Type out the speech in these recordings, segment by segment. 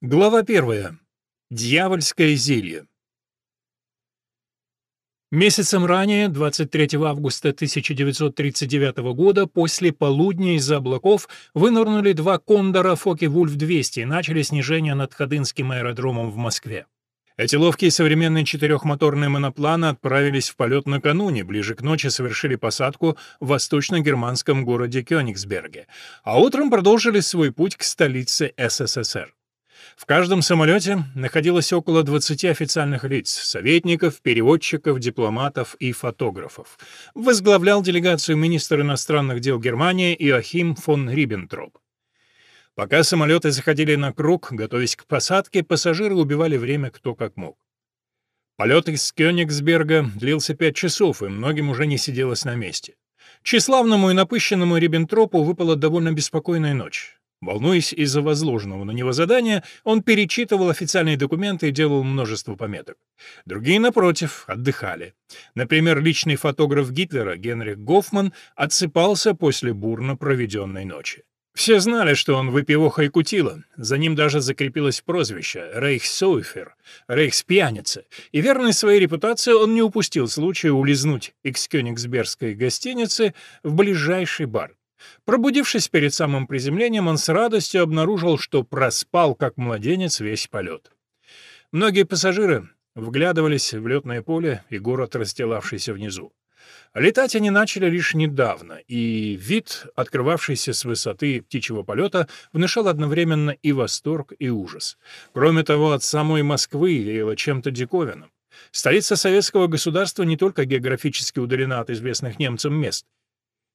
Глава первая. Дьявольское зелье. Месяцем ранее, 23 августа 1939 года, после полудня из-за облаков вынырнули два кондора Фоки-Вульф-200 и начали снижение над Ходынским аэродромом в Москве. Эти ловкие современные четырехмоторные монопланы отправились в полет накануне, ближе к ночи совершили посадку в восточно-германском городе Кёнигсберге, а утром продолжили свой путь к столице СССР. В каждом самолете находилось около 20 официальных лиц, советников, переводчиков, дипломатов и фотографов. Возглавлял делегацию министр иностранных дел Германии Иохим фон Риббентроп. Пока самолеты заходили на круг, готовясь к посадке, пассажиры убивали время кто как мог. Полет из Кёнигсберга длился пять часов, и многим уже не сиделось на месте. Тщеславному и напыщенному Риббентропу выпала довольно беспокойная ночь. Волнуясь из-за возложенного на него задания, он перечитывал официальные документы и делал множество пометок. Другие, напротив, отдыхали. Например, личный фотограф Гитлера Генрих Гофман отсыпался после бурно проведенной ночи. Все знали, что он выпивоха и кутила. За ним даже закрепилось прозвище «Рейхсоуфер», «Рейхспьяница». И верной своей репутации он не упустил случая улизнуть из Кёнигсбергской гостиницы в ближайший бар. Пробудившись перед самым приземлением, он с радостью обнаружил, что проспал, как младенец, весь полет. Многие пассажиры вглядывались в летное поле и город, расстилавшийся внизу. Летать они начали лишь недавно, и вид, открывавшийся с высоты птичьего полета, внушал одновременно и восторг, и ужас. Кроме того, от самой Москвы веяло чем-то диковинным. Столица советского государства не только географически удалена от известных немцам мест.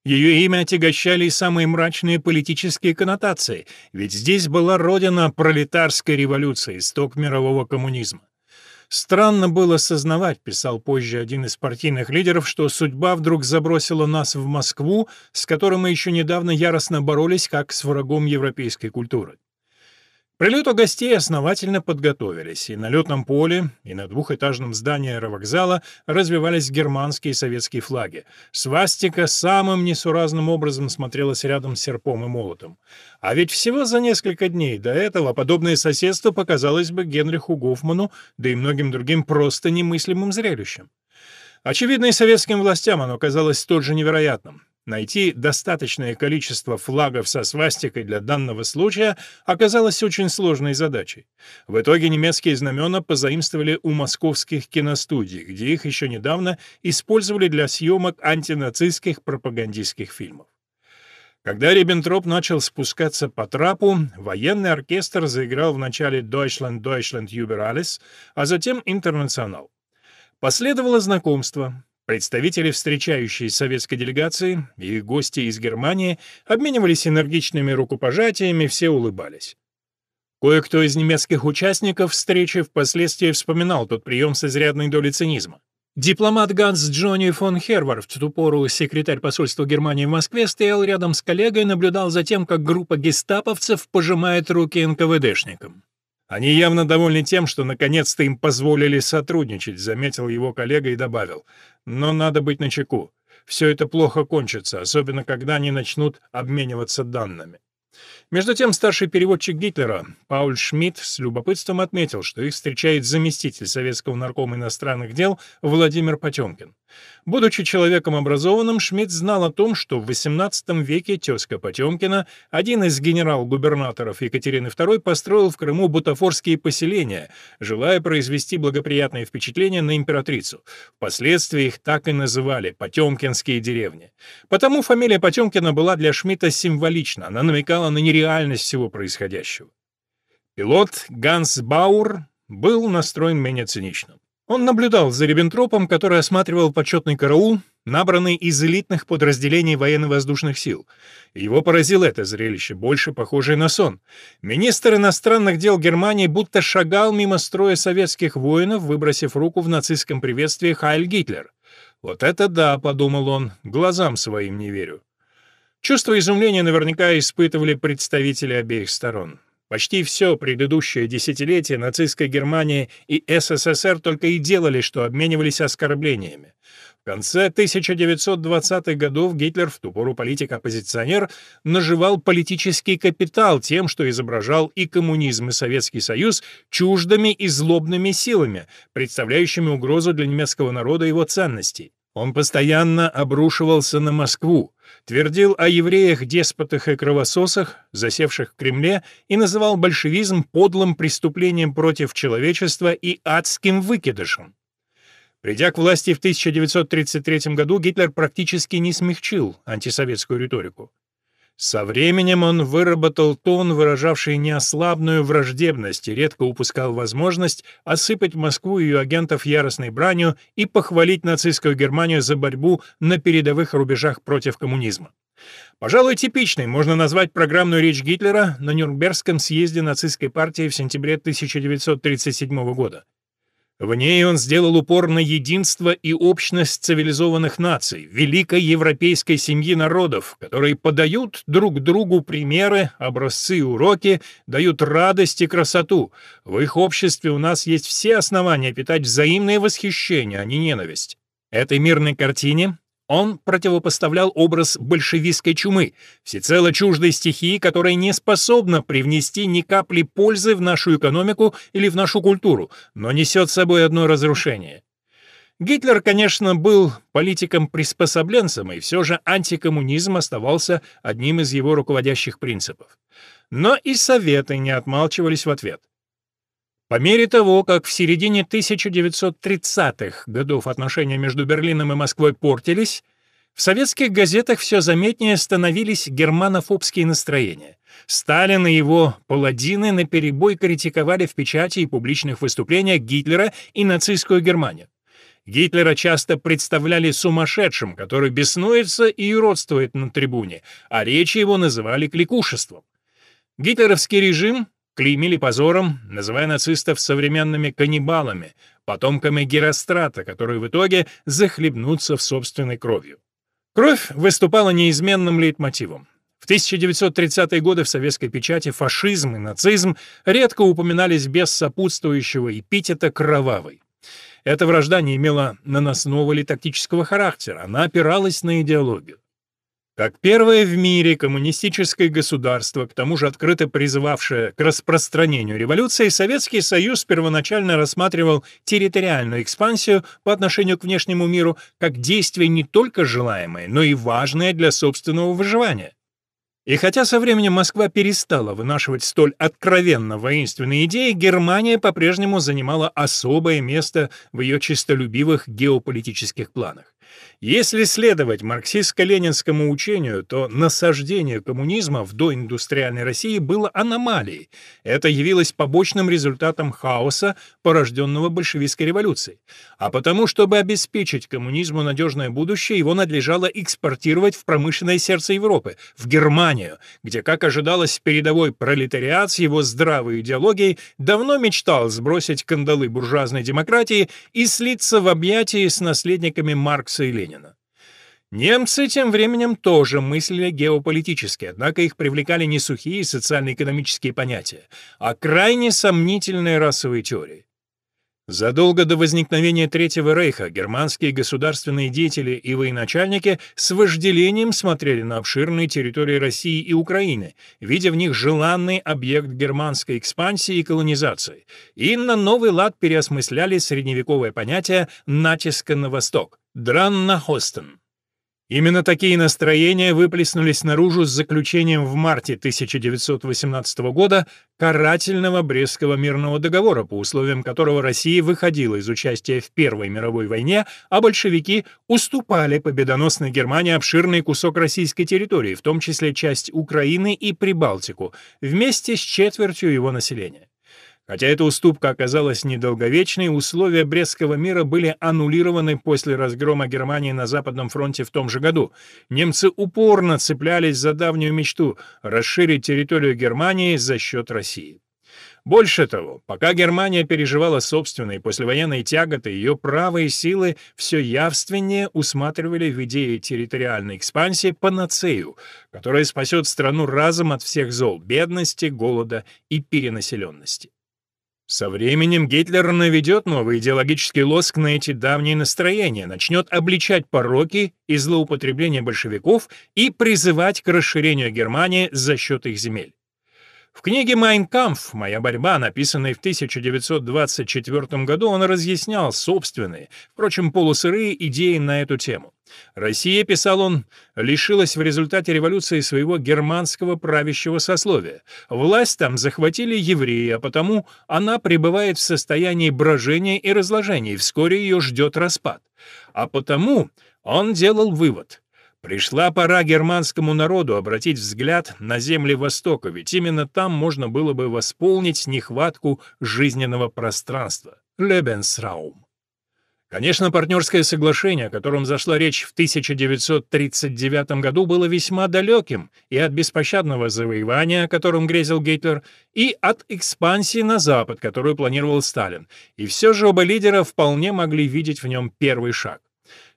Ее имя отягощали и самые мрачные политические коннотации, ведь здесь была родина пролетарской революции, исток мирового коммунизма. Странно было сознавать, писал позже один из партийных лидеров, что судьба вдруг забросила нас в Москву, с которой мы еще недавно яростно боролись как с врагом европейской культуры. Прилету гостей основательно подготовились, и на летном поле, и на двухэтажном здании аэровокзала развивались германские и советские флаги. Свастика самым несуразным образом смотрелась рядом с серпом и молотом. А ведь всего за несколько дней до этого подобное соседство показалось бы Генриху Гофману, да и многим другим просто немыслимым зрелищем. Очевидно, и советским властям оно казалось столь же невероятным. Найти достаточное количество флагов со свастикой для данного случая оказалось очень сложной задачей. В итоге немецкие знамена позаимствовали у московских киностудий, где их еще недавно использовали для съемок антинацистских пропагандистских фильмов. Когда Риббентроп начал спускаться по трапу, военный оркестр заиграл вначале «Deutschland, Deutschland über alles», а затем «Интернационал». Последовало знакомство. Представители встречающей советской делегации и гости из Германии обменивались энергичными рукопожатиями, все улыбались. Кое-кто из немецких участников встречи впоследствии вспоминал тот прием с изрядной долей цинизма. Дипломат Ганс Джонни фон Хервар, в ту пору секретарь посольства Германии в Москве, стоял рядом с коллегой и наблюдал за тем, как группа гестаповцев пожимает руки НКВДшникам. Они явно довольны тем, что наконец-то им позволили сотрудничать, заметил его коллега и добавил. Но надо быть начеку. Все это плохо кончится, особенно когда они начнут обмениваться данными. Между тем старший переводчик Гитлера Пауль Шмидт с любопытством отметил, что их встречает заместитель советского наркома иностранных дел Владимир Потемкин. Будучи человеком образованным, Шмидт знал о том, что в XVIII веке тезка Потемкина, один из генерал-губернаторов Екатерины II, построил в Крыму бутафорские поселения, желая произвести благоприятное впечатление на императрицу. Впоследствии их так и называли — Потемкинские деревни. Потому фамилия Потемкина была для Шмидта символична, она намекала на нереальность всего происходящего. Пилот Ганс Баур был настроен менее цинично. Он наблюдал за Риббентропом, который осматривал почетный караул, набранный из элитных подразделений военно-воздушных сил. Его поразило это зрелище, больше похожее на сон. Министр иностранных дел Германии будто шагал мимо строя советских воинов, выбросив руку в нацистском приветствии «Хайль Гитлер». «Вот это да», — подумал он, — «глазам своим не верю». Чувство изумления наверняка испытывали представители обеих сторон. Почти все предыдущее десятилетие нацистская Германия и СССР только и делали, что обменивались оскорблениями. В конце 1920-х годов Гитлер, в ту пору политик-оппозиционер, наживал политический капитал тем, что изображал и коммунизм, и Советский Союз чуждыми и злобными силами, представляющими угрозу для немецкого народа и его ценностей. Он постоянно обрушивался на Москву, твердил о евреях-деспотах и кровососах, засевших в Кремле, и называл большевизм подлым преступлением против человечества и адским выкидышем. Придя к власти в 1933 году, Гитлер практически не смягчил антисоветскую риторику. Со временем он выработал тон, выражавший неослабную враждебность, и редко упускал возможность осыпать Москву и ее агентов яростной бранью и похвалить нацистскую Германию за борьбу на передовых рубежах против коммунизма. Пожалуй, типичной можно назвать программную речь Гитлера на Нюрнбергском съезде нацистской партии в сентябре 1937 года. В ней он сделал упор на единство и общность цивилизованных наций, великой европейской семьи народов, которые подают друг другу примеры, образцы и уроки, дают радость и красоту. В их обществе у нас есть все основания питать взаимное восхищение, а не ненависть. Этой мирной картине он противопоставлял образ большевистской чумы, всецело чуждой стихии, которая не способна привнести ни капли пользы в нашу экономику или в нашу культуру, но несет с собой одно разрушение. Гитлер, конечно, был политиком-приспособленцем, и все же антикоммунизм оставался одним из его руководящих принципов. Но и Советы не отмалчивались в ответ. По мере того, как в середине 1930-х годов отношения между Берлином и Москвой портились, в советских газетах все заметнее становились германофобские настроения. Сталин и его паладины наперебой критиковали в печати и публичных выступлениях Гитлера и нацистскую Германию. Гитлера часто представляли сумасшедшим, который беснуется и уродствует на трибуне, а речи его называли кликушеством. Гитлеровский режим клеймили позором, называя нацистов современными каннибалами, потомками Герострата, которые в итоге захлебнутся в собственной кровью. Кровь выступала неизменным лейтмотивом. В 1930-е годы в советской печати фашизм и нацизм редко упоминались без сопутствующего эпитета «кровавый». Эта вражда не имела наносного или тактического характера, она опиралась на идеологию. Как первое в мире коммунистическое государство, к тому же открыто призывавшее к распространению революции, Советский Союз первоначально рассматривал территориальную экспансию по отношению к внешнему миру как действие не только желаемое, но и важное для собственного выживания. И хотя со временем Москва перестала вынашивать столь откровенно воинственные идеи, Германия по-прежнему занимала особое место в ее чистолюбивых геополитических планах. Если следовать марксистско-ленинскому учению, то насаждение коммунизма в доиндустриальной России было аномалией. Это явилось побочным результатом хаоса, порожденного большевистской революцией. А потому, чтобы обеспечить коммунизму надежное будущее, его надлежало экспортировать в промышленное сердце Европы, в Германию, где, как ожидалось, передовой пролетариат с его здравой идеологией давно мечтал сбросить кандалы буржуазной демократии и слиться в объятии с наследниками Маркса и Ленина. Ленина. Немцы тем временем тоже мыслили геополитически, однако их привлекали не сухие социально-экономические понятия, а крайне сомнительные расовые теории. Задолго до возникновения Третьего Рейха германские государственные деятели и военачальники с вожделением смотрели на обширные территории России и Украины, видя в них желанный объект германской экспансии и колонизации, и на новый лад переосмысляли средневековое понятие «натиска на восток». Дранна Хостен. Именно такие настроения выплеснулись наружу с заключением в марте 1918 года карательного Брестского мирного договора, по условиям которого Россия выходила из участия в Первой мировой войне, а большевики уступали победоносной Германии обширный кусок российской территории, в том числе часть Украины и Прибалтику, вместе с четвертью его населения. Хотя эта уступка оказалась недолговечной, условия Брестского мира были аннулированы после разгрома Германии на Западном фронте в том же году. Немцы упорно цеплялись за давнюю мечту — расширить территорию Германии за счет России. Больше того, пока Германия переживала собственные послевоенные тяготы, ее правые силы все явственнее усматривали в идее территориальной экспансии панацею, которая спасет страну разом от всех зол — бедности, голода и перенаселенности. Со временем Гитлер наведет новый идеологический лоск на эти давние настроения, начнет обличать пороки и злоупотребления большевиков и призывать к расширению Германии за счет их земель. В книге «Майн кампф. Моя борьба», написанной в 1924 году, он разъяснял собственные, впрочем, полусырые идеи на эту тему. Россия, писал он, лишилась в результате революции своего германского правящего сословия. Власть там захватили евреи, а потому она пребывает в состоянии брожения и разложения, и вскоре ее ждет распад. А потому он делал вывод – Пришла пора германскому народу обратить взгляд на земли Востока, ведь именно там можно было бы восполнить нехватку жизненного пространства. Lebensraum. Конечно, партнерское соглашение, о котором зашла речь в 1939 году, было весьма далеким и от беспощадного завоевания, о котором грезил Гитлер, и от экспансии на Запад, которую планировал Сталин. И все же оба лидера вполне могли видеть в нем первый шаг.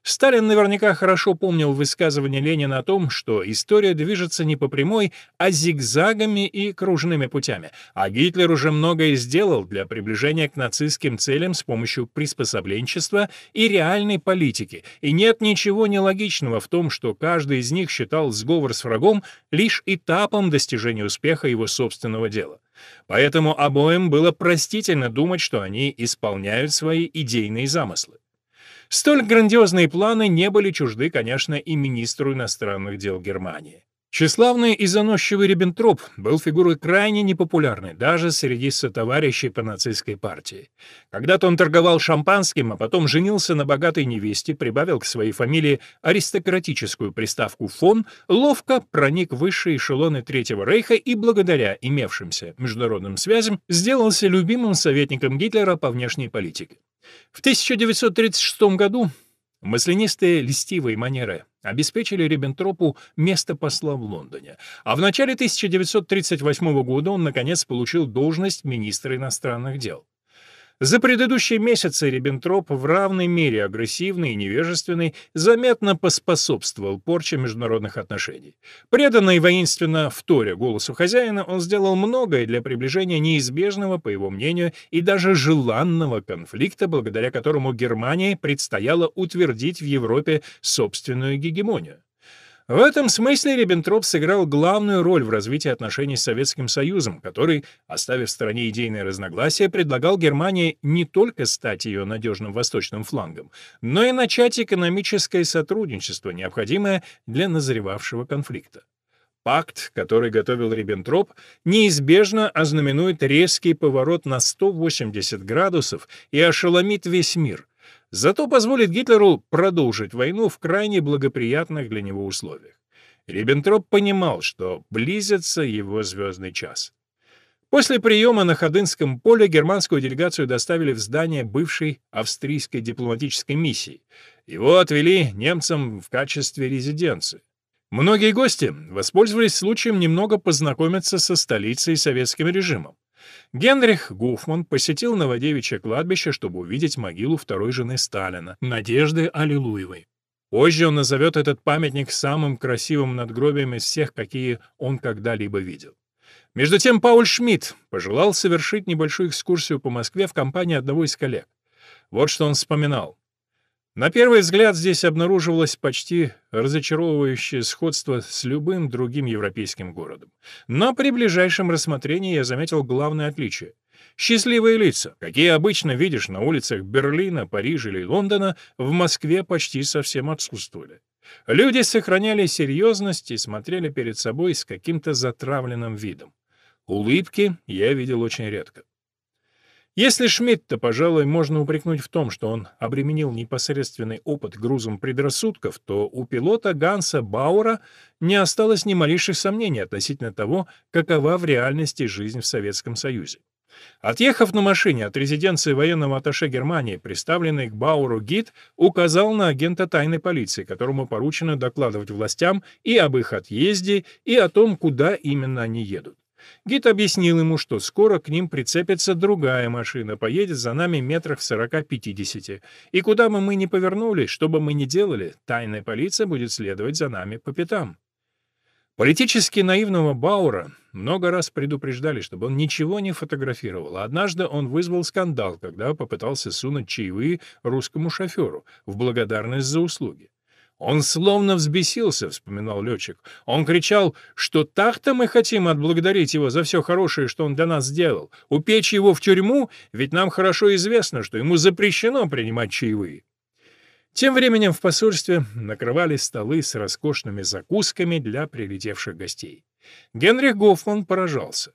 Сталин наверняка хорошо помнил высказывание Ленина о том, что история движется не по прямой, а зигзагами и кружными путями, а Гитлер уже многое сделал для приближения к нацистским целям с помощью приспособленчества и реальной политики, и нет ничего нелогичного в том, что каждый из них считал сговор с врагом лишь этапом достижения успеха его собственного дела. Поэтому обоим было простительно думать, что они исполняют свои идейные замыслы. Столь грандиозные планы не были чужды, конечно, и министру иностранных дел Германии. Тщеславный и заносчивый Риббентроп был фигурой крайне непопулярной даже среди сотоварищей по нацистской партии. Когда-то он торговал шампанским, а потом женился на богатой невесте, прибавил к своей фамилии аристократическую приставку «фон», ловко проник в высшие эшелоны Третьего Рейха и благодаря имевшимся международным связям сделался любимым советником Гитлера по внешней политике. В 1936 году маслянистые льстивые манеры обеспечили Риббентропу место посла в Лондоне, а в начале 1938 года он, наконец, получил должность министра иностранных дел. За предыдущие месяцы Риббентроп в равной мере агрессивный и невежественный заметно поспособствовал порче международных отношений. Преданно и воинственно вторя голосу хозяина, он сделал многое для приближения неизбежного, по его мнению, и даже желанного конфликта, благодаря которому Германии предстояло утвердить в Европе собственную гегемонию. В этом смысле Риббентроп сыграл главную роль в развитии отношений с Советским Союзом, который, оставив в стороне идейные разногласия, предлагал Германии не только стать ее надежным восточным флангом, но и начать экономическое сотрудничество, необходимое для назревавшего конфликта. Пакт, который готовил Риббентроп, неизбежно ознаменует резкий поворот на 180 градусов и ошеломит весь мир — зато позволит Гитлеру продолжить войну в крайне благоприятных для него условиях. Риббентроп понимал, что близится его звездный час. После приема на Ходынском поле германскую делегацию доставили в здание бывшей австрийской дипломатической миссии. Его отвели немцам в качестве резиденции. Многие гости воспользовались случаем немного познакомиться со столицей и советским режимом. Генрих Гуфман посетил Новодевичье кладбище, чтобы увидеть могилу второй жены Сталина, Надежды Аллилуевой. Позже он назовет этот памятник самым красивым надгробием из всех, какие он когда-либо видел. Между тем Пауль Шмидт пожелал совершить небольшую экскурсию по Москве в компании одного из коллег. Вот что он вспоминал. На первый взгляд здесь обнаруживалось почти разочаровывающее сходство с любым другим европейским городом. Но при ближайшем рассмотрении я заметил главное отличие. Счастливые лица, какие обычно видишь на улицах Берлина, Парижа или Лондона, в Москве почти совсем отсутствовали. Люди сохраняли серьезность и смотрели перед собой с каким-то затравленным видом. Улыбки я видел очень редко. Если Шмидта, пожалуй, можно упрекнуть в том, что он обременил непосредственный опыт грузом предрассудков, то у пилота Ганса Баура не осталось ни малейших сомнений относительно того, какова в реальности жизнь в Советском Союзе. Отъехав на машине от резиденции военного атташе Германии, представленный к Бауру гид указал на агента тайной полиции, которому поручено докладывать властям и об их отъезде, и о том, куда именно они едут. Гид объяснил ему, что скоро к ним прицепится другая машина, поедет за нами метрах в сорока-пятидесяти. И куда бы мы ни повернули, что бы мы ни делали, тайная полиция будет следовать за нами по пятам. Политически наивного Баура много раз предупреждали, чтобы он ничего не фотографировал. Однажды он вызвал скандал, когда попытался сунуть чаевые русскому шоферу в благодарность за услуги. «Он словно взбесился», — вспоминал летчик. «Он кричал, что так-то мы хотим отблагодарить его за все хорошее, что он для нас сделал. Упечь его в тюрьму, ведь нам хорошо известно, что ему запрещено принимать чаевые». Тем временем в посольстве накрывали столы с роскошными закусками для прилетевших гостей. Генрих Гофман поражался.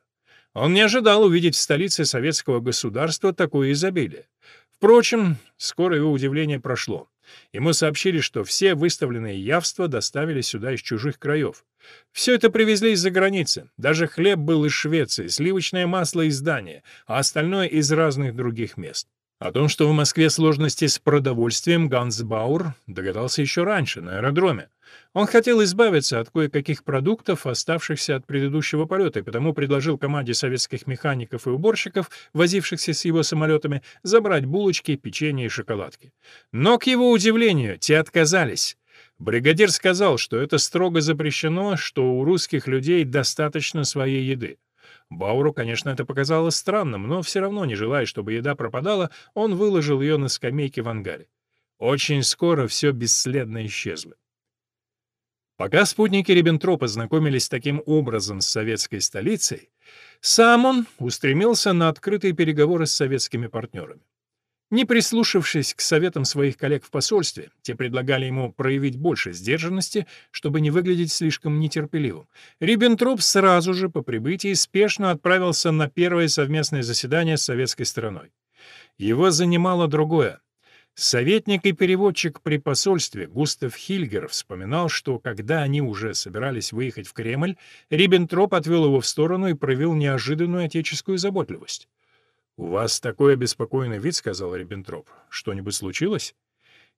Он не ожидал увидеть в столице советского государства такое изобилие. Впрочем, скоро его удивление прошло. Ему сообщили, что все выставленные явства доставили сюда из чужих краев. Все это привезли из-за границы. Даже хлеб был из Швеции, сливочное масло из Дании, а остальное из разных других мест. О том, что в Москве сложности с продовольствием, Ганс Бауэр догадался еще раньше, на аэродроме. Он хотел избавиться от кое-каких продуктов, оставшихся от предыдущего полета, и потому предложил команде советских механиков и уборщиков, возившихся с его самолетами, забрать булочки, печенье и шоколадки. Но, к его удивлению, те отказались. Бригадир сказал, что это строго запрещено, что у русских людей достаточно своей еды. Бауру, конечно, это показалось странным, но все равно, не желая, чтобы еда пропадала, он выложил ее на скамейке в ангаре. Очень скоро все бесследно исчезло. Пока спутники Риббентропа знакомились таким образом с советской столицей, сам он устремился на открытые переговоры с советскими партнерами. Не прислушавшись к советам своих коллег в посольстве, те предлагали ему проявить больше сдержанности, чтобы не выглядеть слишком нетерпеливым. Риббентроп сразу же по прибытии спешно отправился на первое совместное заседание с советской стороной. Его занимало другое. Советник и переводчик при посольстве Густав Хильгер вспоминал, что когда они уже собирались выехать в Кремль, Риббентроп отвел его в сторону и проявил неожиданную отеческую заботливость. «У вас такой обеспокоенный вид», — сказал Риббентроп. «Что-нибудь случилось?»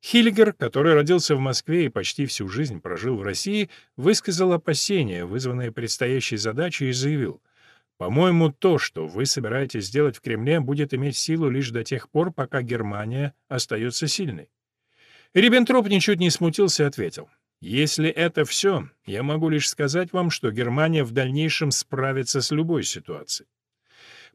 Хильгер, который родился в Москве и почти всю жизнь прожил в России, высказал опасения, вызванные предстоящей задачей, и заявил, «По-моему, то, что вы собираетесь сделать в Кремле, будет иметь силу лишь до тех пор, пока Германия остается сильной». Риббентроп ничуть не смутился и ответил, «Если это все, я могу лишь сказать вам, что Германия в дальнейшем справится с любой ситуацией.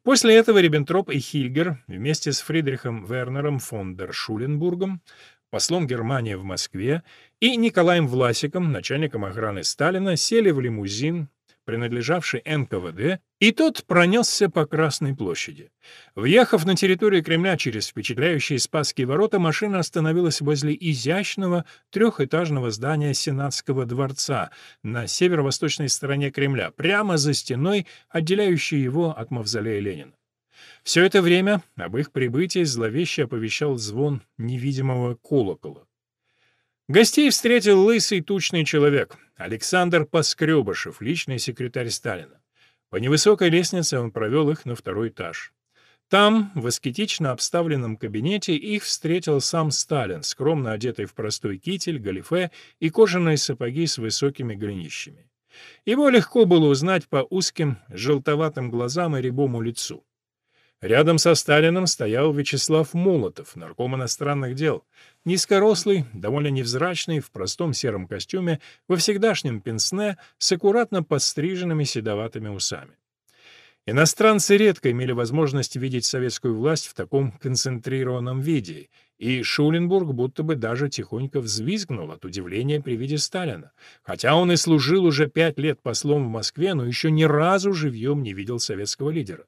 После этого Риббентроп и Хильгер вместе с Фридрихом Вернером фон дер Шуленбургом, послом Германии в Москве, и Николаем Власиком, начальником охраны Сталина, сели в лимузин, принадлежавший НКВД, и тот пронесся по Красной площади. Въехав на территорию Кремля через впечатляющие Спасские ворота, машина остановилась возле изящного трехэтажного здания Сенатского дворца на северо-восточной стороне Кремля, прямо за стеной, отделяющей его от мавзолея Ленина. Все это время об их прибытии зловеще оповещал звон невидимого колокола. Гостей встретил лысый тучный человек, Александр Поскребышев, личный секретарь Сталина. По невысокой лестнице он провел их на второй этаж. Там, в аскетично обставленном кабинете, их встретил сам Сталин, скромно одетый в простой китель, галифе и кожаные сапоги с высокими голенищами. Его легко было узнать по узким, желтоватым глазам и рябому лицу. Рядом со Сталиным стоял Вячеслав Молотов, нарком иностранных дел. Низкорослый, довольно невзрачный, в простом сером костюме, во всегдашнем пенсне, с аккуратно подстриженными седоватыми усами. Иностранцы редко имели возможность видеть советскую власть в таком концентрированном виде, и Шуленбург будто бы даже тихонько взвизгнул от удивления при виде Сталина. Хотя он и служил уже пять лет послом в Москве, но еще ни разу живьем не видел советского лидера.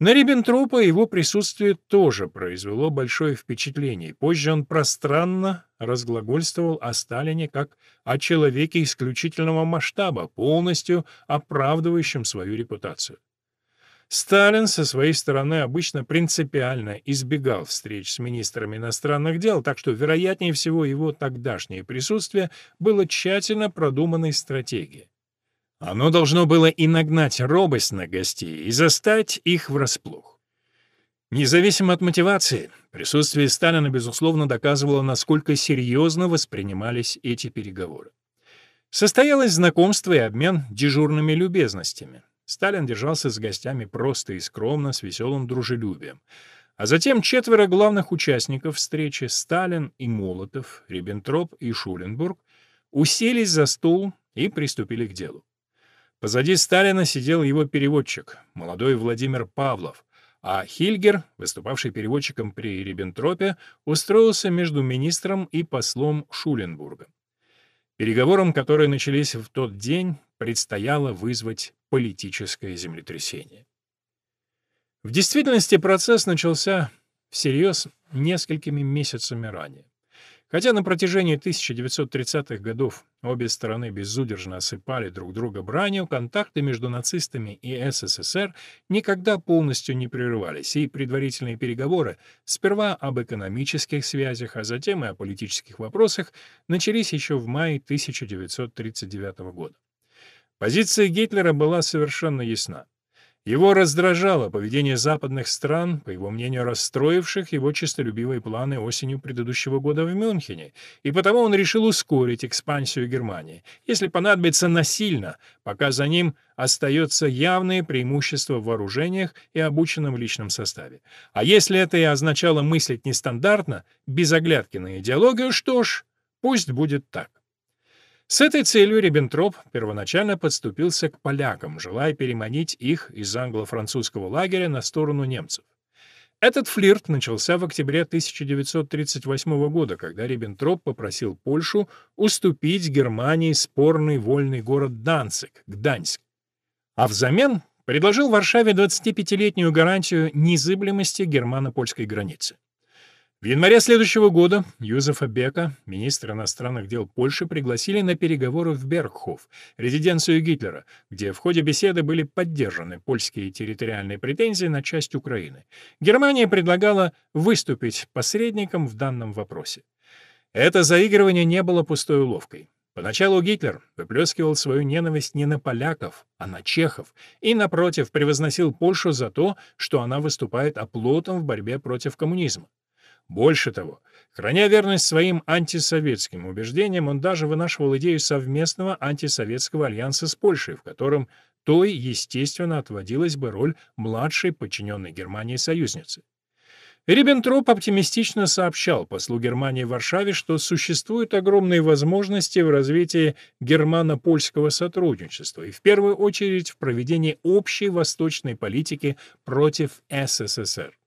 На Риббентропа его присутствие тоже произвело большое впечатление. Позже он пространно разглагольствовал о Сталине как о человеке исключительного масштаба, полностью оправдывающем свою репутацию. Сталин со своей стороны обычно принципиально избегал встреч с министрами иностранных дел, так что, вероятнее всего, его тогдашнее присутствие было тщательно продуманной стратегией. Оно должно было и нагнать робость на гостей, и застать их врасплох. Независимо от мотивации, присутствие Сталина, безусловно, доказывало, насколько серьезно воспринимались эти переговоры. Состоялось знакомство и обмен дежурными любезностями. Сталин держался с гостями просто и скромно, с веселым дружелюбием. А затем четверо главных участников встречи — Сталин и Молотов, Риббентроп и Шуленбург — уселись за стол и приступили к делу. Позади Сталина сидел его переводчик, молодой Владимир Павлов, а Хильгер, выступавший переводчиком при Риббентропе, устроился между министром и послом Шуленбургом. Переговорам, которые начались в тот день, предстояло вызвать политическое землетрясение. В действительности процесс начался всерьез несколькими месяцами ранее. Хотя на протяжении 1930-х годов обе стороны безудержно осыпали друг друга бранью, контакты между нацистами и СССР никогда полностью не прерывались, и предварительные переговоры, сперва об экономических связях, а затем и о политических вопросах, начались еще в мае 1939 года. Позиция Гитлера была совершенно ясна. Его раздражало поведение западных стран, по его мнению, расстроивших его честолюбивые планы осенью предыдущего года в Мюнхене, и потому он решил ускорить экспансию Германии, если понадобится насильно, пока за ним остается явное преимущество в вооружениях и обученном личном составе. А если это и означало мыслить нестандартно, без оглядки на идеологию, что ж, пусть будет так. С этой целью Риббентроп первоначально подступился к полякам, желая переманить их из англо-французского лагеря на сторону немцев. Этот флирт начался в октябре 1938 года, когда Риббентроп попросил Польшу уступить Германии спорный вольный город Данциг, Гданьск, а взамен предложил Варшаве 25-летнюю гарантию незыблемости германо-польской границы. В январе следующего года Юзефа Бека, министра иностранных дел Польши, пригласили на переговоры в Бергхоф, резиденцию Гитлера, где в ходе беседы были поддержаны польские территориальные претензии на часть Украины. Германия предлагала выступить посредником в данном вопросе. Это заигрывание не было пустой уловкой. Поначалу Гитлер выплескивал свою ненависть не на поляков, а на чехов, и, напротив, превозносил Польшу за то, что она выступает оплотом в борьбе против коммунизма. Больше того, храня верность своим антисоветским убеждениям, он даже вынашивал идею совместного антисоветского альянса с Польшей, в котором той, естественно, отводилась бы роль младшей подчиненной Германии союзницы. Риббентроп оптимистично сообщал послу Германии в Варшаве, что существуют огромные возможности в развитии германо-польского сотрудничества и в первую очередь в проведении общей восточной политики против СССР.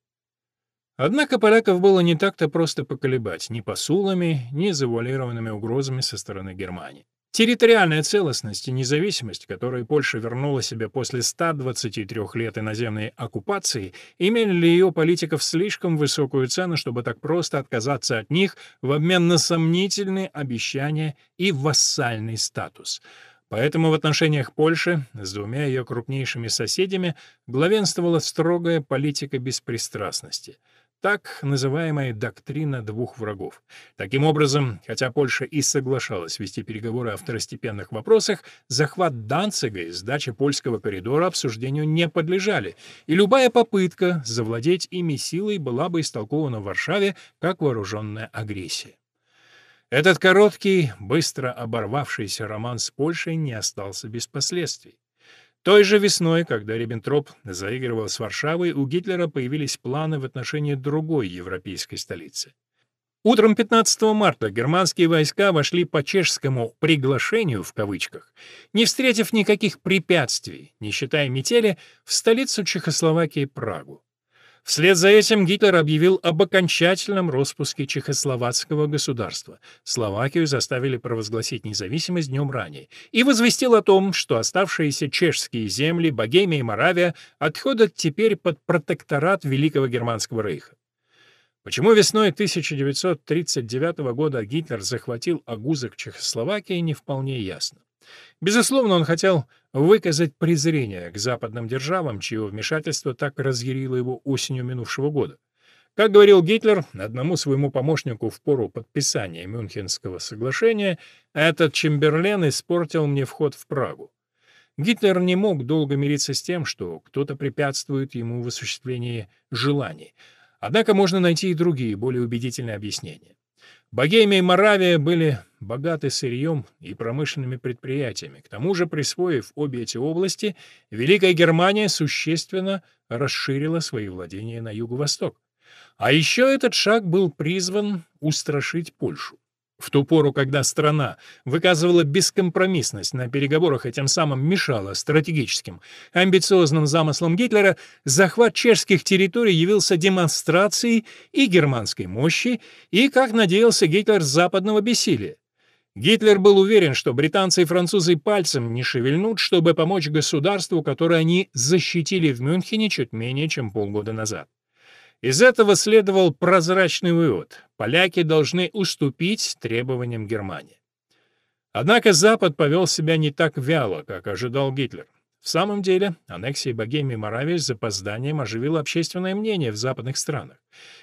Однако поляков было не так-то просто поколебать ни посулами, ни завуалированными угрозами со стороны Германии. Территориальная целостность и независимость, которые Польша вернула себе после 123 лет иноземной оккупации, имели для ее политиков слишком высокую цену, чтобы так просто отказаться от них в обмен на сомнительные обещания и вассальный статус. Поэтому в отношениях Польши с двумя ее крупнейшими соседями главенствовала строгая политика беспристрастности — так называемая доктрина двух врагов. Таким образом, хотя Польша и соглашалась вести переговоры о второстепенных вопросах, захват Данцига и сдача польского коридора обсуждению не подлежали, и любая попытка завладеть ими силой была бы истолкована в Варшаве как вооруженная агрессия. Этот короткий, быстро оборвавшийся роман с Польшей не остался без последствий. Той же весной, когда Риббентроп заигрывал с Варшавой, у Гитлера появились планы в отношении другой европейской столицы. Утром 15 марта германские войска вошли по чешскому «приглашению» в кавычках, не встретив никаких препятствий, не считая метели, в столицу Чехословакии Прагу. Вслед за этим Гитлер объявил об окончательном распуске чехословацкого государства. Словакию заставили провозгласить независимость днем ранее и возвестил о том, что оставшиеся чешские земли, Богемия и Моравия отходят теперь под протекторат Великого Германского рейха. Почему весной 1939 года Гитлер захватил огузок Чехословакии, не вполне ясно. Безусловно, он хотел выказать презрение к западным державам, чье вмешательство так разъярило его осенью минувшего года. Как говорил Гитлер одному своему помощнику в пору подписания Мюнхенского соглашения, этот Чемберлен испортил мне вход в Прагу. Гитлер не мог долго мириться с тем, что кто-то препятствует ему в осуществлении желаний. Однако можно найти и другие, более убедительные объяснения. Богемия и Моравия были богаты сырьем и промышленными предприятиями. К тому же, присвоив обе эти области, Великая Германия существенно расширила свои владения на юго-восток. А еще этот шаг был призван устрашить Польшу. В ту пору, когда страна выказывала бескомпромиссность на переговорах и тем самым мешала стратегическим, амбициозным замыслам Гитлера, захват чешских территорий явился демонстрацией и германской мощи, и, как надеялся Гитлер, западного бессилия. Гитлер был уверен, что британцы и французы пальцем не шевельнут, чтобы помочь государству, которое они защитили в Мюнхене чуть менее чем полгода назад. Из этого следовал прозрачный вывод – поляки должны уступить требованиям Германии. Однако Запад повел себя не так вяло, как ожидал Гитлер. В самом деле, аннексия Богемии и Моравии с запозданием оживила общественное мнение в западных странах.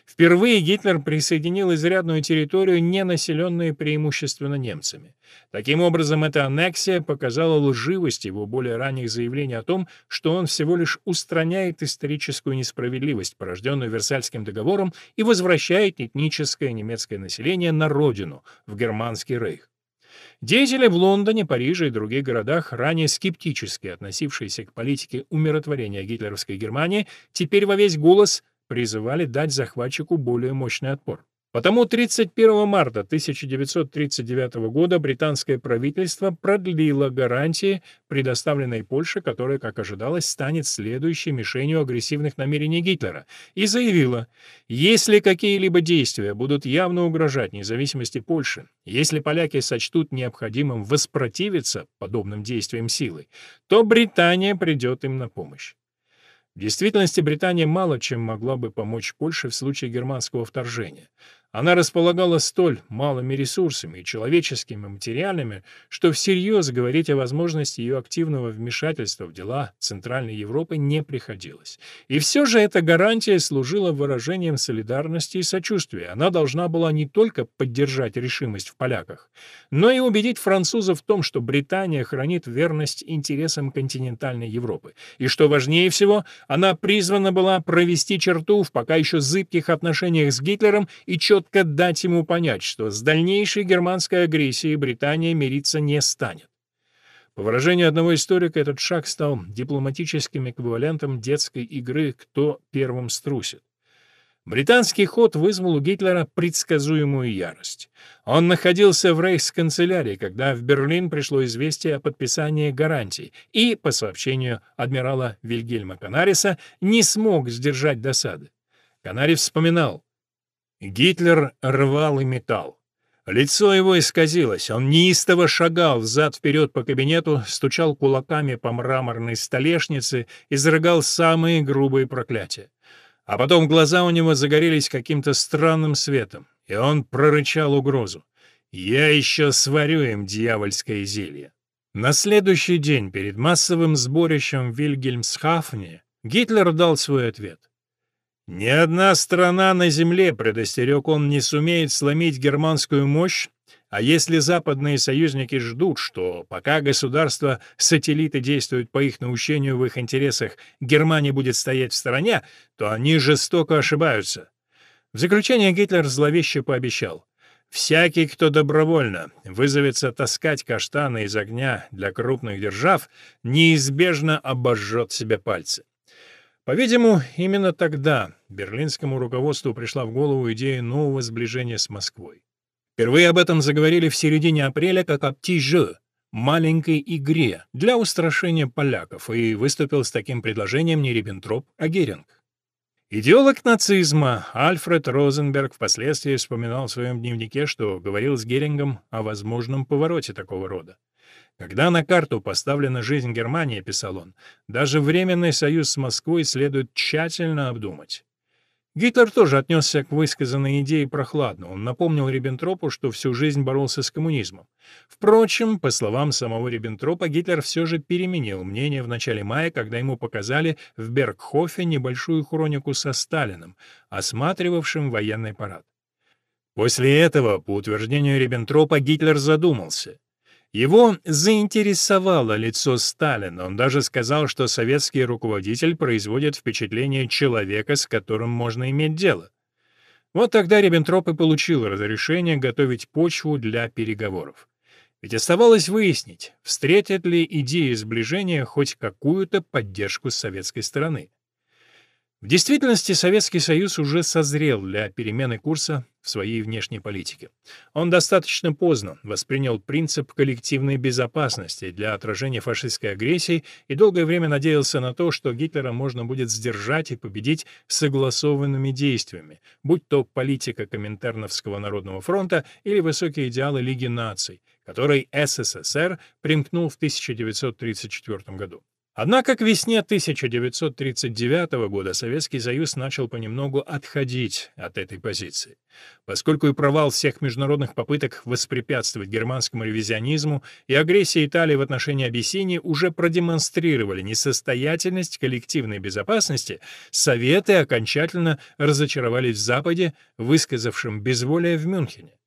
Впервые Гитлер присоединил изрядную территорию, не населенную преимущественно немцами. Таким образом, эта аннексия показала лживость его более ранних заявлений о том, что он всего лишь устраняет историческую несправедливость, порожденную Версальским договором, и возвращает этническое немецкое население на родину, в Германский рейх. Деятели в Лондоне, Париже и других городах, ранее скептически относившиеся к политике умиротворения гитлеровской Германии, теперь во весь голос призывали дать захватчику более мощный отпор. Потому 31 марта 1939 года британское правительство продлило гарантии, предоставленные Польше, которая, как ожидалось, станет следующей мишенью агрессивных намерений Гитлера, и заявило, если какие-либо действия будут явно угрожать независимости Польши, если поляки сочтут необходимым воспротивиться подобным действиям силы, то Британия придет им на помощь. В действительности Британия мало чем могла бы помочь Польше в случае германского вторжения. Она располагала столь малыми ресурсами, человеческими, и материальными, что всерьез говорить о возможности ее активного вмешательства в дела Центральной Европы не приходилось. И все же эта гарантия служила выражением солидарности и сочувствия. Она должна была не только поддержать решимость в поляках, но и убедить французов в том, что Британия хранит верность интересам континентальной Европы, и, что важнее всего, она призвана была провести черту в пока еще зыбких отношениях с Гитлером и четко четко дать ему понять, что с дальнейшей германской агрессией Британия мириться не станет. По выражению одного историка, этот шаг стал дипломатическим эквивалентом детской игры «Кто первым струсит?». Британский ход вызвал у Гитлера предсказуемую ярость. Он находился в рейхсканцелярии, когда в Берлин пришло известие о подписании гарантий, и, по сообщению адмирала Вильгельма Канариса, не смог сдержать досады. Канари вспоминал, Гитлер рвал и металл. Лицо его исказилось, он неистово шагал взад-вперед по кабинету, стучал кулаками по мраморной столешнице, и изрыгал самые грубые проклятия. А потом глаза у него загорелись каким-то странным светом, и он прорычал угрозу. «Я еще сварю им дьявольское зелье». На следующий день перед массовым сборищем в Вильгельмсхафне Гитлер дал свой ответ. Ни одна страна на земле, предостерег он, не сумеет сломить германскую мощь, а если западные союзники ждут, что пока государства-сателлиты действуют по их наущению в их интересах, Германия будет стоять в стороне, то они жестоко ошибаются. В заключение Гитлер зловеще пообещал. Всякий, кто добровольно вызовется таскать каштаны из огня для крупных держав, неизбежно обожжет себе пальцы. По-видимому, именно тогда берлинскому руководству пришла в голову идея нового сближения с Москвой. Впервые об этом заговорили в середине апреля как о «птиже» — маленькой игре для устрашения поляков, и выступил с таким предложением не Риббентроп, а Геринг. Идеолог нацизма Альфред Розенберг впоследствии вспоминал в своем дневнике, что говорил с Герингом о возможном повороте такого рода. Когда на карту поставлена жизнь Германии, писал он, даже временный союз с Москвой следует тщательно обдумать. Гитлер тоже отнесся к высказанной идее прохладно. Он напомнил Риббентропу, что всю жизнь боролся с коммунизмом. Впрочем, по словам самого Риббентропа, Гитлер все же переменил мнение в начале мая, когда ему показали в Бергхофе небольшую хронику со Сталиным, осматривавшим военный парад. После этого, по утверждению Риббентропа, Гитлер задумался. Его заинтересовало лицо Сталина. Он даже сказал, что советский руководитель производит впечатление человека, с которым можно иметь дело. Вот тогда Риббентроп и получил разрешение готовить почву для переговоров. Ведь оставалось выяснить, встретят ли идеи сближения хоть какую-то поддержку с советской стороны. В действительности Советский Союз уже созрел для перемены курса своей внешней политике. Он достаточно поздно воспринял принцип коллективной безопасности для отражения фашистской агрессии и долгое время надеялся на то, что Гитлера можно будет сдержать и победить согласованными действиями, будь то политика Коминтерновского народного фронта или высокие идеалы Лиги наций, которой СССР примкнул в 1934 году. Однако к весне 1939 года Советский Союз начал понемногу отходить от этой позиции. Поскольку и провал всех международных попыток воспрепятствовать германскому ревизионизму и агрессия Италии в отношении Абиссинии уже продемонстрировали несостоятельность коллективной безопасности, Советы окончательно разочаровались в Западе, высказавшем безволие в Мюнхене.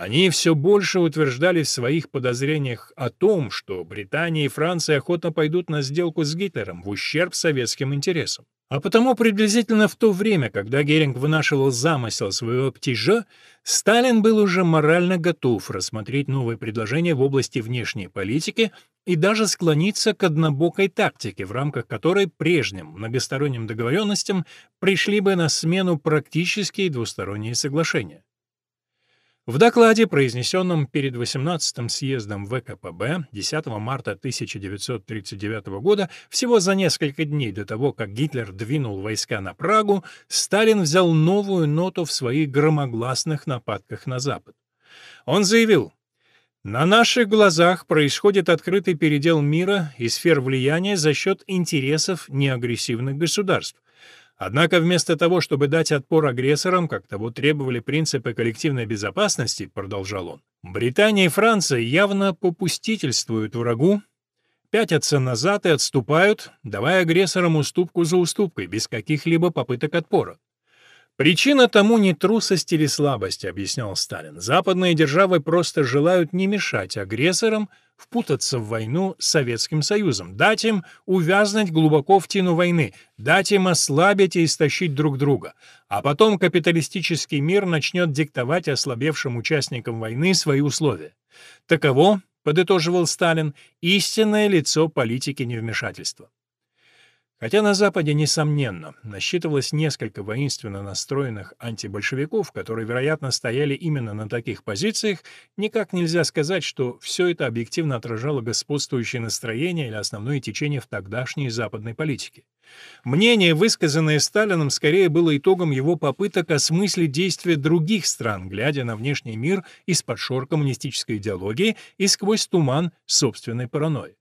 Они все больше утверждали в своих подозрениях о том, что Британия и Франция охотно пойдут на сделку с Гитлером в ущерб советским интересам. А потому приблизительно в то время, когда Геринг вынашивал замысел своего птижа, Сталин был уже морально готов рассмотреть новые предложения в области внешней политики и даже склониться к однобокой тактике, в рамках которой прежним многосторонним договоренностям пришли бы на смену практические двусторонние соглашения. В докладе, произнесенном перед 18-м съездом ВКПБ 10 марта 1939 года, всего за несколько дней до того, как Гитлер двинул войска на Прагу, Сталин взял новую ноту в своих громогласных нападках на Запад. Он заявил, «На наших глазах происходит открытый передел мира и сфер влияния за счет интересов неагрессивных государств. Однако вместо того, чтобы дать отпор агрессорам, как того требовали принципы коллективной безопасности, продолжал он, Британия и Франция явно попустительствуют врагу, пятятся назад и отступают, давая агрессорам уступку за уступкой, без каких-либо попыток отпора. Причина тому не трусость или слабость, объяснял Сталин. Западные державы просто желают не мешать агрессорам впутаться в войну с Советским Союзом, дать им увязнуть глубоко в тину войны, дать им ослабить и истощить друг друга. А потом капиталистический мир начнет диктовать ослабевшим участникам войны свои условия. Таково, подытоживал Сталин, истинное лицо политики невмешательства. Хотя на Западе, несомненно, насчитывалось несколько воинственно настроенных антибольшевиков, которые, вероятно, стояли именно на таких позициях, никак нельзя сказать, что все это объективно отражало господствующее настроение или основное течение в тогдашней западной политике. Мнение, высказанное Сталином, скорее было итогом его попыток осмыслить действия других стран, глядя на внешний мир из-под шор коммунистической идеологии и сквозь туман собственной паранойи.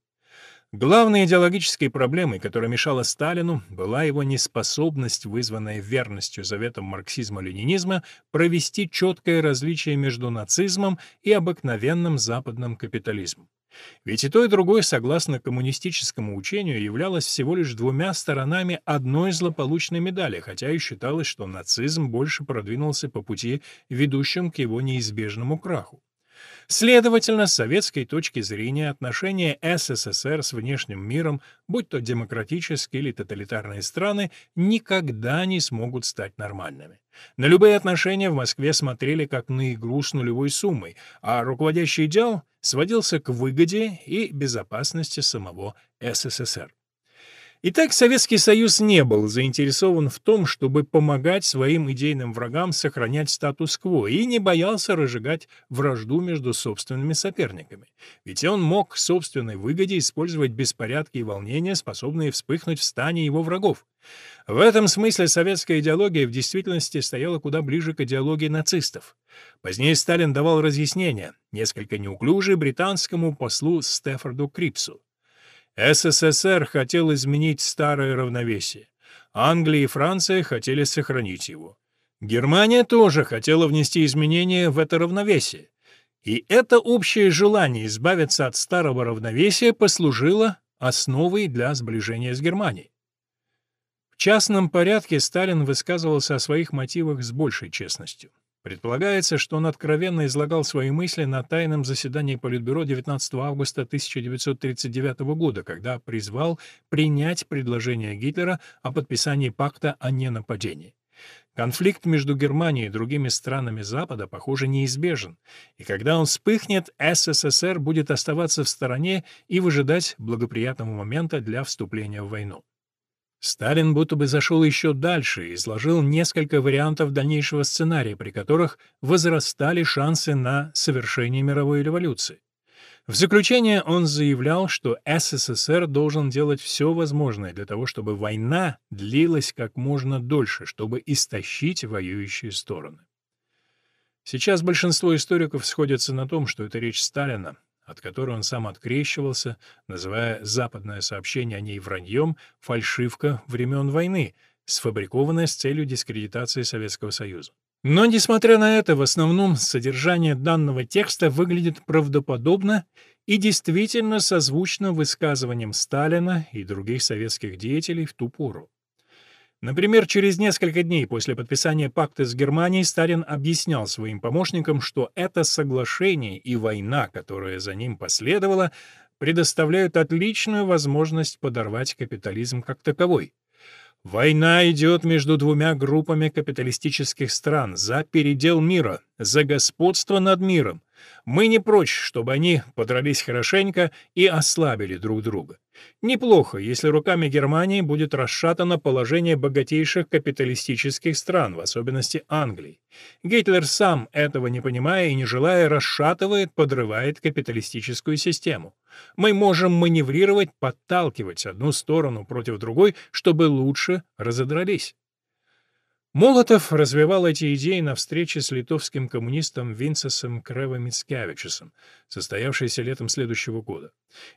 Главной идеологической проблемой, которая мешала Сталину, была его неспособность, вызванная верностью заветам марксизма-ленинизма, провести четкое различие между нацизмом и обыкновенным западным капитализмом. Ведь и то, и другое, согласно коммунистическому учению, являлось всего лишь двумя сторонами одной злополучной медали, хотя и считалось, что нацизм больше продвинулся по пути, ведущим к его неизбежному краху. Следовательно, с советской точки зрения отношения СССР с внешним миром, будь то демократические или тоталитарные страны, никогда не смогут стать нормальными. На любые отношения в Москве смотрели как на игру с нулевой суммой, а руководящий идеал сводился к выгоде и безопасности самого СССР. Итак, Советский Союз не был заинтересован в том, чтобы помогать своим идейным врагам сохранять статус-кво и не боялся разжигать вражду между собственными соперниками. Ведь он мог к собственной выгоде использовать беспорядки и волнения, способные вспыхнуть в стане его врагов. В этом смысле советская идеология в действительности стояла куда ближе к идеологии нацистов. Позднее Сталин давал разъяснения, несколько неуклюжие британскому послу Стефорду Крипсу. СССР хотел изменить старое равновесие. Англия и Франция хотели сохранить его. Германия тоже хотела внести изменения в это равновесие. И это общее желание избавиться от старого равновесия послужило основой для сближения с Германией. В частном порядке Сталин высказывался о своих мотивах с большей честностью. Предполагается, что он откровенно излагал свои мысли на тайном заседании Политбюро 19 августа 1939 года, когда призвал принять предложение Гитлера о подписании пакта о ненападении. Конфликт между Германией и другими странами Запада, похоже, неизбежен, и когда он вспыхнет, СССР будет оставаться в стороне и выжидать благоприятного момента для вступления в войну. Сталин будто бы зашел еще дальше и изложил несколько вариантов дальнейшего сценария, при которых возрастали шансы на совершение мировой революции. В заключение он заявлял, что СССР должен делать все возможное для того, чтобы война длилась как можно дольше, чтобы истощить воюющие стороны. Сейчас большинство историков сходятся на том, что это речь Сталина, от которой он сам открещивался, называя западное сообщение о ней враньем, фальшивка времен войны, сфабрикованная с целью дискредитации Советского Союза. Но, несмотря на это, в основном содержание данного текста выглядит правдоподобно и действительно созвучно высказываниям Сталина и других советских деятелей в ту пору. Например, через несколько дней после подписания пакта с Германией Сталин объяснял своим помощникам, что это соглашение и война, которая за ним последовала, предоставляют отличную возможность подорвать капитализм как таковой. Война идет между двумя группами капиталистических стран за передел мира, за господство над миром. Мы не прочь, чтобы они подрались хорошенько и ослабили друг друга. Неплохо, если руками Германии будет расшатано положение богатейших капиталистических стран, в особенности Англии. Гитлер сам, этого не понимая и не желая, расшатывает, подрывает капиталистическую систему. Мы можем маневрировать, подталкивать одну сторону против другой, чтобы лучше разодрались. Молотов развивал эти идеи на встрече с литовским коммунистом Винцесом Крево-Мицкевичусом, состоявшейся летом следующего года.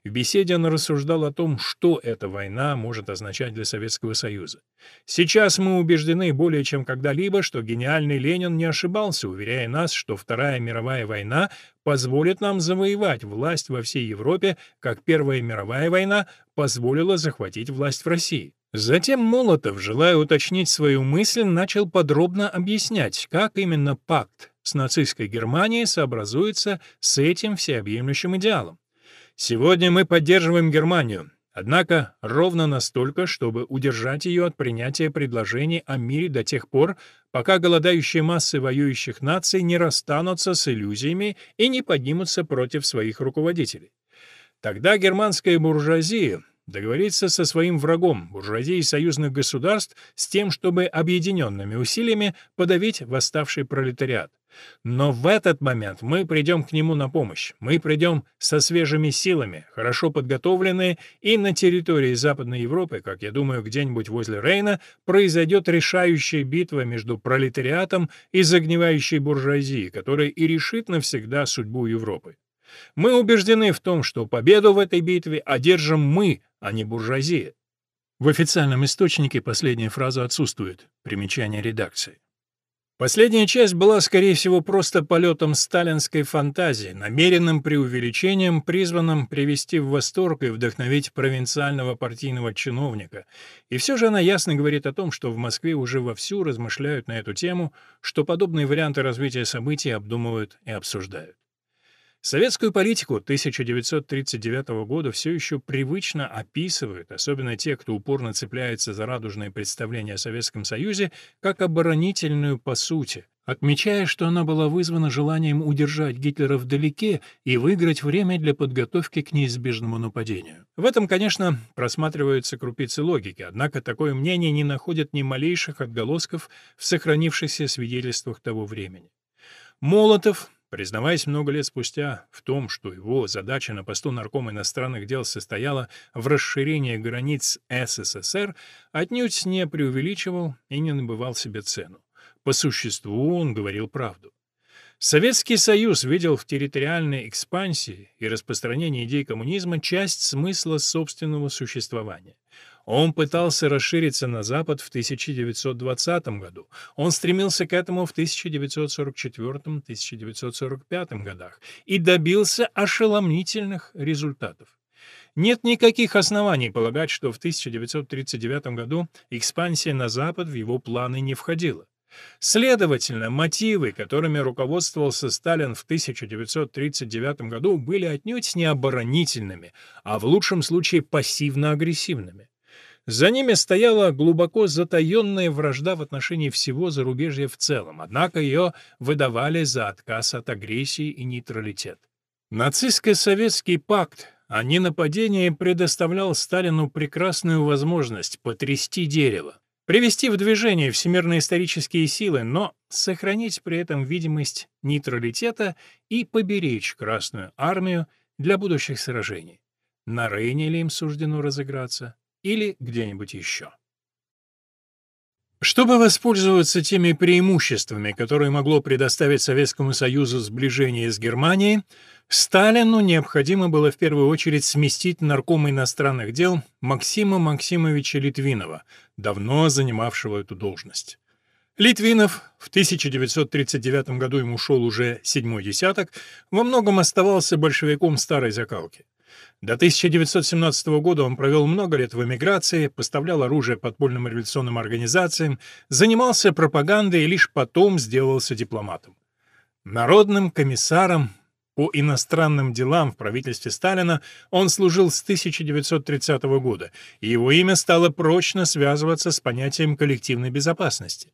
В беседе он рассуждал о том, что эта война может означать для Советского Союза. «Сейчас мы убеждены более чем когда-либо, что гениальный Ленин не ошибался, уверяя нас, что Вторая мировая война позволит нам завоевать власть во всей Европе, как Первая мировая война позволила захватить власть в России». Затем Молотов, желая уточнить свою мысль, начал подробно объяснять, как именно пакт с нацистской Германией сообразуется с этим всеобъемлющим идеалом. Сегодня мы поддерживаем Германию, однако ровно настолько, чтобы удержать ее от принятия предложений о мире до тех пор, пока голодающие массы воюющих наций не расстанутся с иллюзиями и не поднимутся против своих руководителей. Тогда германская буржуазия договориться со своим врагом, буржуазией союзных государств, с тем, чтобы объединенными усилиями подавить восставший пролетариат. Но в этот момент мы придем к нему на помощь. Мы придем со свежими силами, хорошо подготовленные, и на территории Западной Европы, как я думаю, где-нибудь возле Рейна, произойдет решающая битва между пролетариатом и загнивающей буржуазией, которая и решит навсегда судьбу Европы. Мы убеждены в том, что победу в этой битве одержим мы, а не буржуазия. В официальном источнике последняя фраза отсутствует. Примечание редакции. Последняя часть была, скорее всего, просто полетом сталинской фантазии, намеренным преувеличением, призванным привести в восторг и вдохновить провинциального партийного чиновника. И все же она ясно говорит о том, что в Москве уже вовсю размышляют на эту тему, что подобные варианты развития событий обдумывают и обсуждают. Советскую политику 1939 года все еще привычно описывают, особенно те, кто упорно цепляется за радужные представления о Советском Союзе, как оборонительную по сути, отмечая, что она была вызвана желанием удержать Гитлера вдалеке и выиграть время для подготовки к неизбежному нападению. В этом, конечно, просматриваются крупицы логики, однако такое мнение не находит ни малейших отголосков в сохранившихся свидетельствах того времени. Молотов, Признаваясь много лет спустя в том, что его задача на посту наркома иностранных дел состояла в расширении границ СССР, отнюдь не преувеличивал и не набывал себе цену. По существу он говорил правду. Советский Союз видел в территориальной экспансии и распространении идей коммунизма часть смысла собственного существования. Он пытался расшириться на Запад в 1920 году. Он стремился к этому в 1944-1945 годах и добился ошеломительных результатов. Нет никаких оснований полагать, что в 1939 году экспансия на Запад в его планы не входила. Следовательно, мотивы, которыми руководствовался Сталин в 1939 году, были отнюдь не оборонительными, а в лучшем случае пассивно-агрессивными. За ними стояла глубоко затаенная вражда в отношении всего зарубежья в целом, однако ее выдавали за отказ от агрессии и нейтралитет. Нацистско-советский пакт а ненападение предоставлял Сталину прекрасную возможность потрясти дерево, привести в движение всемирные исторические силы, но сохранить при этом видимость нейтралитета и поберечь Красную армию для будущих сражений. На Рейне ли им суждено разыграться или где-нибудь еще? Чтобы воспользоваться теми преимуществами, которые могло предоставить Советскому Союзу сближение с Германией, Сталину необходимо было в первую очередь сместить наркома иностранных дел Максима Максимовича Литвинова, давно занимавшего эту должность. Литвинов, в 1939 году ему шел уже седьмой десяток, во многом оставался большевиком старой закалки. До 1917 года он провел много лет в эмиграции, поставлял оружие подпольным революционным организациям, занимался пропагандой и лишь потом сделался дипломатом. Народным комиссаром по иностранным делам в правительстве Сталина он служил с 1930 года, и его имя стало прочно связываться с понятием коллективной безопасности.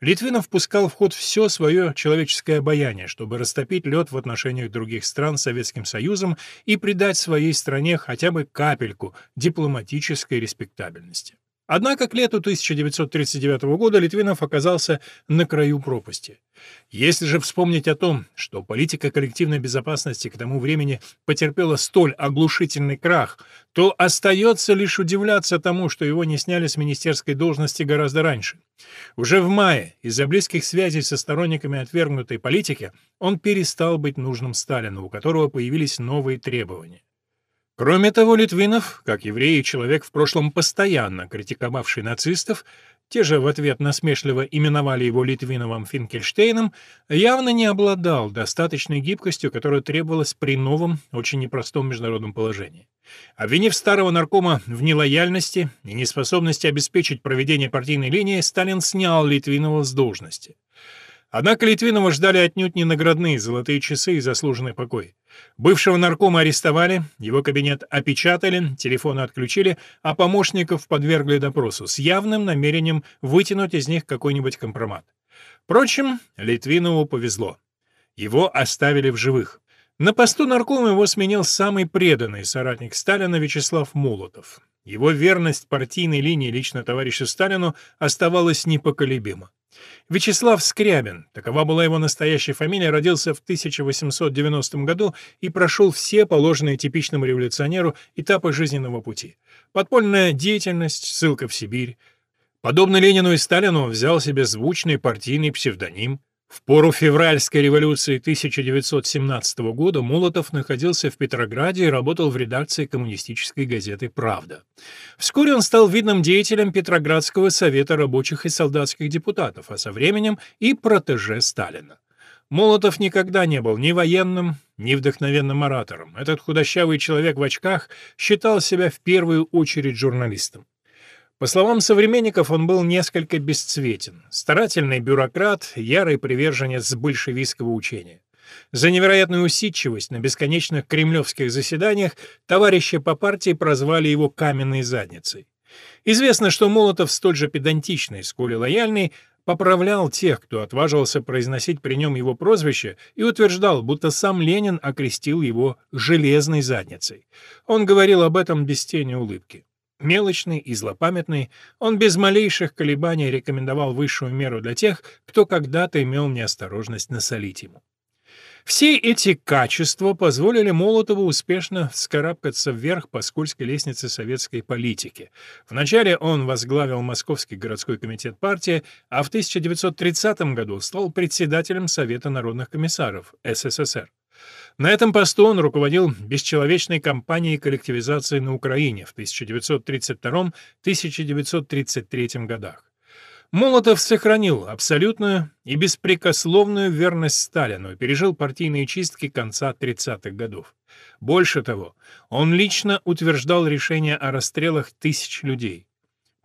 Литвинов пускал в ход все свое человеческое обаяние, чтобы растопить лед в отношениях других стран с Советским Союзом и придать своей стране хотя бы капельку дипломатической респектабельности. Однако к лету 1939 года Литвинов оказался на краю пропасти. Если же вспомнить о том, что политика коллективной безопасности к тому времени потерпела столь оглушительный крах, то остается лишь удивляться тому, что его не сняли с министерской должности гораздо раньше. Уже в мае из-за близких связей со сторонниками отвергнутой политики он перестал быть нужным Сталину, у которого появились новые требования. Кроме того, Литвинов, как еврей и человек в прошлом постоянно критиковавший нацистов, те же в ответ насмешливо именовали его Литвиновым Финкельштейном, явно не обладал достаточной гибкостью, которая требовалась при новом, очень непростом международном положении. Обвинив старого наркома в нелояльности и неспособности обеспечить проведение партийной линии, Сталин снял Литвинова с должности. Однако Литвинова ждали отнюдь не наградные золотые часы и заслуженный покой. Бывшего наркома арестовали, его кабинет опечатали, телефоны отключили, а помощников подвергли допросу с явным намерением вытянуть из них какой-нибудь компромат. Впрочем, Литвинову повезло. Его оставили в живых. На посту наркома его сменил самый преданный соратник Сталина Вячеслав Молотов. Его верность партийной линии лично товарищу Сталину оставалась непоколебима. Вячеслав Скрябин, такова была его настоящая фамилия, родился в 1890 году и прошел все положенные типичному революционеру этапы жизненного пути. Подпольная деятельность, ссылка в Сибирь. Подобно Ленину и Сталину, взял себе звучный партийный псевдоним – в пору февральской революции 1917 года Молотов находился в Петрограде и работал в редакции коммунистической газеты «Правда». Вскоре он стал видным деятелем Петроградского совета рабочих и солдатских депутатов, а со временем и протеже Сталина. Молотов никогда не был ни военным, ни вдохновенным оратором. Этот худощавый человек в очках считал себя в первую очередь журналистом. По словам современников, он был несколько бесцветен. Старательный бюрократ, ярый приверженец большевистского учения. За невероятную усидчивость на бесконечных кремлевских заседаниях товарищи по партии прозвали его «каменной задницей». Известно, что Молотов, столь же педантичный, сколь и лояльный, поправлял тех, кто отваживался произносить при нем его прозвище, и утверждал, будто сам Ленин окрестил его «железной задницей». Он говорил об этом без тени улыбки. Мелочный и злопамятный, он без малейших колебаний рекомендовал высшую меру для тех, кто когда-то имел неосторожность насолить ему. Все эти качества позволили Молотову успешно вскарабкаться вверх по скользкой лестнице советской политики. Вначале он возглавил Московский городской комитет партии, а в 1930 году стал председателем Совета народных комиссаров СССР. На этом посту он руководил бесчеловечной кампанией коллективизации на Украине в 1932-1933 годах. Молотов сохранил абсолютную и беспрекословную верность Сталину и пережил партийные чистки конца 30-х годов. Больше того, он лично утверждал решение о расстрелах тысяч людей.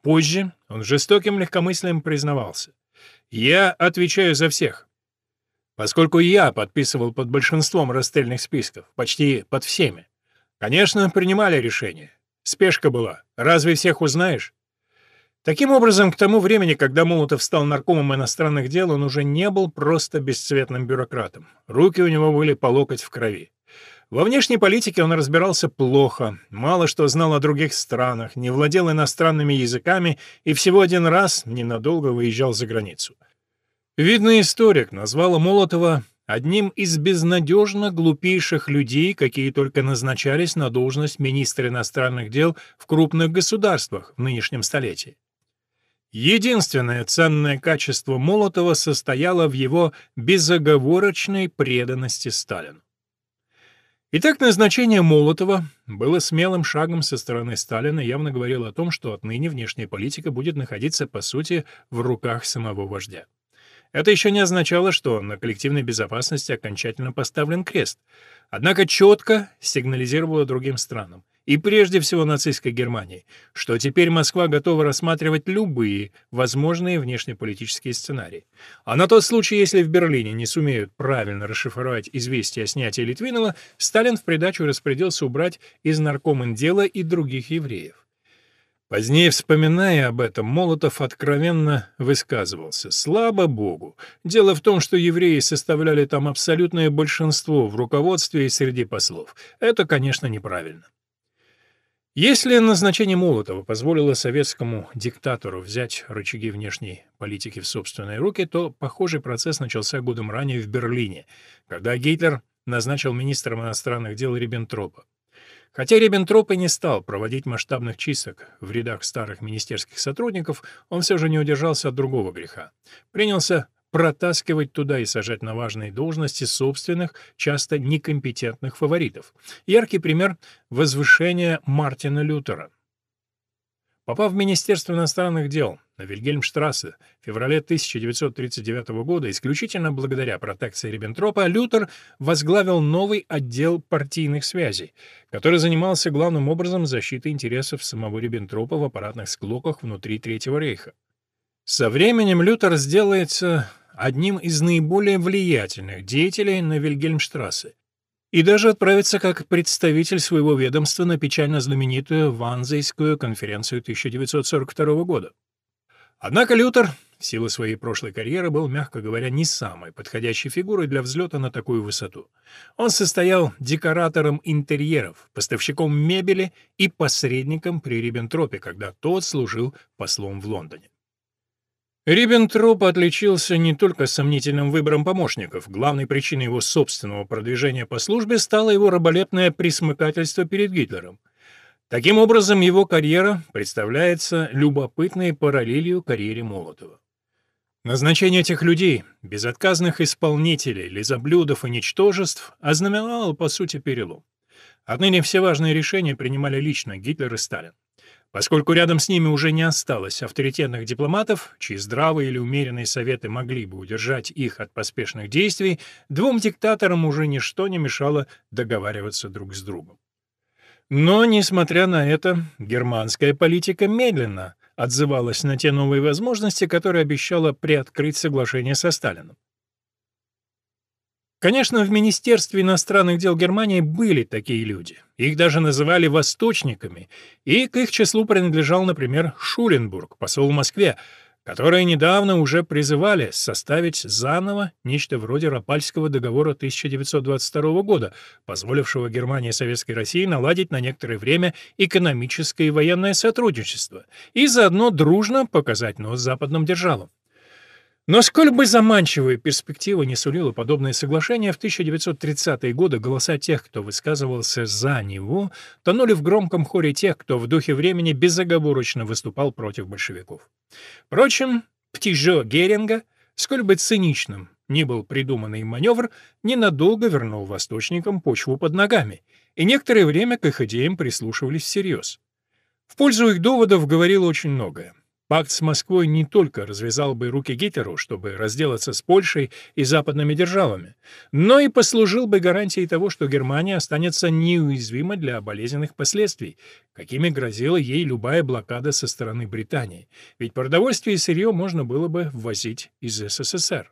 Позже он жестоким легкомыслием признавался. «Я отвечаю за всех поскольку я подписывал под большинством расстрельных списков, почти под всеми. Конечно, принимали решение. Спешка была. Разве всех узнаешь? Таким образом, к тому времени, когда Молотов стал наркомом иностранных дел, он уже не был просто бесцветным бюрократом. Руки у него были по локоть в крови. Во внешней политике он разбирался плохо, мало что знал о других странах, не владел иностранными языками и всего один раз ненадолго выезжал за границу. Видный историк назвал Молотова одним из безнадежно глупейших людей, какие только назначались на должность министра иностранных дел в крупных государствах в нынешнем столетии. Единственное ценное качество Молотова состояло в его безоговорочной преданности Сталину. Итак, назначение Молотова было смелым шагом со стороны Сталина явно говорило о том, что отныне внешняя политика будет находиться, по сути, в руках самого вождя. Это еще не означало, что на коллективной безопасности окончательно поставлен крест. Однако четко сигнализировало другим странам, и прежде всего нацистской Германии, что теперь Москва готова рассматривать любые возможные внешнеполитические сценарии. А на тот случай, если в Берлине не сумеют правильно расшифровать известие о снятии Литвинова, Сталин в придачу распорядился убрать из наркомендела и других евреев. Позднее, вспоминая об этом, Молотов откровенно высказывался. Слава богу. Дело в том, что евреи составляли там абсолютное большинство в руководстве и среди послов. Это, конечно, неправильно. Если назначение Молотова позволило советскому диктатору взять рычаги внешней политики в собственные руки, то похожий процесс начался годом ранее в Берлине, когда Гитлер назначил министром иностранных дел Риббентропа. Хотя Риббентроп и не стал проводить масштабных чисток в рядах старых министерских сотрудников, он все же не удержался от другого греха. Принялся протаскивать туда и сажать на важные должности собственных, часто некомпетентных фаворитов. Яркий пример — возвышения Мартина Лютера. Попав в Министерство иностранных дел на Вильгельмштрассе в феврале 1939 года, исключительно благодаря протекции Риббентропа, Лютер возглавил новый отдел партийных связей, который занимался главным образом защитой интересов самого Риббентропа в аппаратных склоках внутри Третьего рейха. Со временем Лютер сделается одним из наиболее влиятельных деятелей на Вильгельмштрассе и даже отправится как представитель своего ведомства на печально знаменитую Ванзейскую конференцию 1942 года. Однако Лютер, в силу своей прошлой карьеры, был, мягко говоря, не самой подходящей фигурой для взлета на такую высоту. Он состоял декоратором интерьеров, поставщиком мебели и посредником при Риббентропе, когда тот служил послом в Лондоне. Риббентроп отличился не только сомнительным выбором помощников. Главной причиной его собственного продвижения по службе стало его раболепное присмыкательство перед Гитлером. Таким образом, его карьера представляется любопытной параллелью карьере Молотова. Назначение этих людей, безотказных исполнителей, лизоблюдов и ничтожеств, ознаменовало, по сути, перелом. Отныне все важные решения принимали лично Гитлер и Сталин. Поскольку рядом с ними уже не осталось авторитетных дипломатов, чьи здравые или умеренные советы могли бы удержать их от поспешных действий, двум диктаторам уже ничто не мешало договариваться друг с другом. Но, несмотря на это, германская политика медленно отзывалась на те новые возможности, которые обещала приоткрыть соглашение со Сталином. Конечно, в Министерстве иностранных дел Германии были такие люди. Их даже называли «восточниками», и к их числу принадлежал, например, Шуленбург, посол в Москве, которые недавно уже призывали составить заново нечто вроде Рапальского договора 1922 года, позволившего Германии и Советской России наладить на некоторое время экономическое и военное сотрудничество и заодно дружно показать нос западным державам. Но сколь бы заманчивая перспектива не сулила подобное соглашение, в 1930-е годы голоса тех, кто высказывался за него, тонули в громком хоре тех, кто в духе времени безоговорочно выступал против большевиков. Впрочем, птижо Геринга, сколь бы циничным ни был придуманный маневр, ненадолго вернул восточникам почву под ногами, и некоторое время к их идеям прислушивались всерьез. В пользу их доводов говорило очень многое. Пакт с Москвой не только развязал бы руки Гитлеру, чтобы разделаться с Польшей и западными державами, но и послужил бы гарантией того, что Германия останется неуязвима для болезненных последствий, какими грозила ей любая блокада со стороны Британии, ведь продовольствие и сырье можно было бы ввозить из СССР.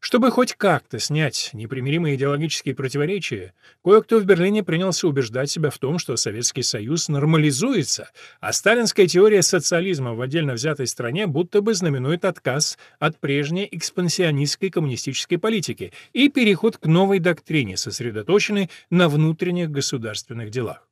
Чтобы хоть как-то снять непримиримые идеологические противоречия, кое-кто в Берлине принялся убеждать себя в том, что Советский Союз нормализуется, а сталинская теория социализма в отдельно взятой стране будто бы знаменует отказ от прежней экспансионистской коммунистической политики и переход к новой доктрине, сосредоточенной на внутренних государственных делах.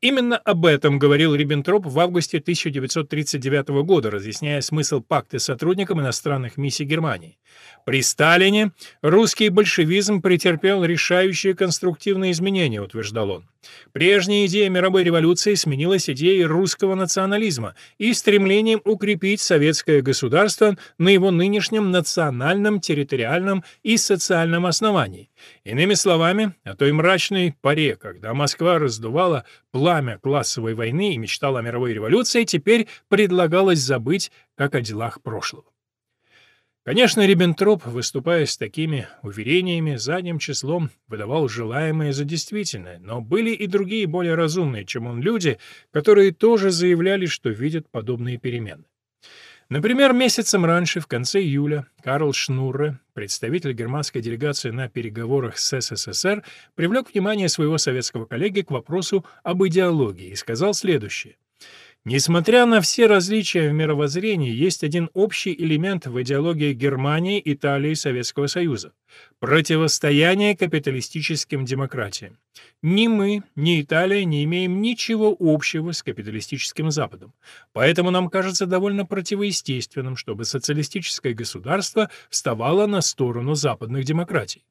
Именно об этом говорил Риббентроп в августе 1939 года, разъясняя смысл пакта сотрудникам иностранных миссий Германии. При Сталине русский большевизм претерпел решающие конструктивные изменения, утверждал он. Прежняя идея мировой революции сменилась идеей русского национализма и стремлением укрепить советское государство на его нынешнем национальном, территориальном и социальном основании. Иными словами, о той мрачной паре, когда Москва раздувала пламя классовой войны и мечтала о мировой революции, теперь предлагалось забыть, как о делах прошлого. Конечно, Риббентроп, выступая с такими уверениями, задним числом выдавал желаемое за действительное, но были и другие более разумные, чем он, люди, которые тоже заявляли, что видят подобные перемены. Например, месяцем раньше, в конце июля, Карл Шнурре, представитель германской делегации на переговорах с СССР, привлек внимание своего советского коллеги к вопросу об идеологии и сказал следующее. Несмотря на все различия в мировоззрении, есть один общий элемент в идеологии Германии, Италии и Советского Союза – противостояние капиталистическим демократиям. Ни мы, ни Италия не имеем ничего общего с капиталистическим Западом. Поэтому нам кажется довольно противоестественным, чтобы социалистическое государство вставало на сторону западных демократий.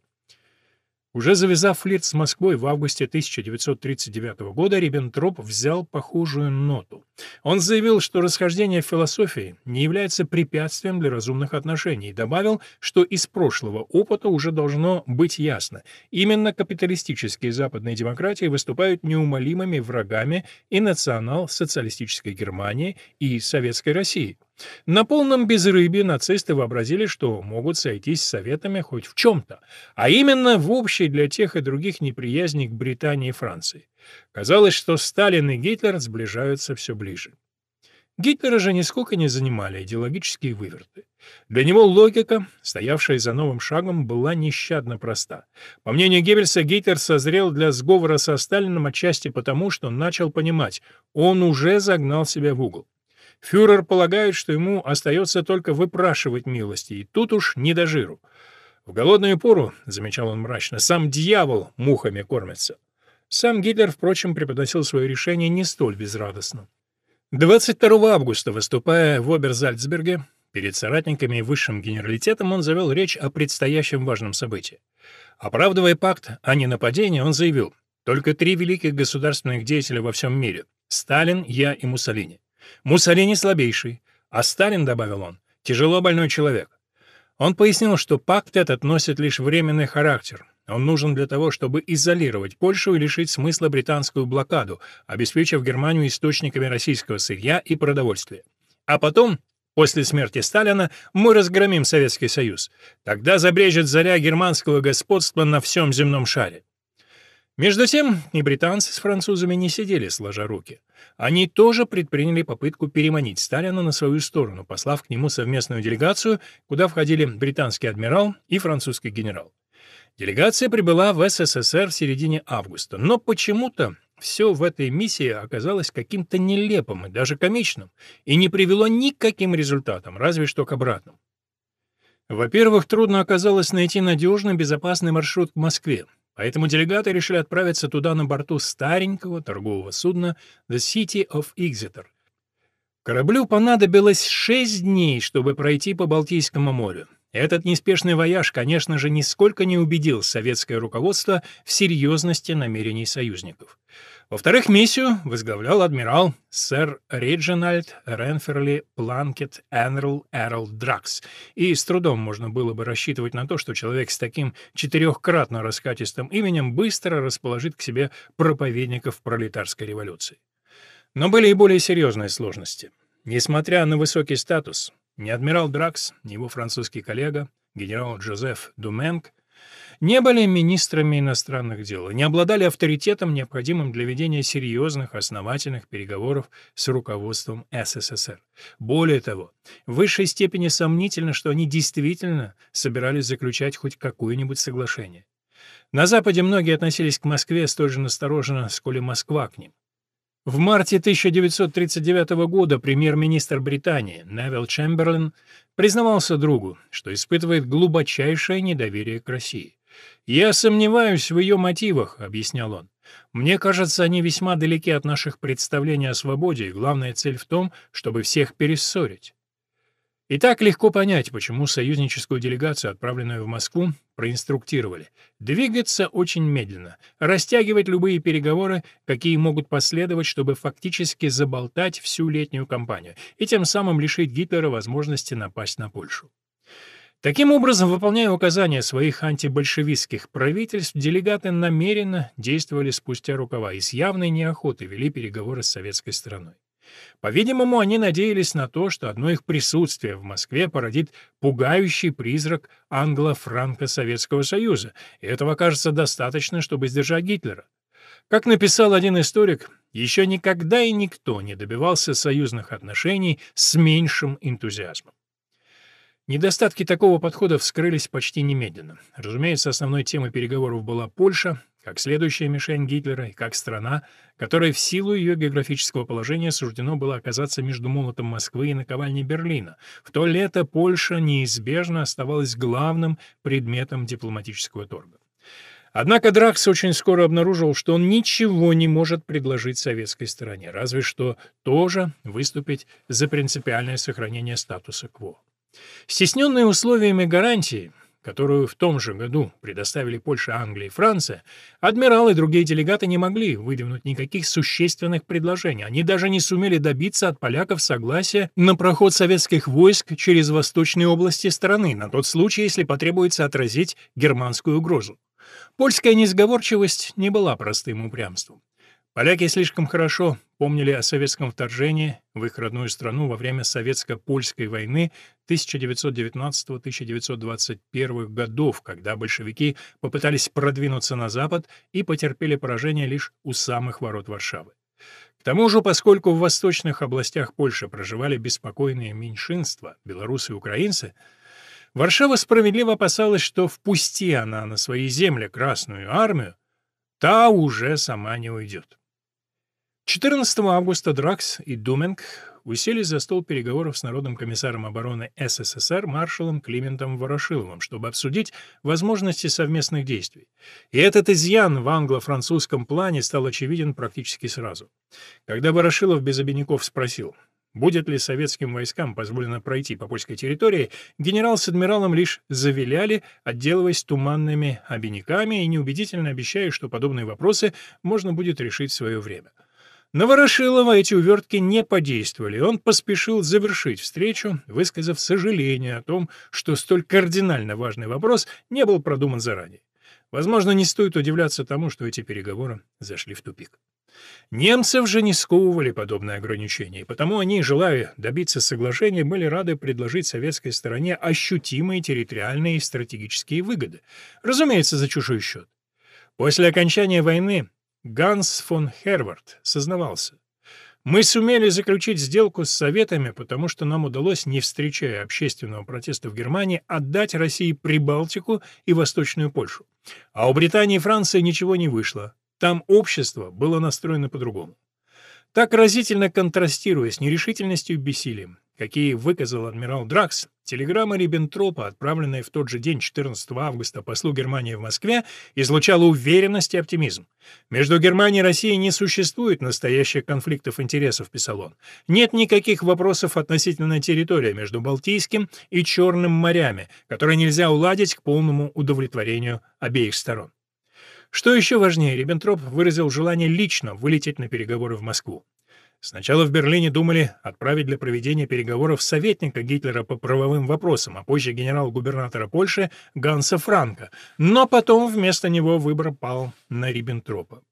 Уже завязав флирт с Москвой в августе 1939 года, Риббентроп взял похожую ноту. Он заявил, что расхождение в философии не является препятствием для разумных отношений, и добавил, что из прошлого опыта уже должно быть ясно. Именно капиталистические западные демократии выступают неумолимыми врагами и национал-социалистической Германии, и Советской России. На полном безрыбье нацисты вообразили, что могут сойтись с Советами хоть в чем-то, а именно в общей для тех и других неприязни к Британии и Франции. Казалось, что Сталин и Гитлер сближаются все ближе. Гитлера же нисколько не занимали идеологические выверты. Для него логика, стоявшая за новым шагом, была нещадно проста. По мнению Геббельса, Гитлер созрел для сговора со Сталином отчасти потому, что начал понимать, он уже загнал себя в угол. Фюрер полагает, что ему остается только выпрашивать милости, и тут уж не до жиру. В голодную пору, — замечал он мрачно, — сам дьявол мухами кормится. Сам Гитлер, впрочем, преподносил свое решение не столь безрадостно. 22 августа, выступая в Оберзальцберге, перед соратниками и высшим генералитетом он завел речь о предстоящем важном событии. Оправдывая пакт о ненападении, он заявил, «Только три великих государственных деятеля во всем мире — Сталин, я и Муссолини. Муссолини слабейший, а Сталин, добавил он, тяжело больной человек. Он пояснил, что пакт этот носит лишь временный характер. Он нужен для того, чтобы изолировать Польшу и лишить смысла британскую блокаду, обеспечив Германию источниками российского сырья и продовольствия. А потом, после смерти Сталина, мы разгромим Советский Союз. Тогда забрежет заря германского господства на всем земном шаре. Между тем, и британцы с французами не сидели сложа руки. Они тоже предприняли попытку переманить Сталина на свою сторону, послав к нему совместную делегацию, куда входили британский адмирал и французский генерал. Делегация прибыла в СССР в середине августа, но почему-то все в этой миссии оказалось каким-то нелепым и даже комичным, и не привело ни к каким результатам, разве что к обратным. Во-первых, трудно оказалось найти надежный, безопасный маршрут к Москве. Поэтому делегаты решили отправиться туда на борту старенького торгового судна The City of Exeter. Кораблю понадобилось шесть дней, чтобы пройти по Балтийскому морю. Этот неспешный вояж, конечно же, нисколько не убедил советское руководство в серьезности намерений союзников. Во-вторых, миссию возглавлял адмирал сэр Реджинальд Ренферли Планкет Эрнл-Эрл-Дракс, и с трудом можно было бы рассчитывать на то, что человек с таким четырехкратно раскатистым именем быстро расположит к себе проповедников пролетарской революции. Но были и более серьезные сложности. Несмотря на высокий статус, ни адмирал Дракс, ни его французский коллега, генерал Джозеф Думенг, не были министрами иностранных дел не обладали авторитетом, необходимым для ведения серьезных, основательных переговоров с руководством СССР. Более того, в высшей степени сомнительно, что они действительно собирались заключать хоть какое-нибудь соглашение. На Западе многие относились к Москве столь же настороженно, сколь и Москва к ним. В марте 1939 года премьер-министр Британии Невил Чемберлен признавался другу, что испытывает глубочайшее недоверие к России. «Я сомневаюсь в ее мотивах», — объяснял он. «Мне кажется, они весьма далеки от наших представлений о свободе, и главная цель в том, чтобы всех перессорить». И так легко понять, почему союзническую делегацию, отправленную в Москву, проинструктировали. Двигаться очень медленно, растягивать любые переговоры, какие могут последовать, чтобы фактически заболтать всю летнюю кампанию и тем самым лишить Гитлера возможности напасть на Польшу. Таким образом, выполняя указания своих антибольшевистских правительств, делегаты намеренно действовали спустя рукава и с явной неохотой вели переговоры с советской стороной. По-видимому, они надеялись на то, что одно их присутствие в Москве породит пугающий призрак англо-франко-советского союза, и этого кажется достаточно, чтобы сдержать Гитлера. Как написал один историк, еще никогда и никто не добивался союзных отношений с меньшим энтузиазмом. Недостатки такого подхода вскрылись почти немедленно. Разумеется, основной темой переговоров была Польша, как следующая мишень Гитлера и как страна, которой в силу ее географического положения суждено было оказаться между молотом Москвы и наковальней Берлина. В то лето Польша неизбежно оставалась главным предметом дипломатического торга. Однако Дракс очень скоро обнаружил, что он ничего не может предложить советской стороне, разве что тоже выступить за принципиальное сохранение статуса кво. Стесненные условиями гарантии, которую в том же году предоставили Польша, Англия и Франция, адмиралы и другие делегаты не могли выдвинуть никаких существенных предложений. Они даже не сумели добиться от поляков согласия на проход советских войск через восточные области страны, на тот случай, если потребуется отразить германскую угрозу. Польская несговорчивость не была простым упрямством. Поляки слишком хорошо помнили о советском вторжении в их родную страну во время советско-польской войны 1919-1921 годов, когда большевики попытались продвинуться на запад и потерпели поражение лишь у самых ворот Варшавы. К тому же, поскольку в восточных областях Польши проживали беспокойные меньшинства, белорусы и украинцы, Варшава справедливо опасалась, что впусти она на свои земли Красную армию, та уже сама не уйдет. 14 августа Дракс и Думенг уселись за стол переговоров с Народным комиссаром обороны СССР маршалом Климентом Ворошиловым, чтобы обсудить возможности совместных действий. И этот изъян в англо-французском плане стал очевиден практически сразу. Когда Ворошилов без обиняков спросил, будет ли советским войскам позволено пройти по польской территории, генерал с адмиралом лишь завиляли, отделываясь туманными обиняками и неубедительно обещая, что подобные вопросы можно будет решить в свое время. На Ворошилова эти увертки не подействовали, он поспешил завершить встречу, высказав сожаление о том, что столь кардинально важный вопрос не был продуман заранее. Возможно, не стоит удивляться тому, что эти переговоры зашли в тупик. Немцев же не сковывали подобные ограничения, и потому они, желая добиться соглашения, были рады предложить советской стороне ощутимые территориальные и стратегические выгоды, разумеется, за чужой счет. После окончания войны Ганс фон Хервард сознавался. Мы сумели заключить сделку с Советами, потому что нам удалось, не встречая общественного протеста в Германии, отдать России Прибалтику и Восточную Польшу. А у Британии и Франции ничего не вышло. Там общество было настроено по-другому. Так разительно контрастируя с нерешительностью и бессилием, какие выказал адмирал Дракс, телеграмма Риббентропа, отправленная в тот же день, 14 августа, послу Германии в Москве, излучала уверенность и оптимизм. «Между Германией и Россией не существует настоящих конфликтов интересов», — писал он. «Нет никаких вопросов относительно территории между Балтийским и Черным морями, которые нельзя уладить к полному удовлетворению обеих сторон». Что еще важнее, Риббентроп выразил желание лично вылететь на переговоры в Москву. Сначала в Берлине думали отправить для проведения переговоров советника Гитлера по правовым вопросам, а позже генерал-губернатора Польши Ганса Франка, но потом вместо него выбор пал на Риббентропа.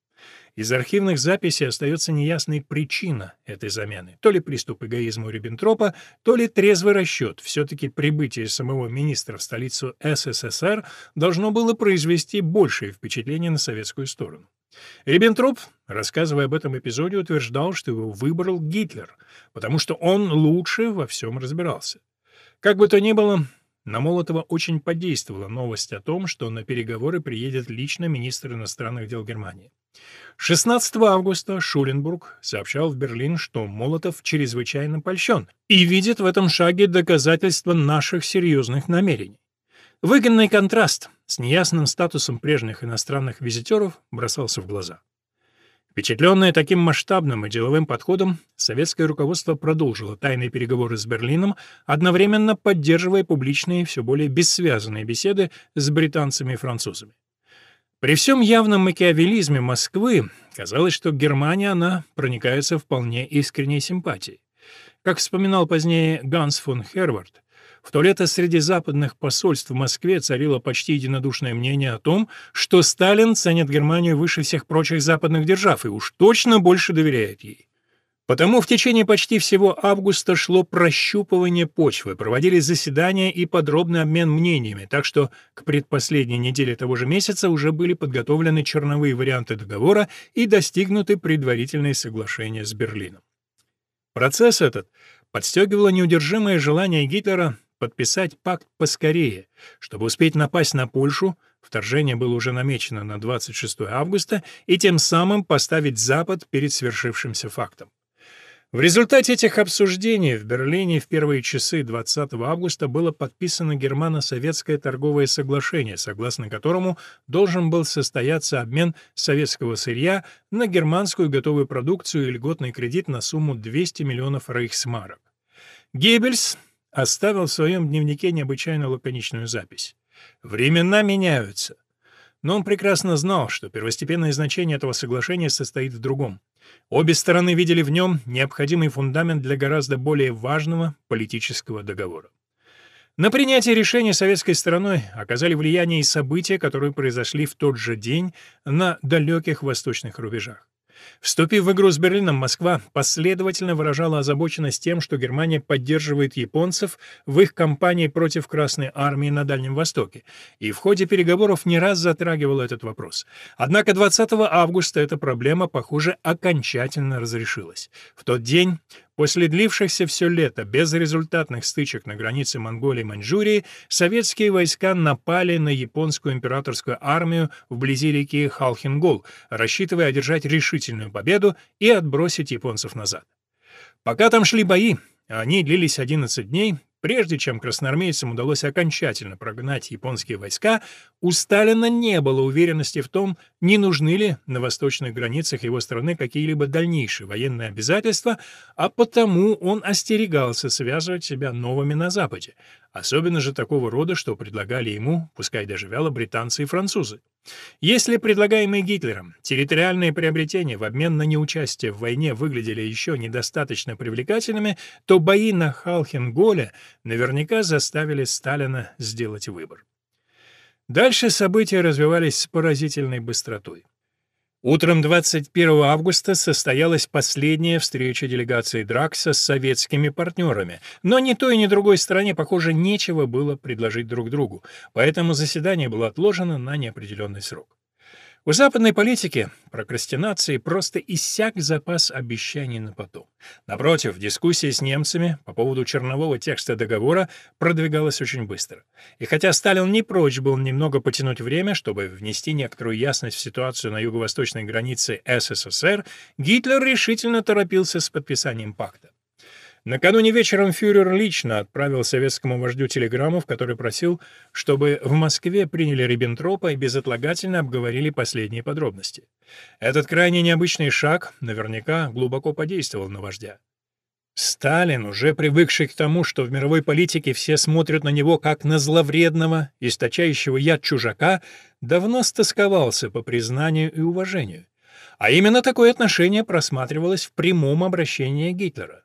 Из архивных записей остается неясной причина этой замены. То ли приступ эгоизма у Риббентропа, то ли трезвый расчет. Все-таки прибытие самого министра в столицу СССР должно было произвести большее впечатление на советскую сторону. Риббентроп, рассказывая об этом эпизоде, утверждал, что его выбрал Гитлер, потому что он лучше во всем разбирался. Как бы то ни было, на Молотова очень подействовала новость о том, что на переговоры приедет лично министр иностранных дел Германии. 16 августа Шуленбург сообщал в Берлин, что Молотов чрезвычайно польщен и видит в этом шаге доказательство наших серьезных намерений. Выгодный контраст с неясным статусом прежних иностранных визитеров бросался в глаза. Впечатленное таким масштабным и деловым подходом, советское руководство продолжило тайные переговоры с Берлином, одновременно поддерживая публичные, все более бессвязанные беседы с британцами и французами. При всем явном макиавелизме Москвы казалось, что Германия она проникается вполне искренней симпатией. Как вспоминал позднее Ганс фон Хервард, в то лето среди западных посольств в Москве царило почти единодушное мнение о том, что Сталин ценит Германию выше всех прочих западных держав и уж точно больше доверяет ей. Потому в течение почти всего августа шло прощупывание почвы, проводились заседания и подробный обмен мнениями, так что к предпоследней неделе того же месяца уже были подготовлены черновые варианты договора и достигнуты предварительные соглашения с Берлином. Процесс этот подстегивало неудержимое желание Гитлера подписать пакт поскорее, чтобы успеть напасть на Польшу, вторжение было уже намечено на 26 августа, и тем самым поставить Запад перед свершившимся фактом. В результате этих обсуждений в Берлине в первые часы 20 августа было подписано германо-советское торговое соглашение, согласно которому должен был состояться обмен советского сырья на германскую готовую продукцию и льготный кредит на сумму 200 миллионов рейхсмарок. Геббельс оставил в своем дневнике необычайно лаконичную запись. «Времена меняются». Но он прекрасно знал, что первостепенное значение этого соглашения состоит в другом. Обе стороны видели в нем необходимый фундамент для гораздо более важного политического договора. На принятие решения советской стороной оказали влияние и события, которые произошли в тот же день на далеких восточных рубежах. Вступив в игру с Берлином, Москва последовательно выражала озабоченность тем, что Германия поддерживает японцев в их кампании против Красной армии на Дальнем Востоке, и в ходе переговоров не раз затрагивала этот вопрос. Однако 20 августа эта проблема, похоже, окончательно разрешилась. В тот день После длившихся все лето безрезультатных стычек на границе Монголии и Маньчжурии советские войска напали на японскую императорскую армию вблизи реки Халхингол, рассчитывая одержать решительную победу и отбросить японцев назад. Пока там шли бои, они длились 11 дней, Прежде чем красноармейцам удалось окончательно прогнать японские войска, у Сталина не было уверенности в том, не нужны ли на восточных границах его страны какие-либо дальнейшие военные обязательства, а потому он остерегался связывать себя новыми на Западе, особенно же такого рода, что предлагали ему, пускай даже вяло, британцы и французы. Если предлагаемые Гитлером территориальные приобретения в обмен на неучастие в войне выглядели еще недостаточно привлекательными, то бои на Халхенголе наверняка заставили Сталина сделать выбор. Дальше события развивались с поразительной быстротой. Утром 21 августа состоялась последняя встреча делегации Дракса с советскими партнерами, но ни той, ни другой стороне, похоже, нечего было предложить друг другу, поэтому заседание было отложено на неопределенный срок. У западной политики прокрастинации просто иссяк запас обещаний на потом. Напротив, дискуссия с немцами по поводу чернового текста договора продвигалась очень быстро. И хотя Сталин не прочь был немного потянуть время, чтобы внести некоторую ясность в ситуацию на юго-восточной границе СССР, Гитлер решительно торопился с подписанием пакта. Накануне вечером фюрер лично отправил советскому вождю телеграмму, в которой просил, чтобы в Москве приняли Риббентропа и безотлагательно обговорили последние подробности. Этот крайне необычный шаг наверняка глубоко подействовал на вождя. Сталин, уже привыкший к тому, что в мировой политике все смотрят на него как на зловредного, источающего яд чужака, давно стосковался по признанию и уважению. А именно такое отношение просматривалось в прямом обращении Гитлера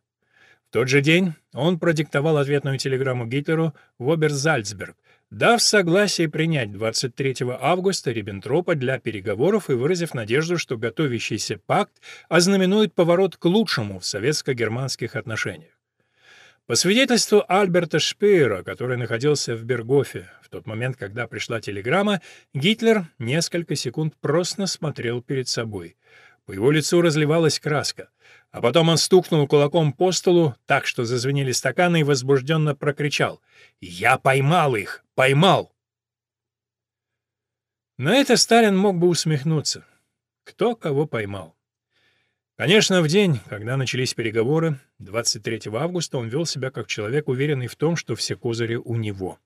тот же день он продиктовал ответную телеграмму Гитлеру в Оберзальцберг, дав согласие принять 23 августа Риббентропа для переговоров и выразив надежду, что готовящийся пакт ознаменует поворот к лучшему в советско-германских отношениях. По свидетельству Альберта Шпеера, который находился в Бергофе в тот момент, когда пришла телеграмма, Гитлер несколько секунд просто смотрел перед собой. По его лицу разливалась краска. А потом он стукнул кулаком по столу так, что зазвенели стаканы, и возбужденно прокричал «Я поймал их! Поймал!» На это Сталин мог бы усмехнуться. Кто кого поймал? Конечно, в день, когда начались переговоры, 23 августа, он вел себя как человек, уверенный в том, что все козыри у него.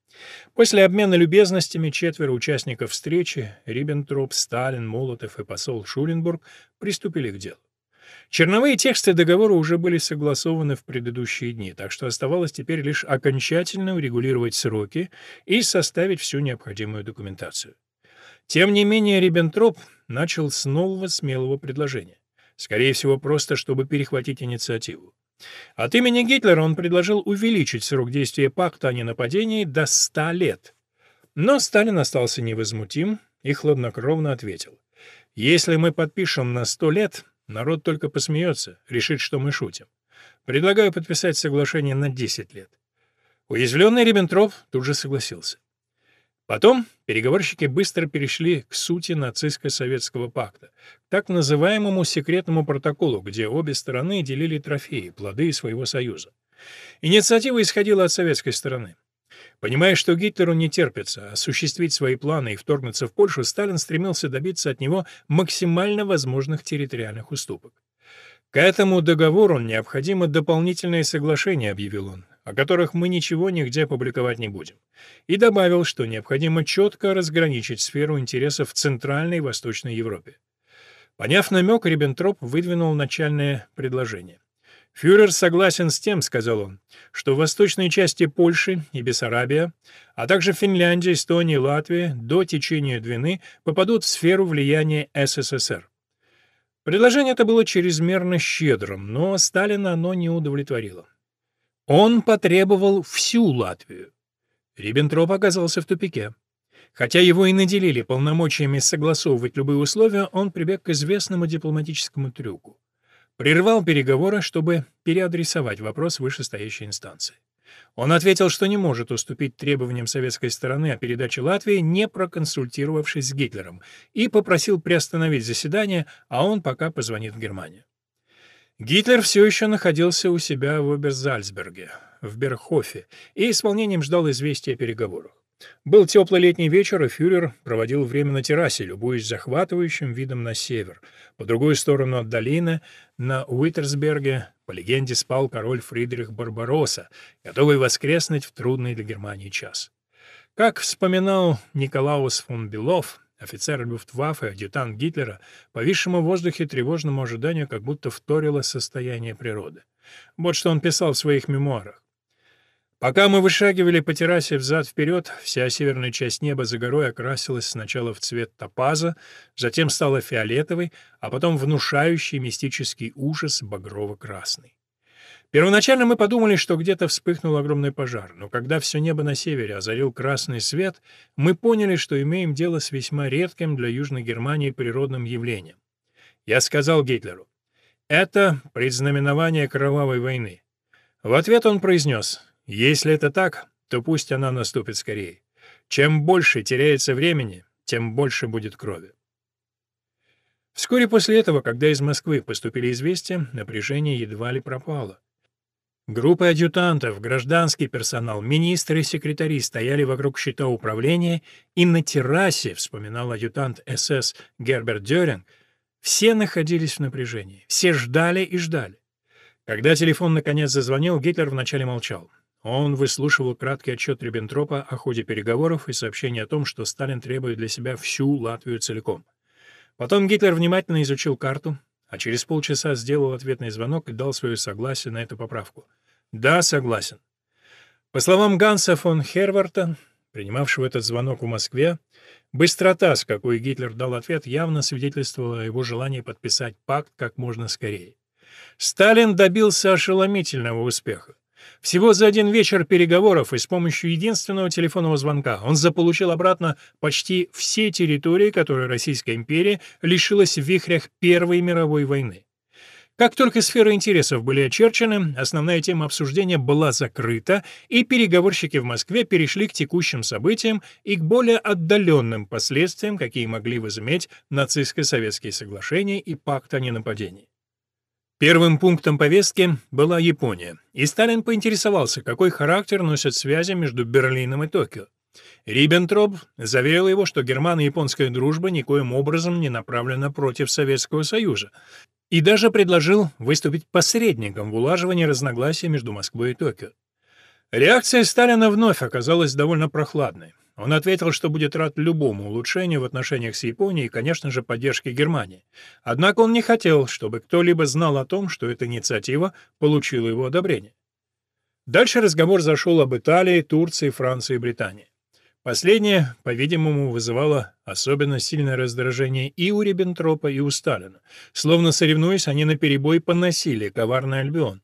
После обмена любезностями четверо участников встречи — Риббентроп, Сталин, Молотов и посол Шуленбург — приступили к делу. Черновые тексты договора уже были согласованы в предыдущие дни, так что оставалось теперь лишь окончательно урегулировать сроки и составить всю необходимую документацию. Тем не менее, Риббентроп начал с нового смелого предложения. Скорее всего, просто чтобы перехватить инициативу. От имени Гитлера он предложил увеличить срок действия пакта о ненападении до 100 лет. Но Сталин остался невозмутим и хладнокровно ответил. «Если мы подпишем на 100 лет, народ только посмеется, решит, что мы шутим. Предлагаю подписать соглашение на 10 лет». Уязвленный Риббентроп тут же согласился. Потом переговорщики быстро перешли к сути нацистско-советского пакта, к так называемому секретному протоколу, где обе стороны делили трофеи, плоды своего союза. Инициатива исходила от советской стороны. Понимая, что Гитлеру не терпится осуществить свои планы и вторгнуться в Польшу, Сталин стремился добиться от него максимально возможных территориальных уступок. К этому договору необходимо дополнительное соглашение, объявил он о которых мы ничего нигде публиковать не будем. И добавил, что необходимо четко разграничить сферу интересов Центральной и Восточной Европе. Поняв намек, Риббентроп выдвинул начальное предложение. «Фюрер согласен с тем, — сказал он, — что в восточной части Польши и Бессарабия, а также Финляндия, Эстония и Латвия до течения Двины попадут в сферу влияния СССР. Предложение это было чрезмерно щедрым, но Сталина оно не удовлетворило. Он потребовал всю Латвию. Риббентроп оказался в тупике. Хотя его и наделили полномочиями согласовывать любые условия, он прибег к известному дипломатическому трюку. Прервал переговоры, чтобы переадресовать вопрос вышестоящей инстанции. Он ответил, что не может уступить требованиям советской стороны о передаче Латвии, не проконсультировавшись с Гитлером, и попросил приостановить заседание, а он пока позвонит в Германию. Гитлер все еще находился у себя в Оберзальцберге, в Берхофе, и с волнением ждал известия о переговорах. Был теплый летний вечер, и фюрер проводил время на террасе, любуясь захватывающим видом на север. По другую сторону от долины, на Уитерсберге, по легенде, спал король Фридрих Барбаросса, готовый воскреснуть в трудный для Германии час. Как вспоминал Николаус фон Белов, Офицер Люфтваффе, адъютант Гитлера, повисшему в воздухе тревожному ожиданию как будто вторило состояние природы. Вот что он писал в своих мемуарах. Пока мы вышагивали по террасе взад-вперед, вся северная часть неба за горой окрасилась сначала в цвет топаза, затем стала фиолетовой, а потом внушающий мистический ужас багрово-красный. Первоначально мы подумали, что где-то вспыхнул огромный пожар, но когда все небо на севере озарил красный свет, мы поняли, что имеем дело с весьма редким для Южной Германии природным явлением. Я сказал Гитлеру, это предзнаменование кровавой войны. В ответ он произнес, если это так, то пусть она наступит скорее. Чем больше теряется времени, тем больше будет крови. Вскоре после этого, когда из Москвы поступили известия, напряжение едва ли пропало. Группы адъютантов, гражданский персонал, министры и секретари стояли вокруг щита управления, и на террасе, вспоминал адъютант СС Герберт Дёринг, все находились в напряжении, все ждали и ждали. Когда телефон наконец зазвонил, Гитлер вначале молчал. Он выслушивал краткий отчет Риббентропа о ходе переговоров и сообщение о том, что Сталин требует для себя всю Латвию целиком. Потом Гитлер внимательно изучил карту, а через полчаса сделал ответный звонок и дал свое согласие на эту поправку — да, согласен. По словам Ганса фон Херварта, принимавшего этот звонок в Москве, быстрота, с какой Гитлер дал ответ, явно свидетельствовала о его желании подписать пакт как можно скорее. Сталин добился ошеломительного успеха. Всего за один вечер переговоров и с помощью единственного телефонного звонка он заполучил обратно почти все территории, которые Российская империя лишилась в вихрях Первой мировой войны. Как только сферы интересов были очерчены, основная тема обсуждения была закрыта, и переговорщики в Москве перешли к текущим событиям и к более отдаленным последствиям, какие могли возыметь нацистско-советские соглашения и пакт о ненападении. Первым пунктом повестки была Япония, и Сталин поинтересовался, какой характер носят связи между Берлином и Токио. Риббентроп заверил его, что германо-японская дружба никоим образом не направлена против Советского Союза, и даже предложил выступить посредником в улаживании разногласий между Москвой и Токио. Реакция Сталина вновь оказалась довольно прохладной. Он ответил, что будет рад любому улучшению в отношениях с Японией и, конечно же, поддержке Германии. Однако он не хотел, чтобы кто-либо знал о том, что эта инициатива получила его одобрение. Дальше разговор зашел об Италии, Турции, Франции и Британии. Последнее, по-видимому, вызывало особенно сильное раздражение и у Риббентропа, и у Сталина. Словно соревнуясь, они наперебой поносили коварный Альбион.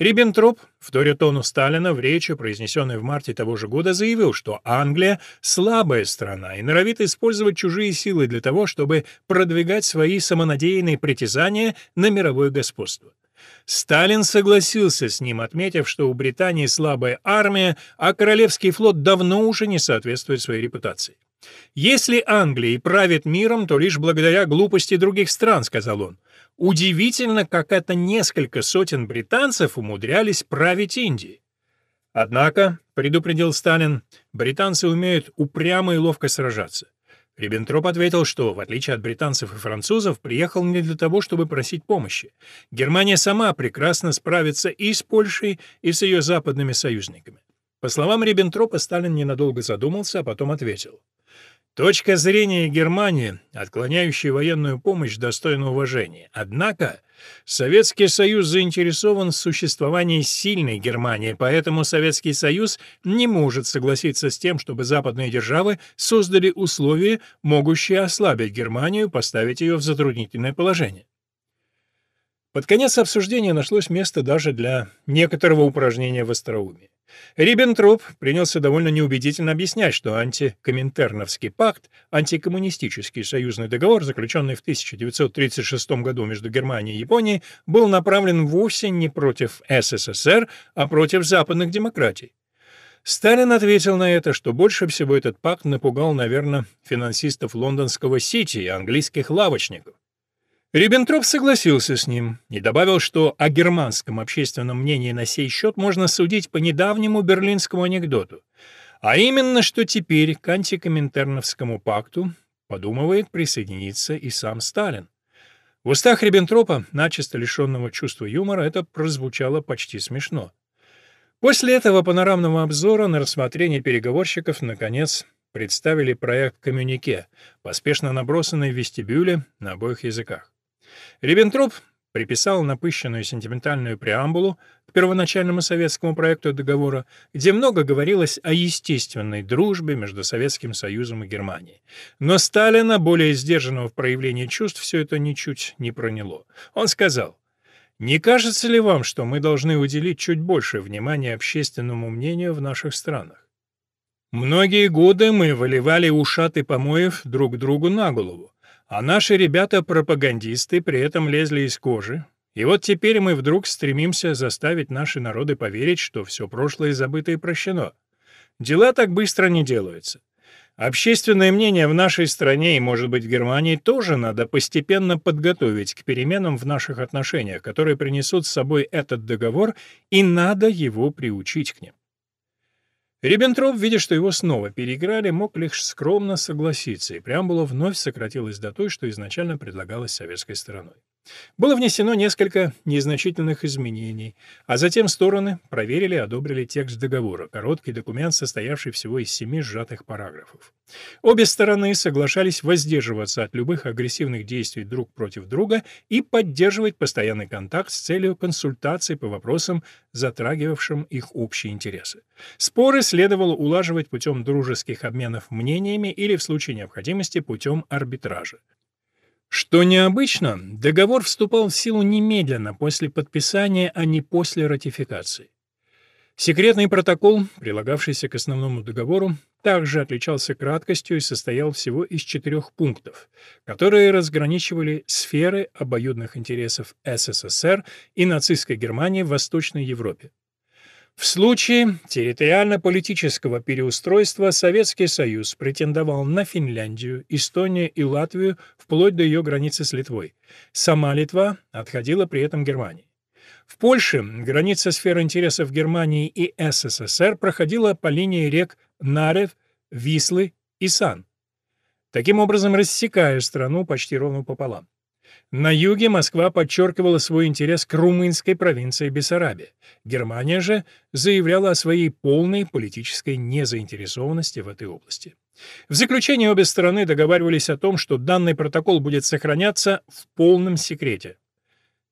Риббентроп, вторя тону Сталина, в речи, произнесенной в марте того же года, заявил, что Англия — слабая страна и норовит использовать чужие силы для того, чтобы продвигать свои самонадеянные притязания на мировое господство. Сталин согласился с ним, отметив, что у Британии слабая армия, а Королевский флот давно уже не соответствует своей репутации. «Если Англия правит миром, то лишь благодаря глупости других стран», — сказал он. «Удивительно, как это несколько сотен британцев умудрялись править Индией». Однако, предупредил Сталин, британцы умеют упрямо и ловко сражаться. Риббентроп ответил, что, в отличие от британцев и французов, приехал не для того, чтобы просить помощи. Германия сама прекрасно справится и с Польшей, и с ее западными союзниками. По словам Риббентропа, Сталин ненадолго задумался, а потом ответил. Точка зрения Германии, отклоняющая военную помощь, достойна уважения. Однако Советский Союз заинтересован в существовании сильной Германии, поэтому Советский Союз не может согласиться с тем, чтобы западные державы создали условия, могущие ослабить Германию, поставить ее в затруднительное положение. Под конец обсуждения нашлось место даже для некоторого упражнения в остроумии. Риббентроп принялся довольно неубедительно объяснять, что антикоминтерновский пакт, антикоммунистический союзный договор, заключенный в 1936 году между Германией и Японией, был направлен вовсе не против СССР, а против западных демократий. Сталин ответил на это, что больше всего этот пакт напугал, наверное, финансистов лондонского Сити и английских лавочников. Риббентроп согласился с ним и добавил, что о германском общественном мнении на сей счет можно судить по недавнему берлинскому анекдоту, а именно, что теперь к антикоминтерновскому пакту подумывает присоединиться и сам Сталин. В устах Риббентропа, начисто лишенного чувства юмора, это прозвучало почти смешно. После этого панорамного обзора на рассмотрение переговорщиков, наконец, представили проект «Коммюнике», поспешно набросанный в вестибюле на обоих языках. Риббентроп приписал напыщенную сентиментальную преамбулу к первоначальному советскому проекту договора, где много говорилось о естественной дружбе между Советским Союзом и Германией. Но Сталина, более сдержанного в проявлении чувств, все это ничуть не проняло. Он сказал, «Не кажется ли вам, что мы должны уделить чуть больше внимания общественному мнению в наших странах? Многие годы мы выливали ушаты помоев друг другу на голову. А наши ребята-пропагандисты при этом лезли из кожи. И вот теперь мы вдруг стремимся заставить наши народы поверить, что все прошлое забыто и прощено. Дела так быстро не делаются. Общественное мнение в нашей стране и, может быть, в Германии тоже надо постепенно подготовить к переменам в наших отношениях, которые принесут с собой этот договор, и надо его приучить к ним. Риббентроп, видя, что его снова переиграли, мог лишь скромно согласиться, и преамбула вновь сократилась до той, что изначально предлагалось советской стороной. Было внесено несколько незначительных изменений, а затем стороны проверили и одобрили текст договора, короткий документ, состоявший всего из семи сжатых параграфов. Обе стороны соглашались воздерживаться от любых агрессивных действий друг против друга и поддерживать постоянный контакт с целью консультации по вопросам, затрагивавшим их общие интересы. Споры следовало улаживать путем дружеских обменов мнениями или, в случае необходимости, путем арбитража. Что необычно, договор вступал в силу немедленно после подписания, а не после ратификации. Секретный протокол, прилагавшийся к основному договору, также отличался краткостью и состоял всего из четырех пунктов, которые разграничивали сферы обоюдных интересов СССР и нацистской Германии в Восточной Европе. В случае территориально-политического переустройства Советский Союз претендовал на Финляндию, Эстонию и Латвию вплоть до ее границы с Литвой. Сама Литва отходила при этом Германии. В Польше граница сферы интересов Германии и СССР проходила по линии рек Нарев, Вислы и Сан, таким образом рассекая страну почти ровно пополам. На юге Москва подчеркивала свой интерес к румынской провинции Бессарабия. Германия же заявляла о своей полной политической незаинтересованности в этой области. В заключение обе стороны договаривались о том, что данный протокол будет сохраняться в полном секрете.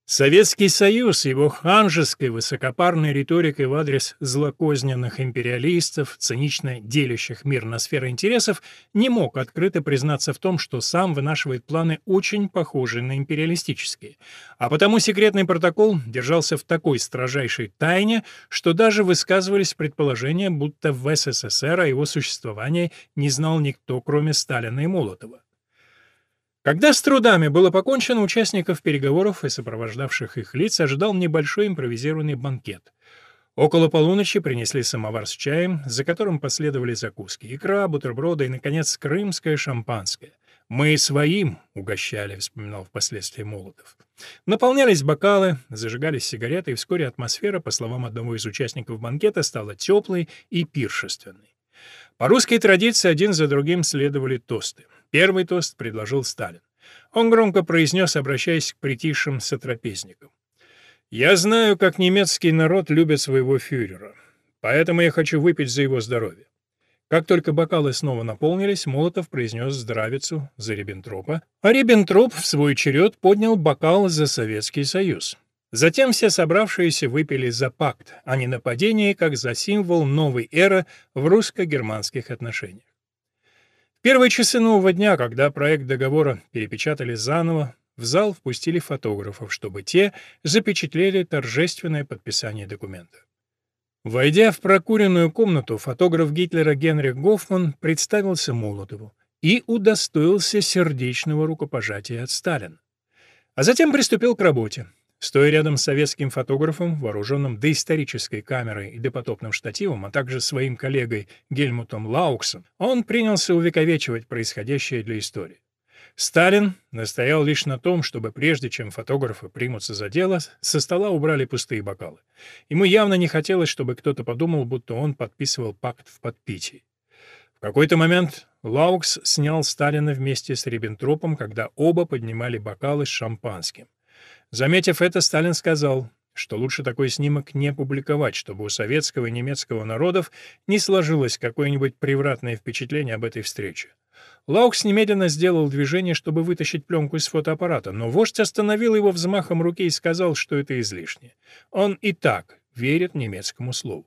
Советский Союз его ханжеской высокопарной риторикой в адрес злокозненных империалистов, цинично делящих мир на сферы интересов, не мог открыто признаться в том, что сам вынашивает планы очень похожие на империалистические. А потому секретный протокол держался в такой строжайшей тайне, что даже высказывались предположения, будто в СССР о его существовании не знал никто, кроме Сталина и Молотова. Когда с трудами было покончено, участников переговоров и сопровождавших их лиц ожидал небольшой импровизированный банкет. Около полуночи принесли самовар с чаем, за которым последовали закуски, икра, бутерброды и, наконец, крымское шампанское. «Мы своим угощали», — вспоминал впоследствии Молотов. Наполнялись бокалы, зажигались сигареты, и вскоре атмосфера, по словам одного из участников банкета, стала теплой и пиршественной. По русской традиции один за другим следовали тосты. Первый тост предложил Сталин. Он громко произнес, обращаясь к притихшим сотрапезникам. «Я знаю, как немецкий народ любит своего фюрера, поэтому я хочу выпить за его здоровье». Как только бокалы снова наполнились, Молотов произнес здравицу за Риббентропа, а Риббентроп в свой черед поднял бокал за Советский Союз. Затем все собравшиеся выпили за пакт, а не нападение, как за символ новой эры в русско-германских отношениях первые часы нового дня, когда проект договора перепечатали заново, в зал впустили фотографов, чтобы те запечатлели торжественное подписание документа. Войдя в прокуренную комнату, фотограф Гитлера Генрих Гофман представился Молотову и удостоился сердечного рукопожатия от Сталина. А затем приступил к работе. Стоя рядом с советским фотографом, вооруженным доисторической камерой и допотопным штативом, а также своим коллегой Гельмутом Лауксом, он принялся увековечивать происходящее для истории. Сталин настоял лишь на том, чтобы прежде чем фотографы примутся за дело, со стола убрали пустые бокалы. Ему явно не хотелось, чтобы кто-то подумал, будто он подписывал пакт в подпитии. В какой-то момент Лаукс снял Сталина вместе с Риббентропом, когда оба поднимали бокалы с шампанским. Заметив это, Сталин сказал, что лучше такой снимок не публиковать, чтобы у советского и немецкого народов не сложилось какое-нибудь превратное впечатление об этой встрече. Лаукс немедленно сделал движение, чтобы вытащить пленку из фотоаппарата, но вождь остановил его взмахом руки и сказал, что это излишне. Он и так верит немецкому слову.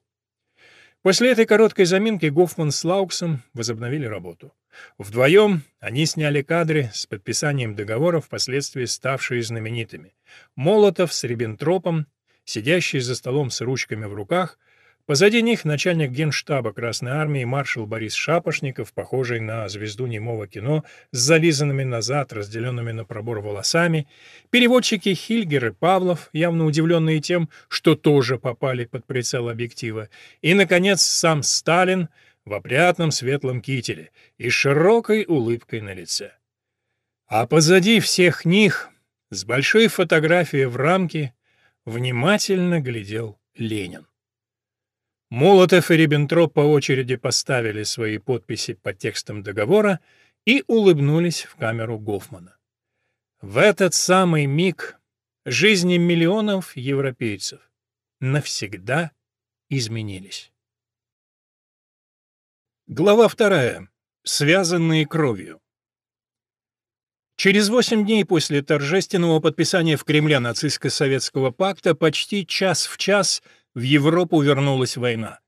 После этой короткой заминки Гофман с Лауксом возобновили работу. Вдвоем они сняли кадры с подписанием договора, впоследствии ставшие знаменитыми. Молотов с Риббентропом, сидящий за столом с ручками в руках, Позади них начальник генштаба Красной Армии маршал Борис Шапошников, похожий на звезду немого кино, с зализанными назад, разделенными на пробор волосами, переводчики Хильгер и Павлов, явно удивленные тем, что тоже попали под прицел объектива, и, наконец, сам Сталин в опрятном светлом кителе и широкой улыбкой на лице. А позади всех них, с большой фотографией в рамке, внимательно глядел Ленин. Молотов и Риббентроп по очереди поставили свои подписи под текстом договора и улыбнулись в камеру Гофмана. В этот самый миг жизни миллионов европейцев навсегда изменились. Глава вторая. Связанные кровью. Через восемь дней после торжественного подписания в Кремле нацистско-советского пакта почти час в час – в Европу вернулась война.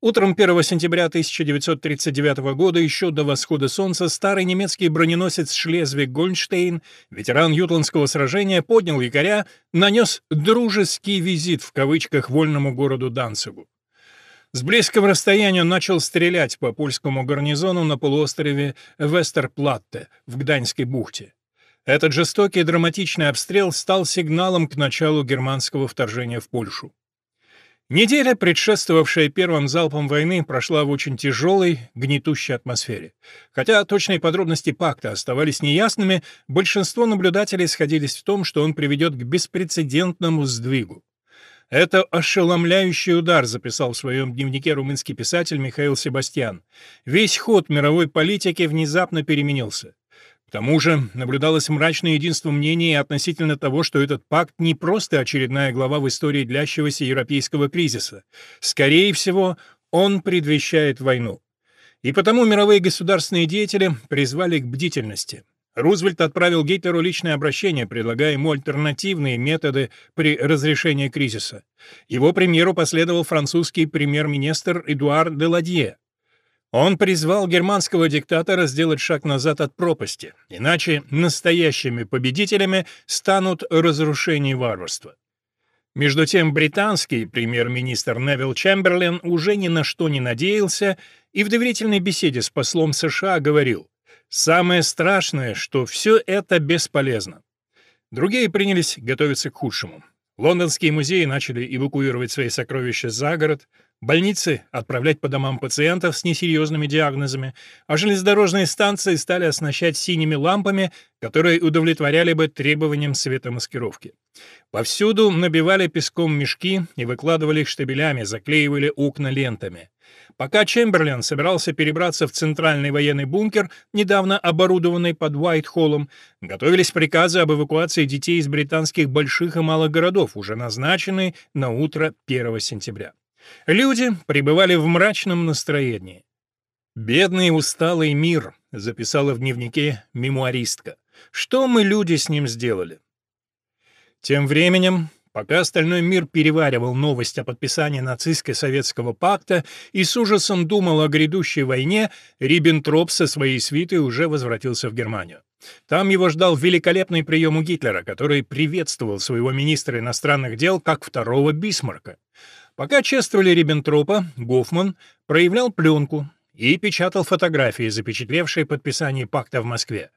Утром 1 сентября 1939 года, еще до восхода солнца, старый немецкий броненосец Шлезвиг-Гольнштейн, ветеран Ютландского сражения, поднял якоря, нанес «дружеский визит» в кавычках вольному городу Данцигу. С близкого расстояния он начал стрелять по польскому гарнизону на полуострове Вестерплатте в Гданьской бухте. Этот жестокий драматичный обстрел стал сигналом к началу германского вторжения в Польшу. Неделя, предшествовавшая первым залпам войны, прошла в очень тяжелой, гнетущей атмосфере. Хотя точные подробности пакта оставались неясными, большинство наблюдателей сходились в том, что он приведет к беспрецедентному сдвигу. «Это ошеломляющий удар», — записал в своем дневнике румынский писатель Михаил Себастьян. «Весь ход мировой политики внезапно переменился. К тому же наблюдалось мрачное единство мнений относительно того, что этот пакт не просто очередная глава в истории длящегося европейского кризиса. Скорее всего, он предвещает войну. И потому мировые государственные деятели призвали к бдительности. Рузвельт отправил Гитлеру личное обращение, предлагая ему альтернативные методы при разрешении кризиса. Его примеру последовал французский премьер-министр Эдуард де Ладье. Он призвал германского диктатора сделать шаг назад от пропасти, иначе настоящими победителями станут разрушение и варварство. Между тем британский премьер-министр Невил Чемберлен уже ни на что не надеялся и в доверительной беседе с послом США говорил «Самое страшное, что все это бесполезно». Другие принялись готовиться к худшему. Лондонские музеи начали эвакуировать свои сокровища за город, больницы отправлять по домам пациентов с несерьезными диагнозами, а железнодорожные станции стали оснащать синими лампами, которые удовлетворяли бы требованиям светомаскировки. Повсюду набивали песком мешки и выкладывали их штабелями, заклеивали окна лентами. Пока Чемберлен собирался перебраться в центральный военный бункер, недавно оборудованный под Уайт-Холлом, готовились приказы об эвакуации детей из британских больших и малых городов, уже назначенные на утро 1 сентября. Люди пребывали в мрачном настроении. «Бедный усталый мир», — записала в дневнике мемуаристка. «Что мы, люди, с ним сделали?» Тем временем Пока остальной мир переваривал новость о подписании нацистско-советского пакта и с ужасом думал о грядущей войне, Риббентроп со своей свитой уже возвратился в Германию. Там его ждал великолепный прием у Гитлера, который приветствовал своего министра иностранных дел как второго Бисмарка. Пока чествовали Риббентропа, Гофман проявлял пленку и печатал фотографии, запечатлевшие подписание пакта в Москве.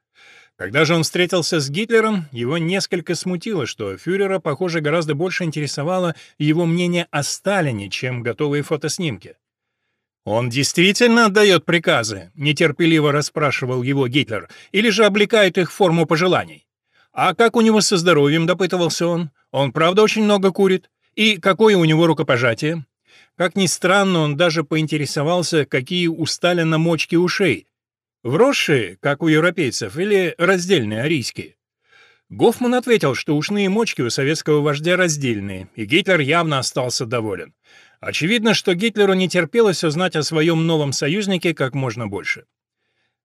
Когда же он встретился с Гитлером, его несколько смутило, что фюрера, похоже, гораздо больше интересовало его мнение о Сталине, чем готовые фотоснимки. «Он действительно отдает приказы?» — нетерпеливо расспрашивал его Гитлер, «или же облекает их в форму пожеланий?» «А как у него со здоровьем?» — допытывался он. «Он правда очень много курит? И какое у него рукопожатие?» Как ни странно, он даже поинтересовался, какие у Сталина мочки ушей, Вросшие, как у европейцев, или раздельные, арийские? Гофман ответил, что ушные мочки у советского вождя раздельные, и Гитлер явно остался доволен. Очевидно, что Гитлеру не терпелось узнать о своем новом союзнике как можно больше.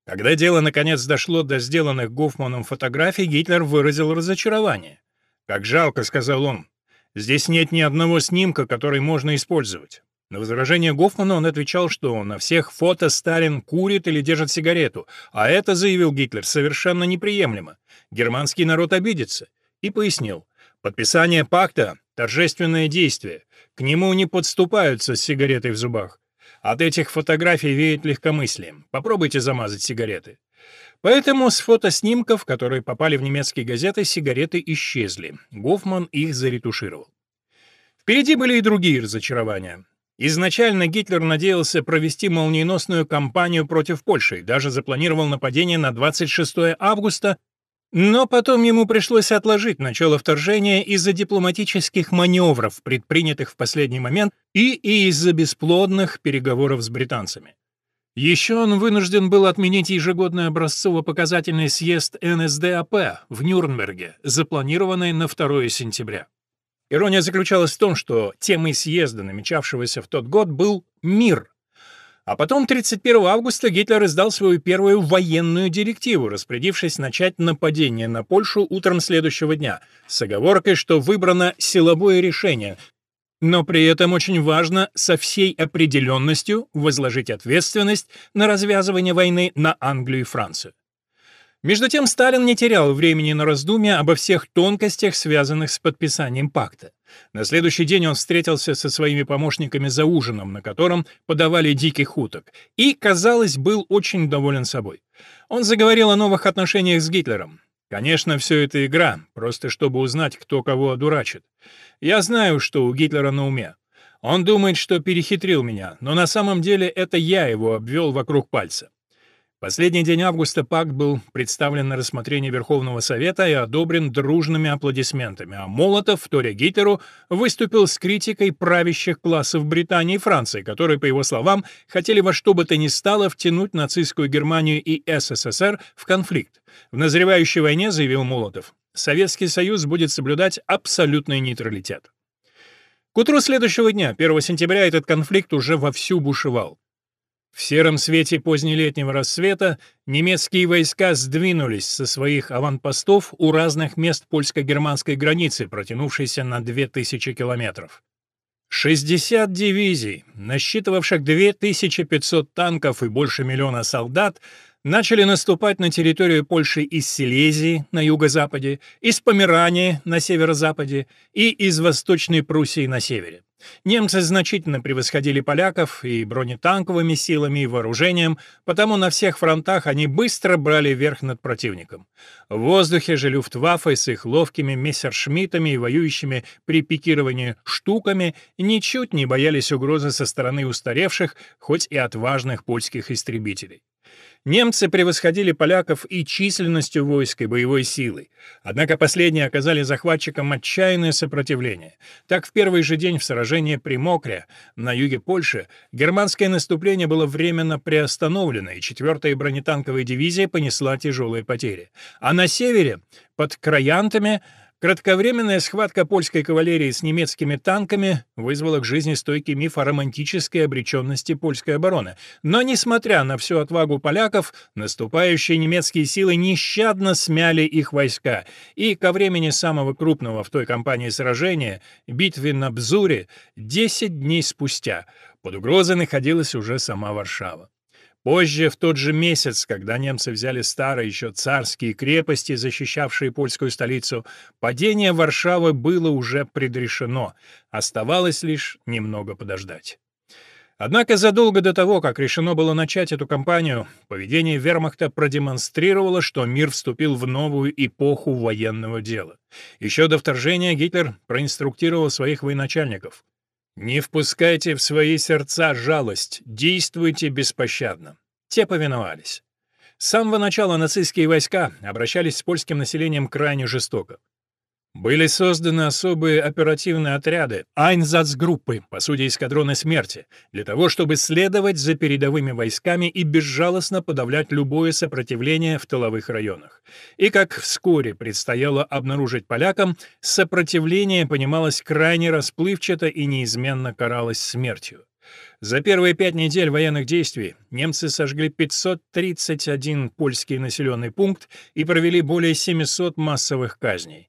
Когда дело наконец дошло до сделанных Гофманом фотографий, Гитлер выразил разочарование. «Как жалко», — сказал он, — «здесь нет ни одного снимка, который можно использовать. На возражение Гофмана он отвечал, что на всех фото Сталин курит или держит сигарету, а это, заявил Гитлер, совершенно неприемлемо. Германский народ обидится. И пояснил, подписание пакта — торжественное действие, к нему не подступаются с сигаретой в зубах. От этих фотографий веет легкомыслием. Попробуйте замазать сигареты. Поэтому с фотоснимков, которые попали в немецкие газеты, сигареты исчезли. Гофман их заретушировал. Впереди были и другие разочарования. Изначально Гитлер надеялся провести молниеносную кампанию против Польши даже запланировал нападение на 26 августа, но потом ему пришлось отложить начало вторжения из-за дипломатических маневров, предпринятых в последний момент, и из-за бесплодных переговоров с британцами. Еще он вынужден был отменить ежегодный образцово-показательный съезд НСДАП в Нюрнберге, запланированный на 2 сентября. Ирония заключалась в том, что темой съезда, намечавшегося в тот год, был мир. А потом, 31 августа, Гитлер издал свою первую военную директиву, распорядившись начать нападение на Польшу утром следующего дня, с оговоркой, что выбрано силовое решение, но при этом очень важно со всей определенностью возложить ответственность на развязывание войны на Англию и Францию. Между тем Сталин не терял времени на раздумья обо всех тонкостях, связанных с подписанием пакта. На следующий день он встретился со своими помощниками за ужином, на котором подавали диких уток, и, казалось, был очень доволен собой. Он заговорил о новых отношениях с Гитлером. Конечно, все это игра, просто чтобы узнать, кто кого одурачит. Я знаю, что у Гитлера на уме. Он думает, что перехитрил меня, но на самом деле это я его обвел вокруг пальца. Последний день августа пакт был представлен на рассмотрение Верховного Совета и одобрен дружными аплодисментами, а Молотов, вторя Гитлеру, выступил с критикой правящих классов Британии и Франции, которые, по его словам, хотели во что бы то ни стало втянуть нацистскую Германию и СССР в конфликт. В назревающей войне, заявил Молотов, Советский Союз будет соблюдать абсолютный нейтралитет. К утру следующего дня, 1 сентября, этот конфликт уже вовсю бушевал. В сером свете позднелетнего рассвета немецкие войска сдвинулись со своих аванпостов у разных мест польско-германской границы, протянувшейся на 2000 километров. 60 дивизий, насчитывавших 2500 танков и больше миллиона солдат, начали наступать на территорию Польши из Силезии на юго-западе, из Померании на северо-западе и из Восточной Пруссии на севере. Немцы значительно превосходили поляков и бронетанковыми силами, и вооружением, потому на всех фронтах они быстро брали верх над противником. В воздухе же Люфтваффе с их ловкими мессершмиттами и воюющими при пикировании штуками ничуть не боялись угрозы со стороны устаревших, хоть и отважных польских истребителей. Немцы превосходили поляков и численностью войск, и боевой силой. Однако последние оказали захватчикам отчаянное сопротивление. Так, в первый же день в сражении при Мокре, на юге Польши, германское наступление было временно приостановлено, и 4-я бронетанковая дивизия понесла тяжелые потери. А на севере, под Краянтами, Кратковременная схватка польской кавалерии с немецкими танками вызвала к жизни стойкий миф о романтической обреченности польской обороны. Но, несмотря на всю отвагу поляков, наступающие немецкие силы нещадно смяли их войска, и ко времени самого крупного в той кампании сражения, битвы на Бзуре, 10 дней спустя, под угрозой находилась уже сама Варшава. Позже, в тот же месяц, когда немцы взяли старые еще царские крепости, защищавшие польскую столицу, падение Варшавы было уже предрешено, оставалось лишь немного подождать. Однако задолго до того, как решено было начать эту кампанию, поведение вермахта продемонстрировало, что мир вступил в новую эпоху военного дела. Еще до вторжения Гитлер проинструктировал своих военачальников — не впускайте в свои сердца жалость, действуйте беспощадно. Те повиновались. С самого начала нацистские войска обращались с польским населением крайне жестоко. Были созданы особые оперативные отряды, Айнзацгруппы, по сути эскадроны смерти, для того, чтобы следовать за передовыми войсками и безжалостно подавлять любое сопротивление в тыловых районах. И как вскоре предстояло обнаружить полякам, сопротивление понималось крайне расплывчато и неизменно каралось смертью. За первые пять недель военных действий немцы сожгли 531 польский населенный пункт и провели более 700 массовых казней.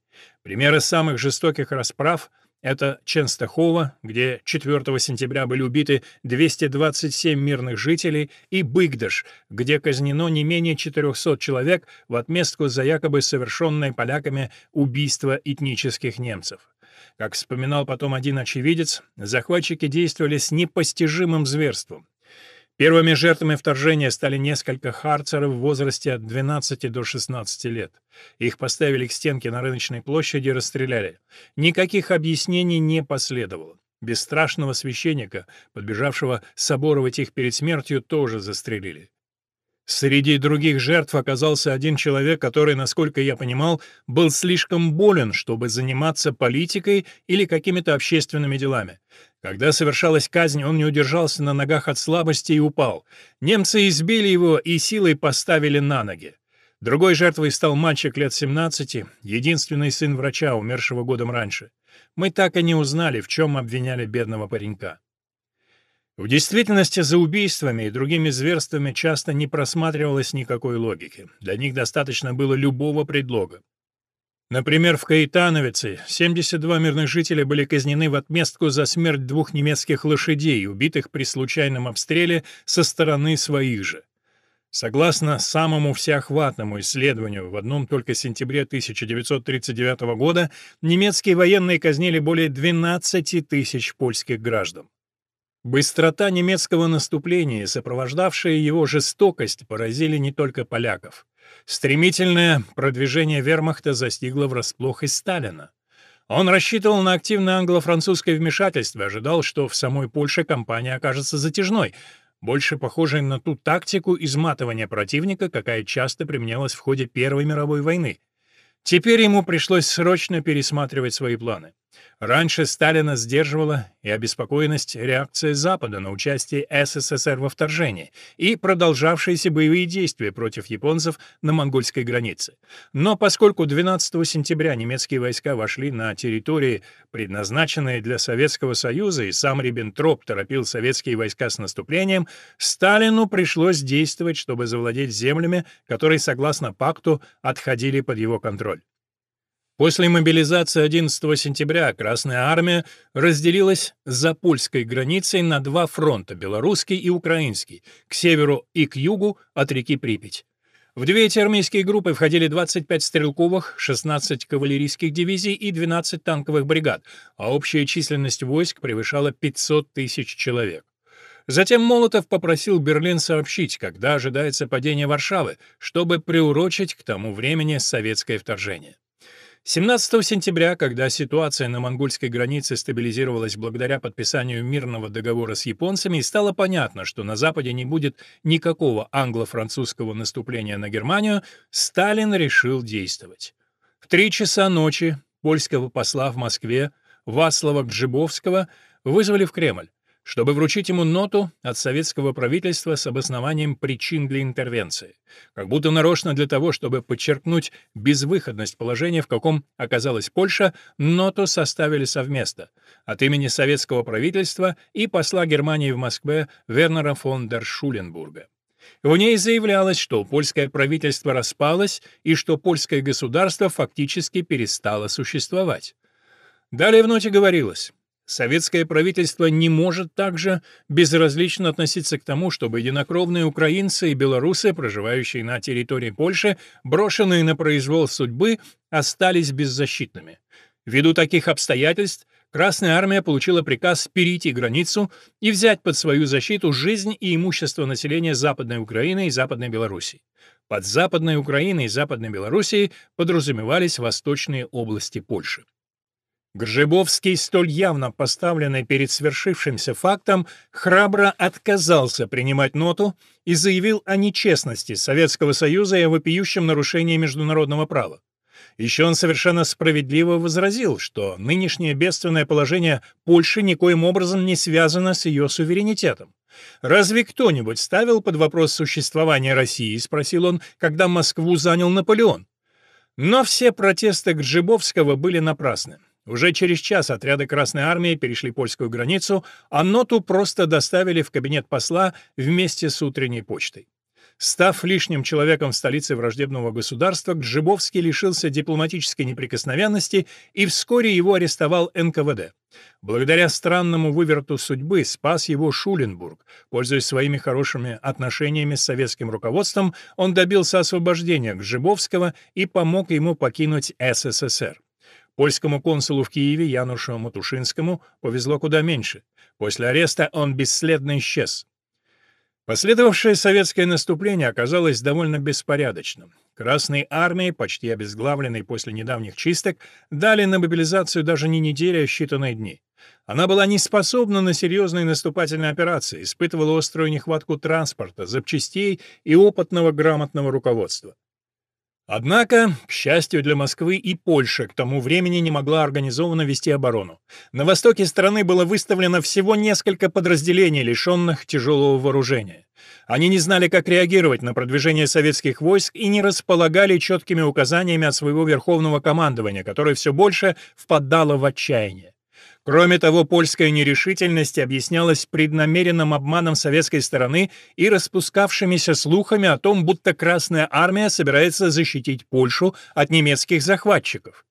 Примеры самых жестоких расправ — это Ченстахова, где 4 сентября были убиты 227 мирных жителей, и Быгдаш, где казнено не менее 400 человек в отместку за якобы совершенное поляками убийство этнических немцев. Как вспоминал потом один очевидец, захватчики действовали с непостижимым зверством. Первыми жертвами вторжения стали несколько харцеров в возрасте от 12 до 16 лет. Их поставили к стенке на рыночной площади и расстреляли. Никаких объяснений не последовало. Бесстрашного священника, подбежавшего соборовать их перед смертью, тоже застрелили. Среди других жертв оказался один человек, который, насколько я понимал, был слишком болен, чтобы заниматься политикой или какими-то общественными делами. Когда совершалась казнь, он не удержался на ногах от слабости и упал. Немцы избили его и силой поставили на ноги. Другой жертвой стал мальчик лет 17, единственный сын врача, умершего годом раньше. Мы так и не узнали, в чем обвиняли бедного паренька. В действительности за убийствами и другими зверствами часто не просматривалось никакой логики. Для них достаточно было любого предлога. Например, в Каитановице 72 мирных жителя были казнены в отместку за смерть двух немецких лошадей, убитых при случайном обстреле со стороны своих же. Согласно самому всеохватному исследованию, в одном только сентябре 1939 года немецкие военные казнили более 12 тысяч польских граждан. Быстрота немецкого наступления, сопровождавшая его жестокость, поразили не только поляков. Стремительное продвижение вермахта застигло врасплох и Сталина. Он рассчитывал на активное англо-французское вмешательство, ожидал, что в самой Польше кампания окажется затяжной, больше похожей на ту тактику изматывания противника, какая часто применялась в ходе Первой мировой войны. Теперь ему пришлось срочно пересматривать свои планы. Раньше Сталина сдерживала и обеспокоенность реакции Запада на участие СССР во вторжении и продолжавшиеся боевые действия против японцев на монгольской границе. Но поскольку 12 сентября немецкие войска вошли на территории, предназначенные для Советского Союза, и сам Риббентроп торопил советские войска с наступлением, Сталину пришлось действовать, чтобы завладеть землями, которые, согласно пакту, отходили под его контроль. После мобилизации 11 сентября Красная Армия разделилась за польской границей на два фронта – белорусский и украинский, к северу и к югу от реки Припять. В две эти армейские группы входили 25 стрелковых, 16 кавалерийских дивизий и 12 танковых бригад, а общая численность войск превышала 500 тысяч человек. Затем Молотов попросил Берлин сообщить, когда ожидается падение Варшавы, чтобы приурочить к тому времени советское вторжение. 17 сентября, когда ситуация на монгольской границе стабилизировалась благодаря подписанию мирного договора с японцами, стало понятно, что на Западе не будет никакого англо-французского наступления на Германию, Сталин решил действовать. В три часа ночи польского посла в Москве Васлава Гжибовского вызвали в Кремль чтобы вручить ему ноту от советского правительства с обоснованием причин для интервенции. Как будто нарочно для того, чтобы подчеркнуть безвыходность положения, в каком оказалась Польша, ноту составили совместно от имени советского правительства и посла Германии в Москве Вернера фон дер Шуленбурга. В ней заявлялось, что польское правительство распалось и что польское государство фактически перестало существовать. Далее в ноте говорилось Советское правительство не может также безразлично относиться к тому, чтобы единокровные украинцы и белорусы, проживающие на территории Польши, брошенные на произвол судьбы, остались беззащитными. Ввиду таких обстоятельств Красная армия получила приказ перейти границу и взять под свою защиту жизнь и имущество населения Западной Украины и Западной Белоруссии. Под Западной Украиной и Западной Белоруссией подразумевались восточные области Польши. Гржебовский, столь явно поставленный перед свершившимся фактом, храбро отказался принимать ноту и заявил о нечестности Советского Союза и о вопиющем нарушении международного права. Еще он совершенно справедливо возразил, что нынешнее бедственное положение Польши никоим образом не связано с ее суверенитетом. «Разве кто-нибудь ставил под вопрос существование России?» — спросил он, когда Москву занял Наполеон. Но все протесты Гджибовского были напрасны. Уже через час отряды Красной Армии перешли польскую границу, а ноту просто доставили в кабинет посла вместе с утренней почтой. Став лишним человеком в столице враждебного государства, Гжибовский лишился дипломатической неприкосновенности и вскоре его арестовал НКВД. Благодаря странному выверту судьбы спас его Шуленбург. Пользуясь своими хорошими отношениями с советским руководством, он добился освобождения Гжибовского и помог ему покинуть СССР. Польскому консулу в Киеве Янушу Матушинскому повезло куда меньше. После ареста он бесследно исчез. Последовавшее советское наступление оказалось довольно беспорядочным. Красной армии, почти обезглавленной после недавних чисток, дали на мобилизацию даже не недели, а считанные дни. Она была не способна на серьезные наступательные операции, испытывала острую нехватку транспорта, запчастей и опытного грамотного руководства. Однако, к счастью для Москвы, и Польша к тому времени не могла организованно вести оборону. На востоке страны было выставлено всего несколько подразделений, лишенных тяжелого вооружения. Они не знали, как реагировать на продвижение советских войск и не располагали четкими указаниями от своего верховного командования, которое все больше впадало в отчаяние. Кроме того, польская нерешительность объяснялась преднамеренным обманом советской стороны и распускавшимися слухами о том, будто Красная армия собирается защитить Польшу от немецких захватчиков.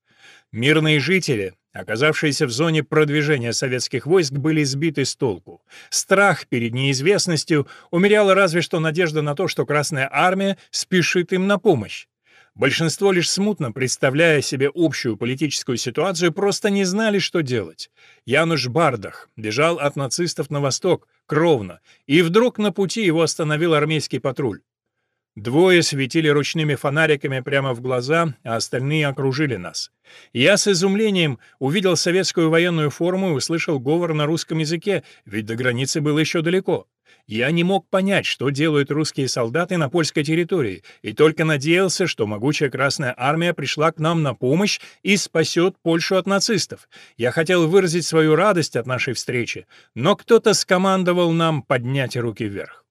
Мирные жители, оказавшиеся в зоне продвижения советских войск, были сбиты с толку. Страх перед неизвестностью умеряла разве что надежда на то, что Красная Армия спешит им на помощь. Большинство, лишь смутно представляя себе общую политическую ситуацию, просто не знали, что делать. Януш Бардах бежал от нацистов на восток, кровно, и вдруг на пути его остановил армейский патруль. Двое светили ручными фонариками прямо в глаза, а остальные окружили нас. Я с изумлением увидел советскую военную форму и услышал говор на русском языке, ведь до границы было еще далеко. Я не мог понять, что делают русские солдаты на польской территории, и только надеялся, что могучая Красная Армия пришла к нам на помощь и спасет Польшу от нацистов. Я хотел выразить свою радость от нашей встречи, но кто-то скомандовал нам поднять руки вверх.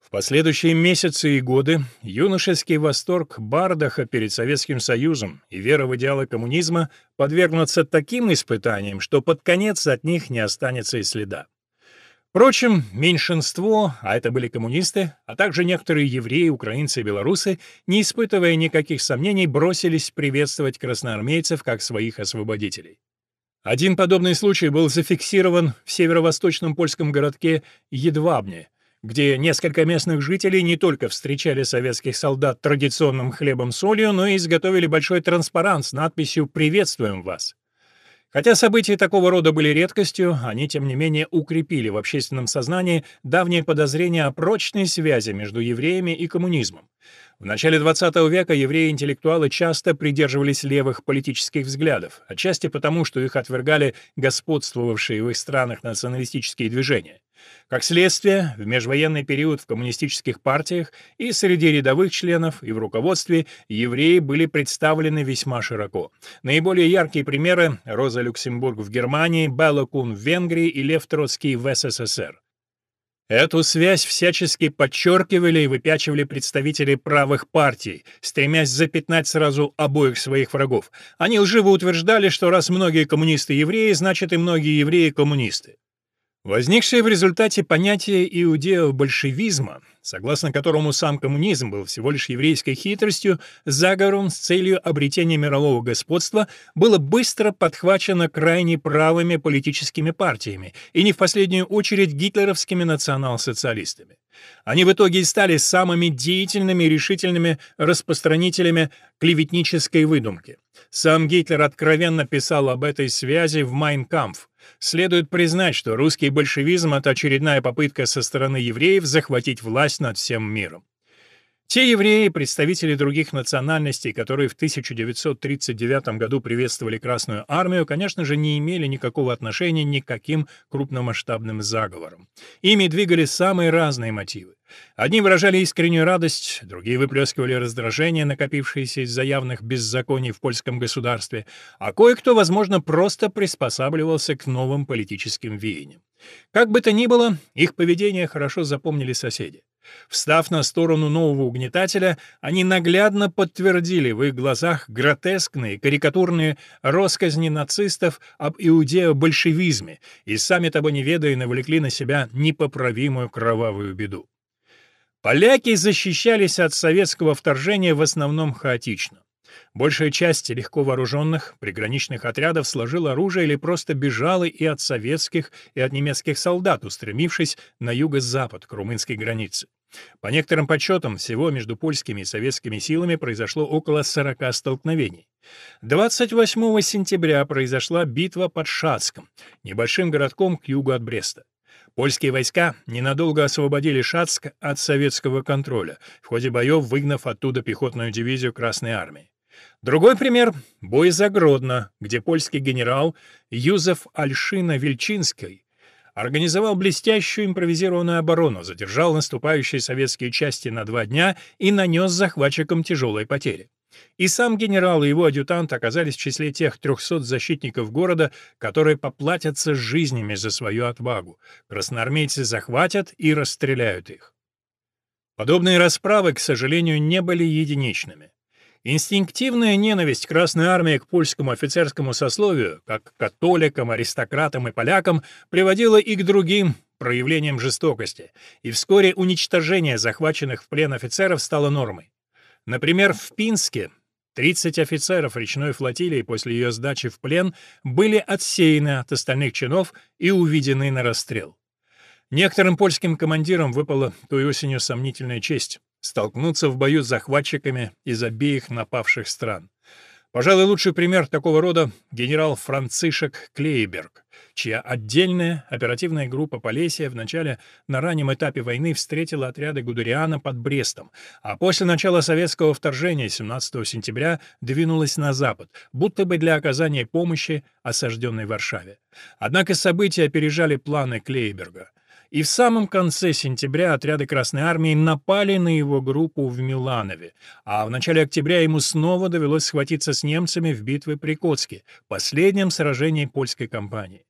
В последующие месяцы и годы юношеский восторг Бардаха перед Советским Союзом и вера в идеалы коммунизма подвергнутся таким испытаниям, что под конец от них не останется и следа. Впрочем, меньшинство, а это были коммунисты, а также некоторые евреи, украинцы и белорусы, не испытывая никаких сомнений, бросились приветствовать красноармейцев как своих освободителей. Один подобный случай был зафиксирован в северо-восточном польском городке Едвабне, где несколько местных жителей не только встречали советских солдат традиционным хлебом-солью, но и изготовили большой транспарант с надписью «Приветствуем вас». Хотя события такого рода были редкостью, они, тем не менее, укрепили в общественном сознании давние подозрения о прочной связи между евреями и коммунизмом. В начале XX века евреи-интеллектуалы часто придерживались левых политических взглядов, отчасти потому, что их отвергали господствовавшие в их странах националистические движения. Как следствие, в межвоенный период в коммунистических партиях и среди рядовых членов, и в руководстве евреи были представлены весьма широко. Наиболее яркие примеры — Роза Люксембург в Германии, Белла Кун в Венгрии и Лев Троцкий в СССР. Эту связь всячески подчеркивали и выпячивали представители правых партий, стремясь запятнать сразу обоих своих врагов. Они лживо утверждали, что раз многие коммунисты евреи, значит и многие евреи коммунисты. Возникшее в результате понятие иудео-большевизма, согласно которому сам коммунизм был всего лишь еврейской хитростью, заговором с целью обретения мирового господства, было быстро подхвачено крайне правыми политическими партиями, и не в последнюю очередь гитлеровскими национал-социалистами. Они в итоге и стали самыми деятельными и решительными распространителями клеветнической выдумки. Сам Гитлер откровенно писал об этой связи в «Майн Кампф», Следует признать, что русский большевизм — это очередная попытка со стороны евреев захватить власть над всем миром. Те евреи, представители других национальностей, которые в 1939 году приветствовали Красную армию, конечно же, не имели никакого отношения ни к каким крупномасштабным заговорам. Ими двигали самые разные мотивы. Одни выражали искреннюю радость, другие выплескивали раздражение, накопившееся из-за явных беззаконий в польском государстве, а кое-кто, возможно, просто приспосабливался к новым политическим веяниям. Как бы то ни было, их поведение хорошо запомнили соседи. Встав на сторону нового угнетателя, они наглядно подтвердили в их глазах гротескные, карикатурные росказни нацистов об иудео-большевизме и, сами того не ведая, навлекли на себя непоправимую кровавую беду. Поляки защищались от советского вторжения в основном хаотично. Большая часть легко вооруженных приграничных отрядов сложила оружие или просто бежала и от советских, и от немецких солдат, устремившись на юго-запад к румынской границе. По некоторым подсчетам, всего между польскими и советскими силами произошло около 40 столкновений. 28 сентября произошла битва под Шацком, небольшим городком к югу от Бреста. Польские войска ненадолго освободили Шацк от советского контроля, в ходе боев выгнав оттуда пехотную дивизию Красной Армии. Другой пример — бой за Гродно, где польский генерал Юзеф Альшина-Вильчинский организовал блестящую импровизированную оборону, задержал наступающие советские части на два дня и нанес захватчикам тяжелые потери. И сам генерал и его адъютант оказались в числе тех 300 защитников города, которые поплатятся жизнями за свою отвагу. Красноармейцы захватят и расстреляют их. Подобные расправы, к сожалению, не были единичными. Инстинктивная ненависть Красной Армии к польскому офицерскому сословию, как к католикам, аристократам и полякам, приводила и к другим проявлениям жестокости, и вскоре уничтожение захваченных в плен офицеров стало нормой. Например, в Пинске 30 офицеров речной флотилии после ее сдачи в плен были отсеяны от остальных чинов и уведены на расстрел. Некоторым польским командирам выпала той осенью сомнительная честь — столкнуться в бою с захватчиками из обеих напавших стран. Пожалуй, лучший пример такого рода — генерал Францишек Клейберг, чья отдельная оперативная группа Полесия в начале на раннем этапе войны встретила отряды Гудериана под Брестом, а после начала советского вторжения 17 сентября двинулась на запад, будто бы для оказания помощи осажденной Варшаве. Однако события опережали планы Клейберга — и в самом конце сентября отряды Красной Армии напали на его группу в Миланове, а в начале октября ему снова довелось схватиться с немцами в битве при Коцке, последнем сражении польской кампании.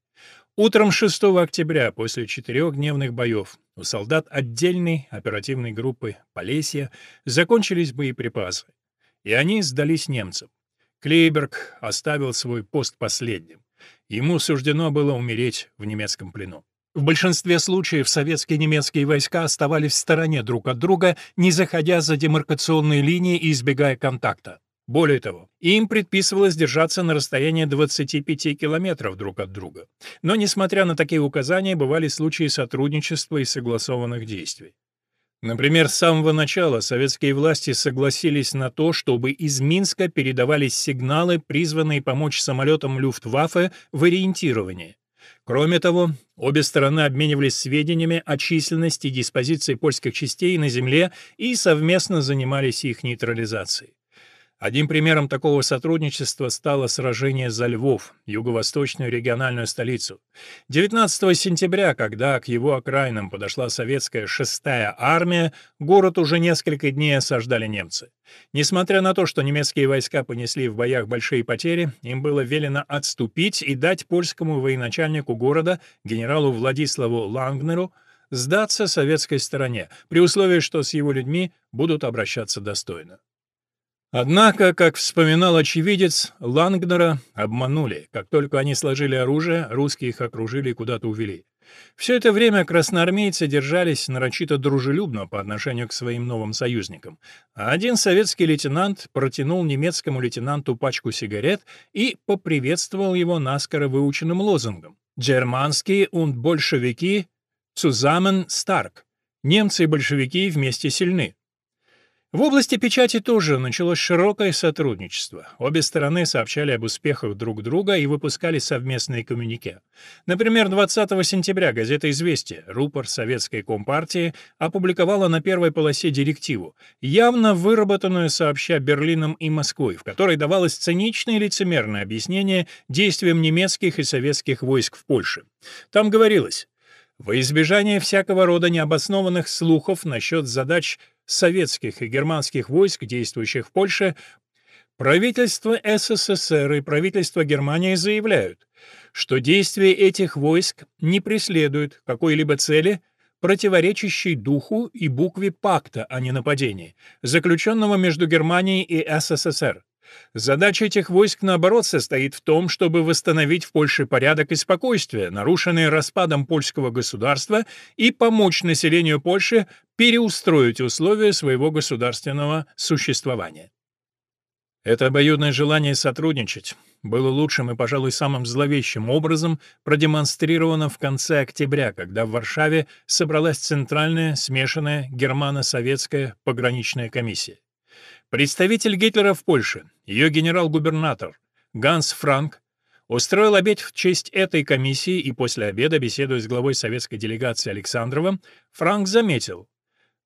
Утром 6 октября, после четырехдневных боев, у солдат отдельной оперативной группы Полесья закончились боеприпасы, и они сдались немцам. Клейберг оставил свой пост последним. Ему суждено было умереть в немецком плену. В большинстве случаев советские и немецкие войска оставались в стороне друг от друга, не заходя за демаркационные линии и избегая контакта. Более того, им предписывалось держаться на расстоянии 25 километров друг от друга. Но, несмотря на такие указания, бывали случаи сотрудничества и согласованных действий. Например, с самого начала советские власти согласились на то, чтобы из Минска передавались сигналы, призванные помочь самолетам Люфтваффе в ориентировании. Кроме того, обе стороны обменивались сведениями о численности и диспозиции польских частей на земле и совместно занимались их нейтрализацией. Одним примером такого сотрудничества стало сражение за Львов, юго-восточную региональную столицу. 19 сентября, когда к его окраинам подошла советская шестая армия, город уже несколько дней осаждали немцы. Несмотря на то, что немецкие войска понесли в боях большие потери, им было велено отступить и дать польскому военачальнику города, генералу Владиславу Лангнеру, сдаться советской стороне, при условии, что с его людьми будут обращаться достойно. Однако, как вспоминал очевидец, Лангнера обманули. Как только они сложили оружие, русские их окружили и куда-то увели. Все это время красноармейцы держались нарочито дружелюбно по отношению к своим новым союзникам. Один советский лейтенант протянул немецкому лейтенанту пачку сигарет и поприветствовал его наскоро выученным лозунгом «Германские und большевики zusammen stark» — «Немцы и большевики вместе сильны». В области печати тоже началось широкое сотрудничество. Обе стороны сообщали об успехах друг друга и выпускали совместные коммюнике. Например, 20 сентября газета «Известия», рупор Советской Компартии, опубликовала на первой полосе директиву, явно выработанную сообща Берлином и Москвой, в которой давалось циничное и лицемерное объяснение действиям немецких и советских войск в Польше. Там говорилось во избежание всякого рода необоснованных слухов насчет задач советских и германских войск, действующих в Польше, правительство СССР и правительство Германии заявляют, что действия этих войск не преследуют какой-либо цели, противоречащей духу и букве пакта о ненападении, заключенного между Германией и СССР. Задача этих войск, наоборот, состоит в том, чтобы восстановить в Польше порядок и спокойствие, нарушенные распадом польского государства, и помочь населению Польши переустроить условия своего государственного существования. Это обоюдное желание сотрудничать было лучшим и, пожалуй, самым зловещим образом продемонстрировано в конце октября, когда в Варшаве собралась Центральная смешанная германо-советская пограничная комиссия. Представитель Гитлера в Польше, ее генерал-губернатор Ганс Франк, устроил обед в честь этой комиссии и после обеда, беседуя с главой советской делегации Александровым, Франк заметил,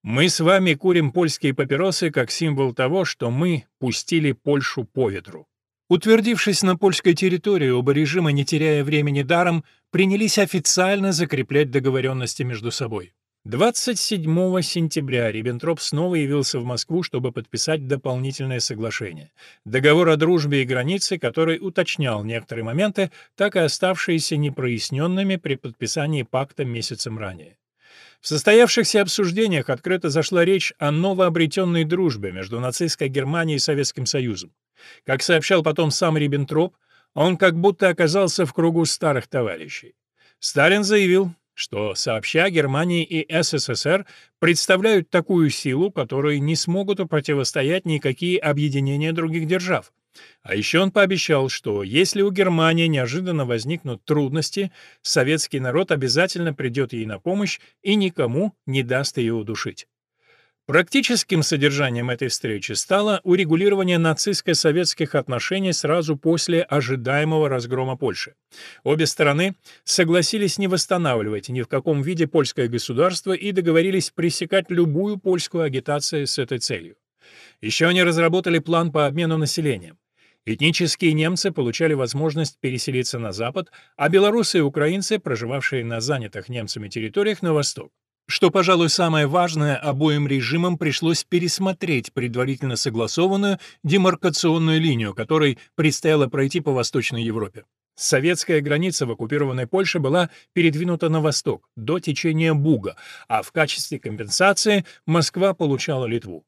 «Мы с вами курим польские папиросы как символ того, что мы пустили Польшу по ветру». Утвердившись на польской территории, оба режима, не теряя времени даром, принялись официально закреплять договоренности между собой. 27 сентября Риббентроп снова явился в Москву, чтобы подписать дополнительное соглашение. Договор о дружбе и границе, который уточнял некоторые моменты, так и оставшиеся непроясненными при подписании пакта месяцем ранее. В состоявшихся обсуждениях открыто зашла речь о новообретенной дружбе между нацистской Германией и Советским Союзом. Как сообщал потом сам Риббентроп, он как будто оказался в кругу старых товарищей. Сталин заявил, что сообща Германии и СССР представляют такую силу, которой не смогут противостоять никакие объединения других держав. А еще он пообещал, что если у Германии неожиданно возникнут трудности, советский народ обязательно придет ей на помощь и никому не даст ее удушить. Практическим содержанием этой встречи стало урегулирование нацистско-советских отношений сразу после ожидаемого разгрома Польши. Обе стороны согласились не восстанавливать ни в каком виде польское государство и договорились пресекать любую польскую агитацию с этой целью. Еще они разработали план по обмену населением. Этнические немцы получали возможность переселиться на запад, а белорусы и украинцы, проживавшие на занятых немцами территориях, на восток. Что, пожалуй, самое важное, обоим режимам пришлось пересмотреть предварительно согласованную демаркационную линию, которой предстояло пройти по Восточной Европе. Советская граница в оккупированной Польше была передвинута на восток, до течения Буга, а в качестве компенсации Москва получала Литву.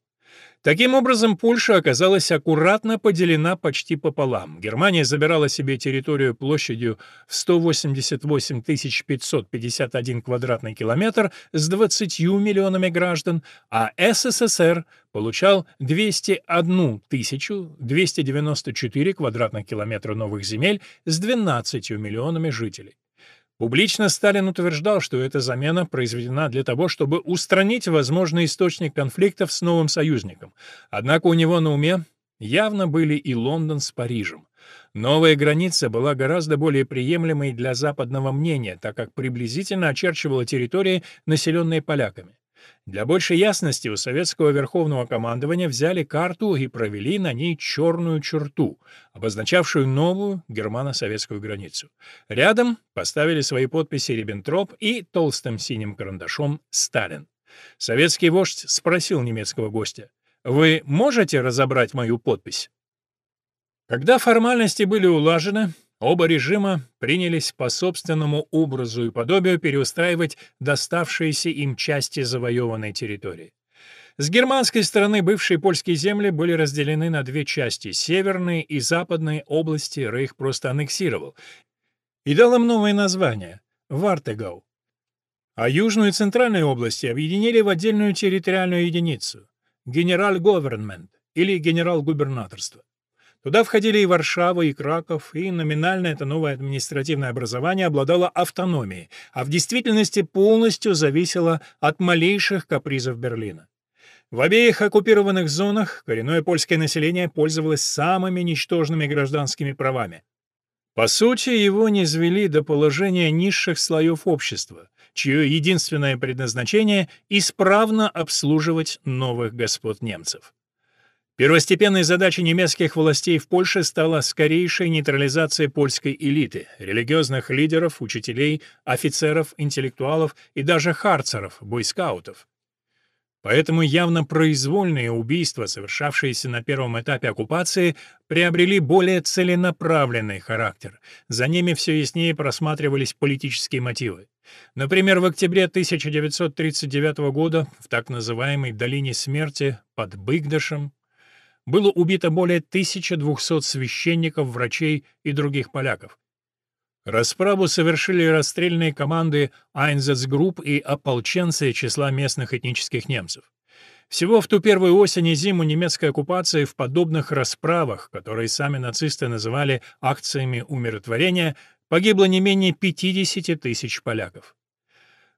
Таким образом, Польша оказалась аккуратно поделена почти пополам. Германия забирала себе территорию площадью в 188 551 квадратный километр с 20 миллионами граждан, а СССР получал 201 294 квадратных километра новых земель с 12 миллионами жителей. Публично Сталин утверждал, что эта замена произведена для того, чтобы устранить возможный источник конфликтов с новым союзником. Однако у него на уме явно были и Лондон с Парижем. Новая граница была гораздо более приемлемой для западного мнения, так как приблизительно очерчивала территории, населенные поляками. Для большей ясности у советского верховного командования взяли карту и провели на ней черную черту, обозначавшую новую германо-советскую границу. Рядом поставили свои подписи Риббентроп и толстым синим карандашом Сталин. Советский вождь спросил немецкого гостя, «Вы можете разобрать мою подпись?» Когда формальности были улажены, Оба режима принялись по собственному образу и подобию переустраивать доставшиеся им части завоеванной территории. С германской стороны бывшие польские земли были разделены на две части — северные и западные области Рейх просто аннексировал и дал им новое название — Вартегау. А южную и центральные области объединили в отдельную территориальную единицу — генерал-говернмент или генерал-губернаторство. Туда входили и Варшава, и Краков, и номинально это новое административное образование обладало автономией, а в действительности полностью зависело от малейших капризов Берлина. В обеих оккупированных зонах коренное польское население пользовалось самыми ничтожными гражданскими правами. По сути, его низвели до положения низших слоев общества, чье единственное предназначение — исправно обслуживать новых господ немцев. Первостепенной задачей немецких властей в Польше стала скорейшая нейтрализация польской элиты, религиозных лидеров, учителей, офицеров, интеллектуалов и даже харцеров, бойскаутов. Поэтому явно произвольные убийства, совершавшиеся на первом этапе оккупации, приобрели более целенаправленный характер. За ними все яснее просматривались политические мотивы. Например, в октябре 1939 года в так называемой «долине смерти» под Быгдашем было убито более 1200 священников, врачей и других поляков. Расправу совершили расстрельные команды Айнзецгрупп и ополченцы числа местных этнических немцев. Всего в ту первую осень и зиму немецкой оккупации в подобных расправах, которые сами нацисты называли акциями умиротворения, погибло не менее 50 тысяч поляков.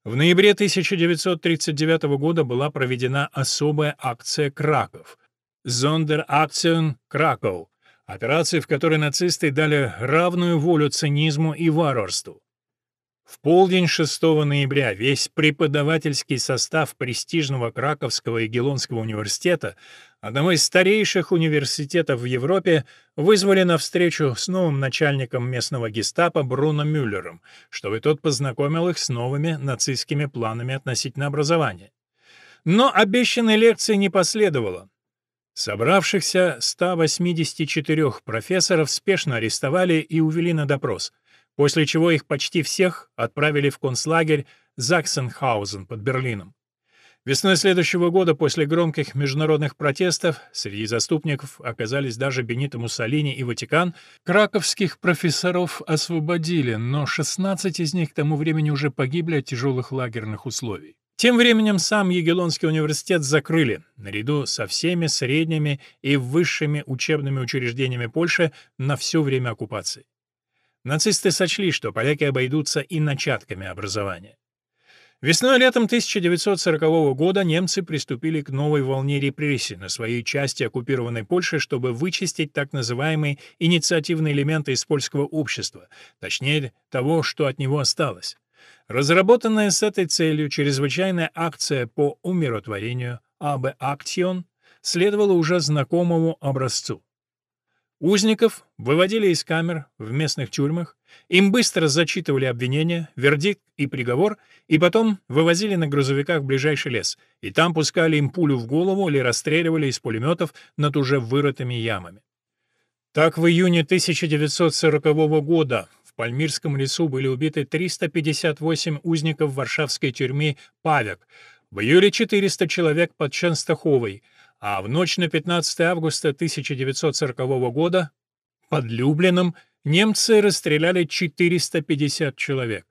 В ноябре 1939 года была проведена особая акция «Краков», Зондеракцион Краков, операции, в которой нацисты дали равную волю цинизму и варварству. В полдень 6 ноября весь преподавательский состав престижного Краковского и Гелонского университета, одного из старейших университетов в Европе, вызвали на встречу с новым начальником местного гестапо Бруно Мюллером, чтобы тот познакомил их с новыми нацистскими планами относительно образования. Но обещанной лекции не последовало. Собравшихся 184 профессоров спешно арестовали и увели на допрос, после чего их почти всех отправили в концлагерь Заксенхаузен под Берлином. Весной следующего года, после громких международных протестов, среди заступников оказались даже Бенито Муссолини и Ватикан, краковских профессоров освободили, но 16 из них к тому времени уже погибли от тяжелых лагерных условий. Тем временем сам Егелонский университет закрыли, наряду со всеми средними и высшими учебными учреждениями Польши на все время оккупации. Нацисты сочли, что поляки обойдутся и начатками образования. Весной и летом 1940 года немцы приступили к новой волне репрессий на своей части оккупированной Польши, чтобы вычистить так называемые инициативные элементы из польского общества, точнее того, что от него осталось. Разработанная с этой целью чрезвычайная акция по умиротворению АБ Акцион следовала уже знакомому образцу. Узников выводили из камер в местных тюрьмах, им быстро зачитывали обвинения, вердикт и приговор, и потом вывозили на грузовиках в ближайший лес, и там пускали им пулю в голову или расстреливали из пулеметов над уже вырытыми ямами. Так в июне 1940 года в Пальмирском лесу были убиты 358 узников варшавской тюрьмы «Павек», в июле 400 человек под Ченстаховой, а в ночь на 15 августа 1940 года под Люблином немцы расстреляли 450 человек.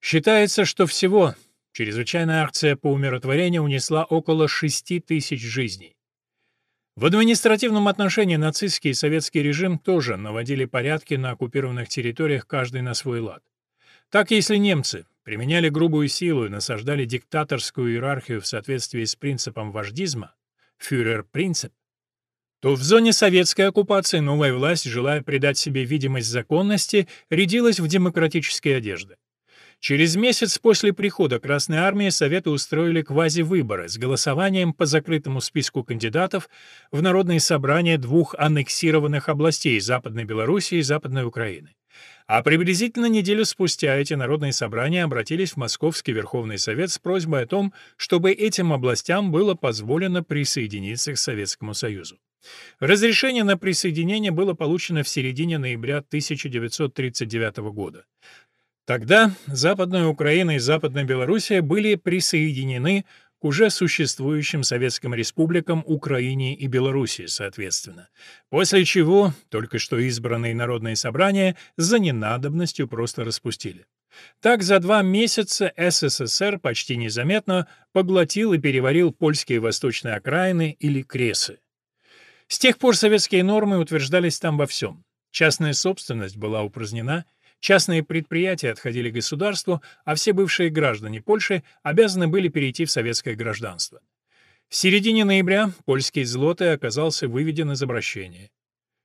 Считается, что всего чрезвычайная акция по умиротворению унесла около 6 тысяч жизней. В административном отношении нацистский и советский режим тоже наводили порядки на оккупированных территориях каждый на свой лад. Так, если немцы применяли грубую силу и насаждали диктаторскую иерархию в соответствии с принципом вождизма, фюрер-принцип, то в зоне советской оккупации новая власть, желая придать себе видимость законности, рядилась в демократические одежды. Через месяц после прихода Красной Армии Советы устроили квази-выборы с голосованием по закрытому списку кандидатов в народные собрания двух аннексированных областей Западной Белоруссии и Западной Украины. А приблизительно неделю спустя эти народные собрания обратились в Московский Верховный Совет с просьбой о том, чтобы этим областям было позволено присоединиться к Советскому Союзу. Разрешение на присоединение было получено в середине ноября 1939 года. Тогда Западная Украина и Западная Белоруссия были присоединены к уже существующим советским республикам Украине и Белоруссии, соответственно. После чего только что избранные народные собрания за ненадобностью просто распустили. Так за два месяца СССР почти незаметно поглотил и переварил польские восточные окраины или кресы. С тех пор советские нормы утверждались там во всем. Частная собственность была упразднена — Частные предприятия отходили государству, а все бывшие граждане Польши обязаны были перейти в советское гражданство. В середине ноября польский злотый оказался выведен из обращения.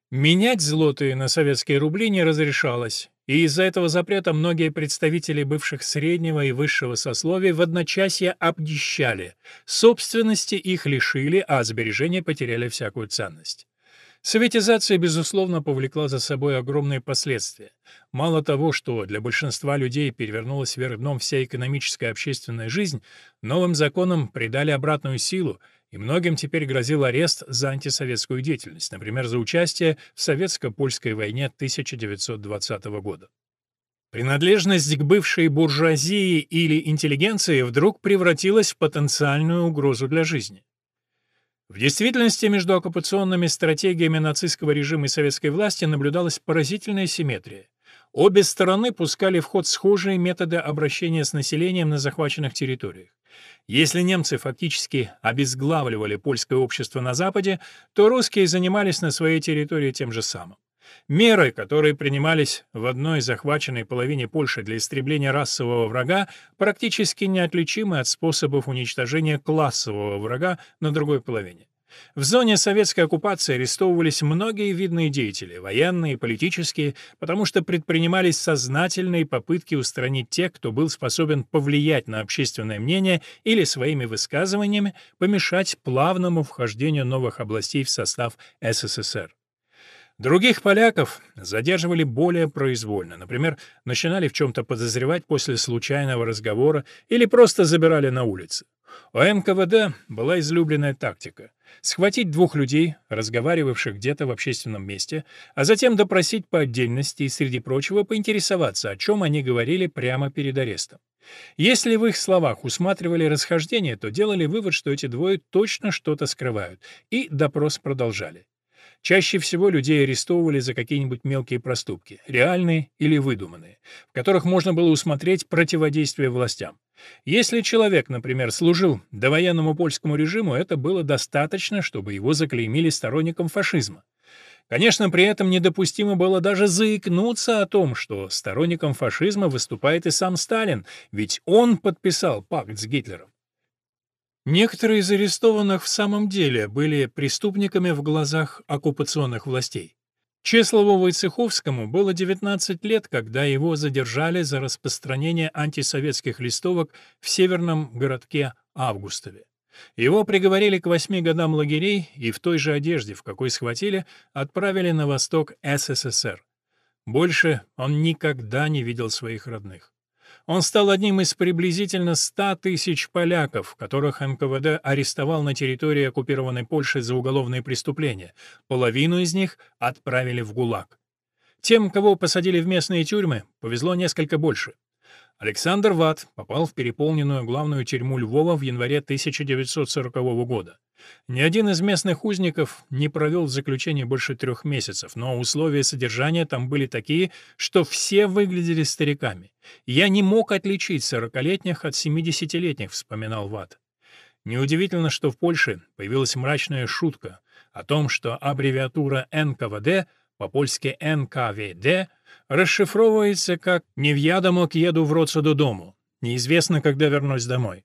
Менять злотые на советские рубли не разрешалось, и из-за этого запрета многие представители бывших среднего и высшего сословий в одночасье обнищали, собственности их лишили, а сбережения потеряли всякую ценность. Советизация, безусловно, повлекла за собой огромные последствия. Мало того, что для большинства людей перевернулась вверх дном вся экономическая и общественная жизнь, новым законам придали обратную силу, и многим теперь грозил арест за антисоветскую деятельность, например, за участие в советско-польской войне 1920 года. Принадлежность к бывшей буржуазии или интеллигенции вдруг превратилась в потенциальную угрозу для жизни. В действительности между оккупационными стратегиями нацистского режима и советской власти наблюдалась поразительная симметрия. Обе стороны пускали в ход схожие методы обращения с населением на захваченных территориях. Если немцы фактически обезглавливали польское общество на Западе, то русские занимались на своей территории тем же самым. Меры, которые принимались в одной захваченной половине Польши для истребления расового врага, практически неотличимы от способов уничтожения классового врага на другой половине. В зоне советской оккупации арестовывались многие видные деятели, военные политические, потому что предпринимались сознательные попытки устранить тех, кто был способен повлиять на общественное мнение или своими высказываниями помешать плавному вхождению новых областей в состав СССР. Других поляков задерживали более произвольно. Например, начинали в чем-то подозревать после случайного разговора или просто забирали на улице. У НКВД была излюбленная тактика — схватить двух людей, разговаривавших где-то в общественном месте, а затем допросить по отдельности и, среди прочего, поинтересоваться, о чем они говорили прямо перед арестом. Если в их словах усматривали расхождение, то делали вывод, что эти двое точно что-то скрывают, и допрос продолжали. Чаще всего людей арестовывали за какие-нибудь мелкие проступки, реальные или выдуманные, в которых можно было усмотреть противодействие властям. Если человек, например, служил довоенному польскому режиму, это было достаточно, чтобы его заклеймили сторонником фашизма. Конечно, при этом недопустимо было даже заикнуться о том, что сторонником фашизма выступает и сам Сталин, ведь он подписал пакт с Гитлером. Некоторые из арестованных в самом деле были преступниками в глазах оккупационных властей. Чеслову Войцеховскому было 19 лет, когда его задержали за распространение антисоветских листовок в северном городке Августове. Его приговорили к восьми годам лагерей и в той же одежде, в какой схватили, отправили на восток СССР. Больше он никогда не видел своих родных. Он стал одним из приблизительно 100 тысяч поляков, которых НКВД арестовал на территории оккупированной Польши за уголовные преступления. Половину из них отправили в ГУЛАГ. Тем, кого посадили в местные тюрьмы, повезло несколько больше. Александр Ват попал в переполненную главную тюрьму Львова в январе 1940 года. Ни один из местных узников не провел в заключении больше трех месяцев, но условия содержания там были такие, что все выглядели стариками. «Я не мог отличить сорокалетних от семидесятилетних», — вспоминал Ват. Неудивительно, что в Польше появилась мрачная шутка о том, что аббревиатура НКВД, по-польски НКВД, расшифровывается как «нев'ядомок еду в роцу до дому», неизвестно, когда вернусь домой.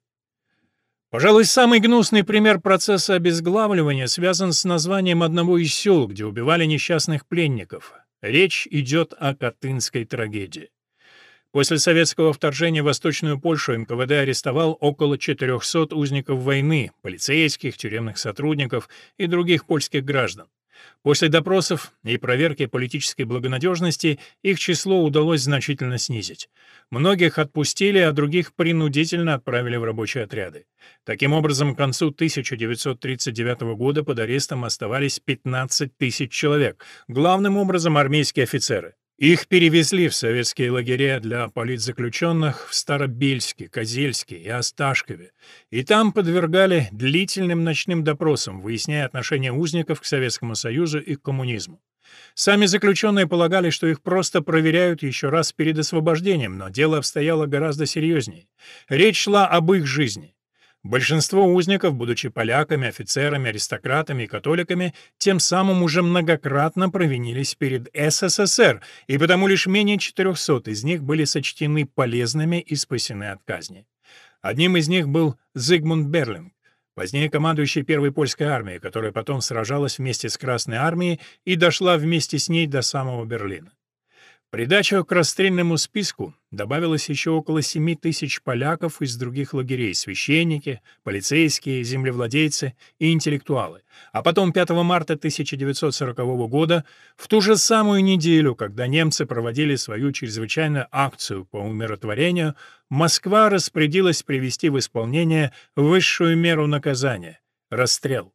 Пожалуй, самый гнусный пример процесса обезглавливания связан с названием одного из сел, где убивали несчастных пленников. Речь идет о Катынской трагедии. После советского вторжения в Восточную Польшу НКВД арестовал около 400 узников войны, полицейских, тюремных сотрудников и других польских граждан. После допросов и проверки политической благонадежности их число удалось значительно снизить. Многих отпустили, а других принудительно отправили в рабочие отряды. Таким образом, к концу 1939 года под арестом оставались 15 тысяч человек, главным образом армейские офицеры. Их перевезли в советские лагеря для политзаключенных в Старобельске, Козельске и Осташкове, и там подвергали длительным ночным допросам, выясняя отношение узников к Советскому Союзу и к коммунизму. Сами заключенные полагали, что их просто проверяют еще раз перед освобождением, но дело обстояло гораздо серьезнее. Речь шла об их жизни. Большинство узников, будучи поляками, офицерами, аристократами и католиками, тем самым уже многократно провинились перед СССР, и потому лишь менее 400 из них были сочтены полезными и спасены от казни. Одним из них был Зигмунд Берлинг, позднее командующий Первой польской армией, которая потом сражалась вместе с Красной армией и дошла вместе с ней до самого Берлина придачу к расстрельному списку добавилось еще около 7 тысяч поляков из других лагерей, священники, полицейские, землевладельцы и интеллектуалы. А потом 5 марта 1940 года, в ту же самую неделю, когда немцы проводили свою чрезвычайную акцию по умиротворению, Москва распорядилась привести в исполнение высшую меру наказания — расстрел.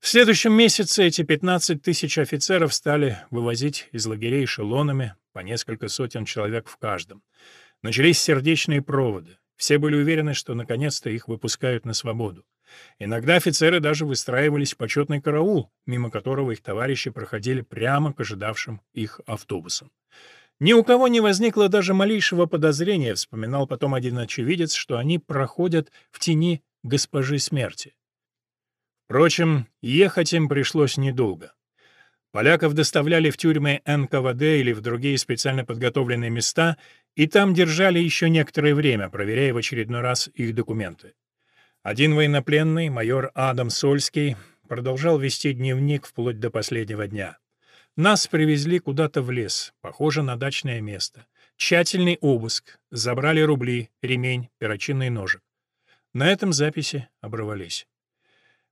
В следующем месяце эти 15 тысяч офицеров стали вывозить из лагерей эшелонами по несколько сотен человек в каждом. Начались сердечные проводы. Все были уверены, что наконец-то их выпускают на свободу. Иногда офицеры даже выстраивались в почетный караул, мимо которого их товарищи проходили прямо к ожидавшим их автобусам. Ни у кого не возникло даже малейшего подозрения, вспоминал потом один очевидец, что они проходят в тени госпожи смерти. Впрочем, ехать им пришлось недолго. Поляков доставляли в тюрьмы НКВД или в другие специально подготовленные места, и там держали еще некоторое время, проверяя в очередной раз их документы. Один военнопленный, майор Адам Сольский, продолжал вести дневник вплоть до последнего дня. Нас привезли куда-то в лес, похоже на дачное место. Тщательный обыск, забрали рубли, ремень, перочинный ножик. На этом записи оборвались.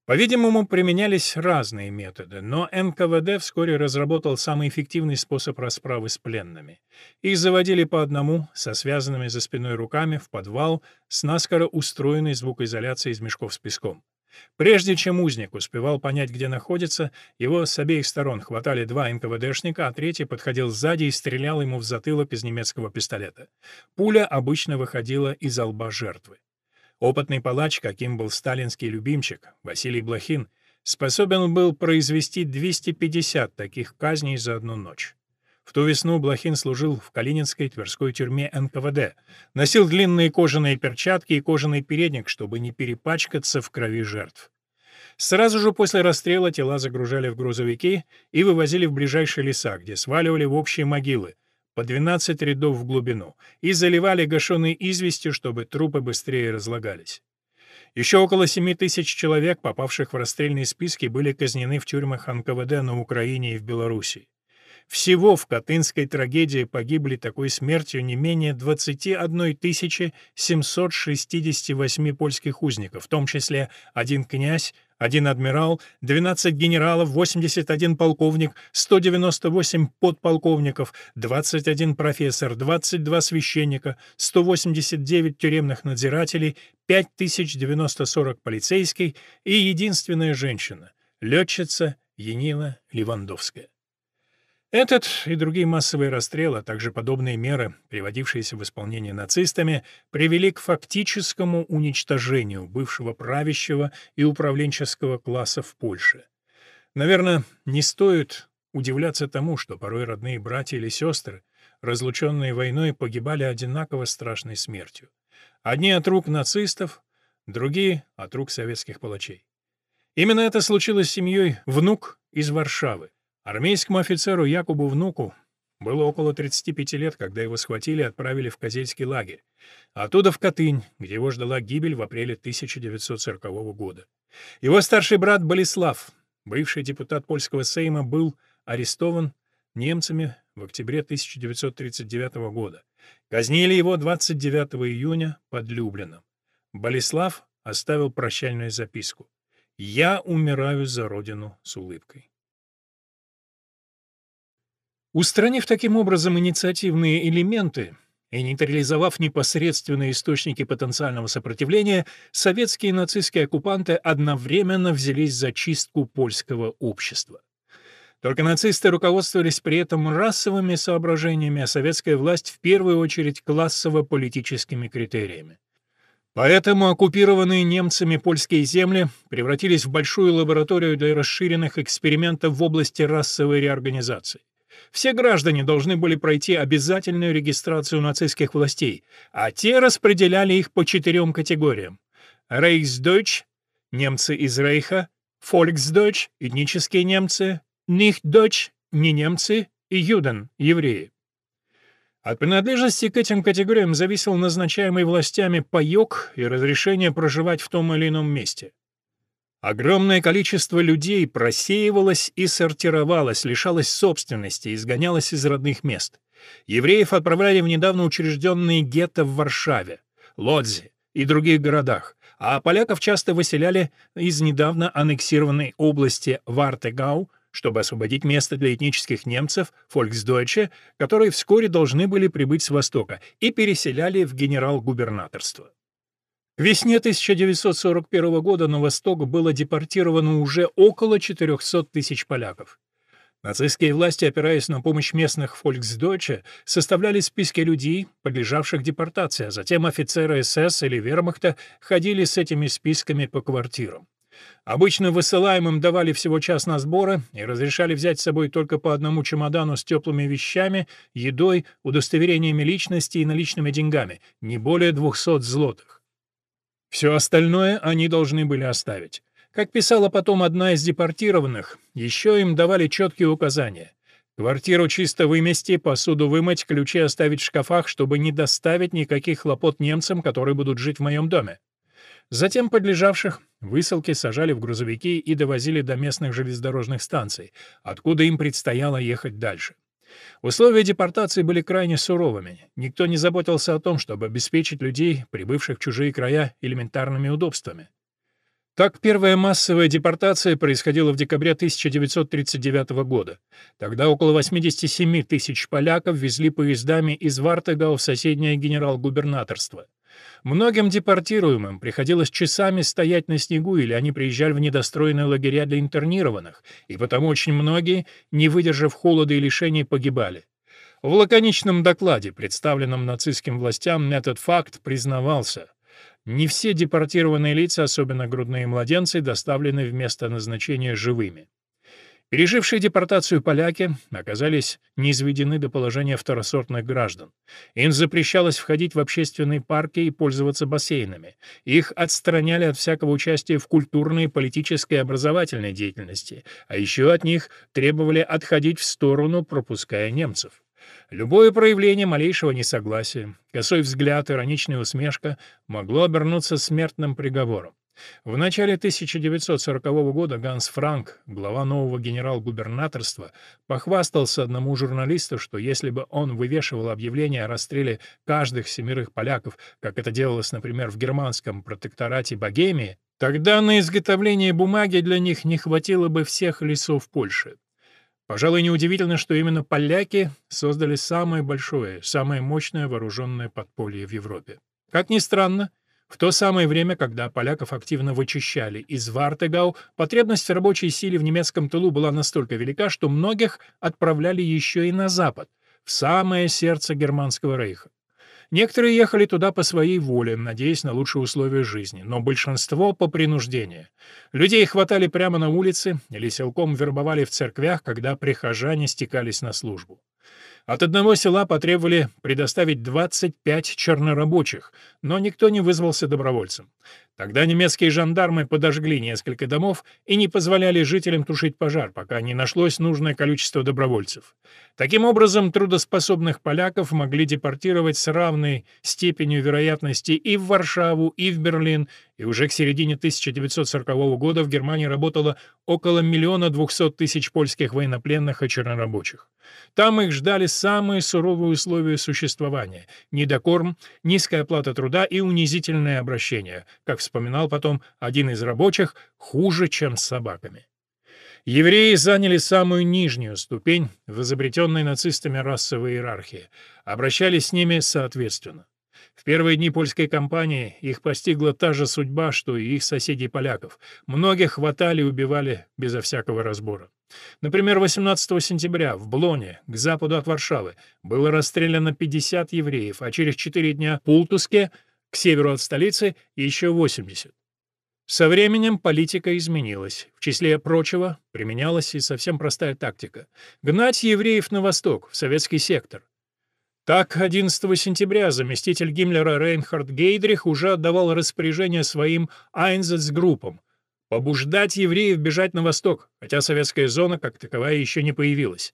По-видимому, применялись разные методы, но НКВД вскоре разработал самый эффективный способ расправы с пленными. Их заводили по одному, со связанными за спиной руками, в подвал, с наскоро устроенной звукоизоляцией из мешков с песком. Прежде чем узник успевал понять, где находится, его с обеих сторон хватали два НКВДшника, а третий подходил сзади и стрелял ему в затылок из немецкого пистолета. Пуля обычно выходила из лба жертвы. Опытный палач, каким был сталинский любимчик, Василий Блохин, способен был произвести 250 таких казней за одну ночь. В ту весну Блохин служил в Калининской Тверской тюрьме НКВД, носил длинные кожаные перчатки и кожаный передник, чтобы не перепачкаться в крови жертв. Сразу же после расстрела тела загружали в грузовики и вывозили в ближайшие леса, где сваливали в общие могилы, по 12 рядов в глубину, и заливали гашеной известью, чтобы трупы быстрее разлагались. Еще около 7 тысяч человек, попавших в расстрельные списки, были казнены в тюрьмах НКВД на Украине и в Белоруссии. Всего в Катынской трагедии погибли такой смертью не менее 21 768 польских узников, в том числе один князь, один адмирал, 12 генералов, 81 полковник, 198 подполковников, 21 профессор, 22 священника, 189 тюремных надзирателей, 5090 полицейских и единственная женщина — летчица Енила Левандовская. Этот и другие массовые расстрелы, а также подобные меры, приводившиеся в исполнение нацистами, привели к фактическому уничтожению бывшего правящего и управленческого класса в Польше. Наверное, не стоит удивляться тому, что порой родные братья или сестры, разлученные войной, погибали одинаково страшной смертью. Одни от рук нацистов, другие — от рук советских палачей. Именно это случилось с семьей внук из Варшавы. Армейскому офицеру Якубу Внуку было около 35 лет, когда его схватили и отправили в Козельский лагерь. Оттуда в Катынь, где его ждала гибель в апреле 1940 года. Его старший брат Болеслав, бывший депутат польского сейма, был арестован немцами в октябре 1939 года. Казнили его 29 июня под Люблином. Болеслав оставил прощальную записку. «Я умираю за родину с улыбкой». Устранив таким образом инициативные элементы и нейтрализовав непосредственные источники потенциального сопротивления, советские и нацистские оккупанты одновременно взялись за чистку польского общества. Только нацисты руководствовались при этом расовыми соображениями, а советская власть в первую очередь классово-политическими критериями. Поэтому оккупированные немцами польские земли превратились в большую лабораторию для расширенных экспериментов в области расовой реорганизации. Все граждане должны были пройти обязательную регистрацию нацистских властей, а те распределяли их по четырем категориям. Рейхсдойч — немцы из Рейха, Volksdeutsch — этнические немцы, Nichtdeutsch — не немцы и Юден — евреи. От принадлежности к этим категориям зависел назначаемый властями паёк и разрешение проживать в том или ином месте. Огромное количество людей просеивалось и сортировалось, лишалось собственности, изгонялось из родных мест. Евреев отправляли в недавно учрежденные гетто в Варшаве, Лодзе и других городах, а поляков часто выселяли из недавно аннексированной области Вартегау, чтобы освободить место для этнических немцев, фольксдойче, которые вскоре должны были прибыть с востока, и переселяли в генерал-губернаторство. Весне 1941 года на восток было депортировано уже около 400 тысяч поляков. Нацистские власти, опираясь на помощь местных фольксдойче, составляли списки людей, подлежавших депортации, а затем офицеры СС или вермахта ходили с этими списками по квартирам. Обычно высылаемым давали всего час на сборы и разрешали взять с собой только по одному чемодану с теплыми вещами, едой, удостоверениями личности и наличными деньгами, не более 200 злотых. Все остальное они должны были оставить. Как писала потом одна из депортированных, еще им давали четкие указания. Квартиру чисто вымести, посуду вымыть, ключи оставить в шкафах, чтобы не доставить никаких хлопот немцам, которые будут жить в моем доме. Затем подлежавших высылки сажали в грузовики и довозили до местных железнодорожных станций, откуда им предстояло ехать дальше. Условия депортации были крайне суровыми. Никто не заботился о том, чтобы обеспечить людей, прибывших в чужие края, элементарными удобствами. Так, первая массовая депортация происходила в декабре 1939 года. Тогда около 87 тысяч поляков везли поездами из Вартегау в соседнее генерал-губернаторство. Многим депортируемым приходилось часами стоять на снегу или они приезжали в недостроенные лагеря для интернированных, и потому очень многие, не выдержав холода и лишений, погибали. В лаконичном докладе, представленном нацистским властям, этот факт признавался. Не все депортированные лица, особенно грудные младенцы, доставлены в место назначения живыми. Пережившие депортацию поляки оказались низведены до положения второсортных граждан. Им запрещалось входить в общественные парки и пользоваться бассейнами. Их отстраняли от всякого участия в культурной, политической и образовательной деятельности, а еще от них требовали отходить в сторону, пропуская немцев. Любое проявление малейшего несогласия, косой взгляд, ироничная усмешка могло обернуться смертным приговором. В начале 1940 года Ганс Франк, глава нового генерал-губернаторства, похвастался одному журналисту, что если бы он вывешивал объявление о расстреле каждых семерых поляков, как это делалось, например, в германском протекторате Богемии, тогда на изготовление бумаги для них не хватило бы всех лесов Польши. Пожалуй, неудивительно, что именно поляки создали самое большое, самое мощное вооруженное подполье в Европе. Как ни странно, в то самое время, когда поляков активно вычищали из Вартегау, потребность в рабочей силе в немецком тылу была настолько велика, что многих отправляли еще и на запад, в самое сердце Германского рейха. Некоторые ехали туда по своей воле, надеясь на лучшие условия жизни, но большинство — по принуждению. Людей хватали прямо на улице или силком вербовали в церквях, когда прихожане стекались на службу. От одного села потребовали предоставить 25 чернорабочих, но никто не вызвался добровольцем. Тогда немецкие жандармы подожгли несколько домов и не позволяли жителям тушить пожар, пока не нашлось нужное количество добровольцев. Таким образом, трудоспособных поляков могли депортировать с равной степенью вероятности и в Варшаву, и в Берлин, и уже к середине 1940 года в Германии работало около миллиона двухсот тысяч польских военнопленных и чернорабочих. Там их ждали самые суровые условия существования — недокорм, низкая оплата труда и унизительное обращение, как вспоминал потом один из рабочих, хуже, чем с собаками. Евреи заняли самую нижнюю ступень в изобретенной нацистами расовой иерархии, обращались с ними соответственно. В первые дни польской кампании их постигла та же судьба, что и их соседей-поляков. Многих хватали и убивали безо всякого разбора. Например, 18 сентября в Блоне, к западу от Варшавы, было расстреляно 50 евреев, а через 4 дня в Пултуске, к северу от столицы, еще 80. Со временем политика изменилась. В числе прочего применялась и совсем простая тактика — гнать евреев на восток, в советский сектор. Так, 11 сентября заместитель Гиммлера Рейнхард Гейдрих уже отдавал распоряжение своим Айнзетс-группам побуждать евреев бежать на восток, хотя советская зона как таковая еще не появилась.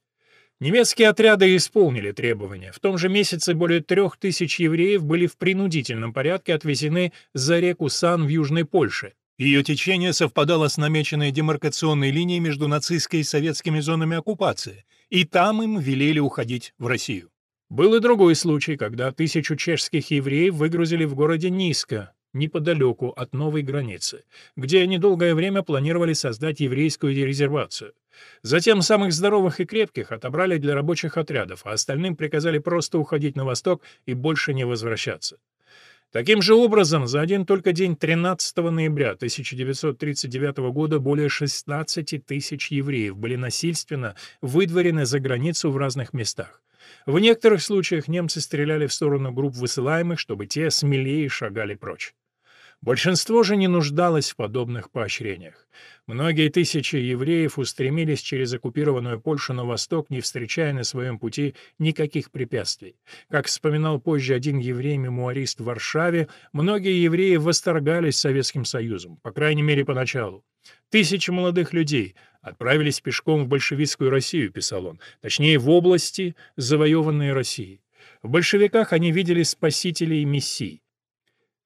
Немецкие отряды исполнили требования. В том же месяце более трех тысяч евреев были в принудительном порядке отвезены за реку Сан в Южной Польше. Ее течение совпадало с намеченной демаркационной линией между нацистской и советскими зонами оккупации, и там им велели уходить в Россию. Был и другой случай, когда тысячу чешских евреев выгрузили в городе Низко, неподалеку от новой границы, где они долгое время планировали создать еврейскую резервацию. Затем самых здоровых и крепких отобрали для рабочих отрядов, а остальным приказали просто уходить на восток и больше не возвращаться. Таким же образом, за один только день 13 ноября 1939 года более 16 тысяч евреев были насильственно выдворены за границу в разных местах. В некоторых случаях немцы стреляли в сторону групп высылаемых, чтобы те смелее шагали прочь. Большинство же не нуждалось в подобных поощрениях. Многие тысячи евреев устремились через оккупированную Польшу на восток, не встречая на своем пути никаких препятствий. Как вспоминал позже один еврей-мемуарист в Варшаве, многие евреи восторгались Советским Союзом, по крайней мере, поначалу. Тысячи молодых людей отправились пешком в большевистскую Россию, писал он, точнее, в области, завоеванной Россией. В большевиках они видели спасителей и мессий.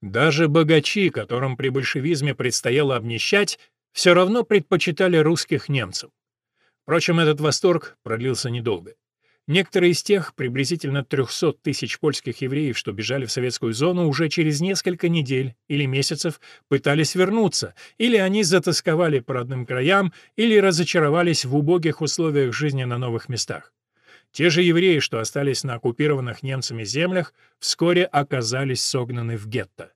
Даже богачи, которым при большевизме предстояло обнищать, все равно предпочитали русских немцам. Впрочем, этот восторг продлился недолго. Некоторые из тех, приблизительно 300 тысяч польских евреев, что бежали в советскую зону, уже через несколько недель или месяцев пытались вернуться, или они затасковали по родным краям, или разочаровались в убогих условиях жизни на новых местах. Те же евреи, что остались на оккупированных немцами землях, вскоре оказались согнаны в гетто.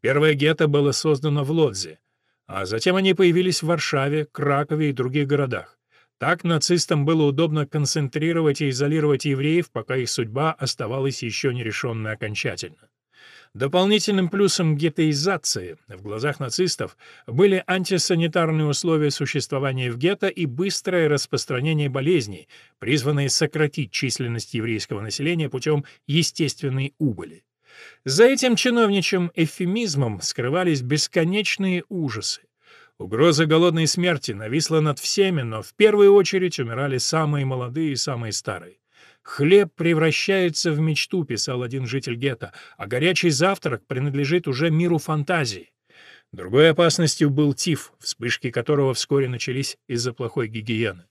Первое гетто было создано в Лодзе, а затем они появились в Варшаве, Кракове и других городах. Так нацистам было удобно концентрировать и изолировать евреев, пока их судьба оставалась еще нерешенной окончательно. Дополнительным плюсом гетеизации в глазах нацистов были антисанитарные условия существования в гетто и быстрое распространение болезней, призванные сократить численность еврейского населения путем естественной убыли. За этим чиновничьим эвфемизмом скрывались бесконечные ужасы. Угроза голодной смерти нависла над всеми, но в первую очередь умирали самые молодые и самые старые. «Хлеб превращается в мечту», — писал один житель гетто, «а горячий завтрак принадлежит уже миру фантазии». Другой опасностью был тиф, вспышки которого вскоре начались из-за плохой гигиены.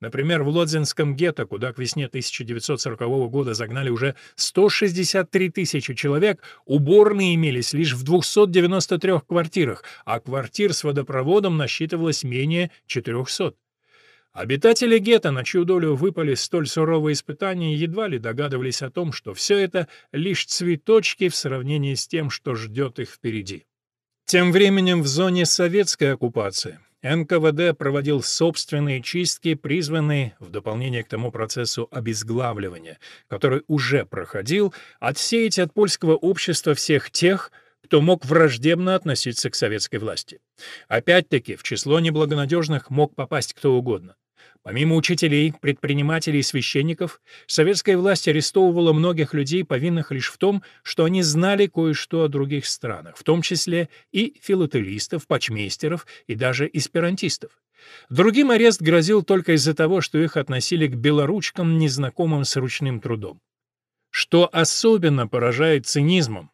Например, в Лодзинском гетто, куда к весне 1940 года загнали уже 163 тысячи человек, уборные имелись лишь в 293 квартирах, а квартир с водопроводом насчитывалось менее 400. Обитатели гетто, на чью долю выпали столь суровые испытания, едва ли догадывались о том, что все это лишь цветочки в сравнении с тем, что ждет их впереди. Тем временем в зоне советской оккупации НКВД проводил собственные чистки, призванные, в дополнение к тому процессу обезглавливания, который уже проходил, отсеять от польского общества всех тех, кто мог враждебно относиться к советской власти. Опять-таки, в число неблагонадежных мог попасть кто угодно. Помимо учителей, предпринимателей и священников, советская власть арестовывала многих людей, повинных лишь в том, что они знали кое-что о других странах, в том числе и филателистов, почмейстеров и даже эсперантистов. Другим арест грозил только из-за того, что их относили к белоручкам, незнакомым с ручным трудом. Что особенно поражает цинизмом,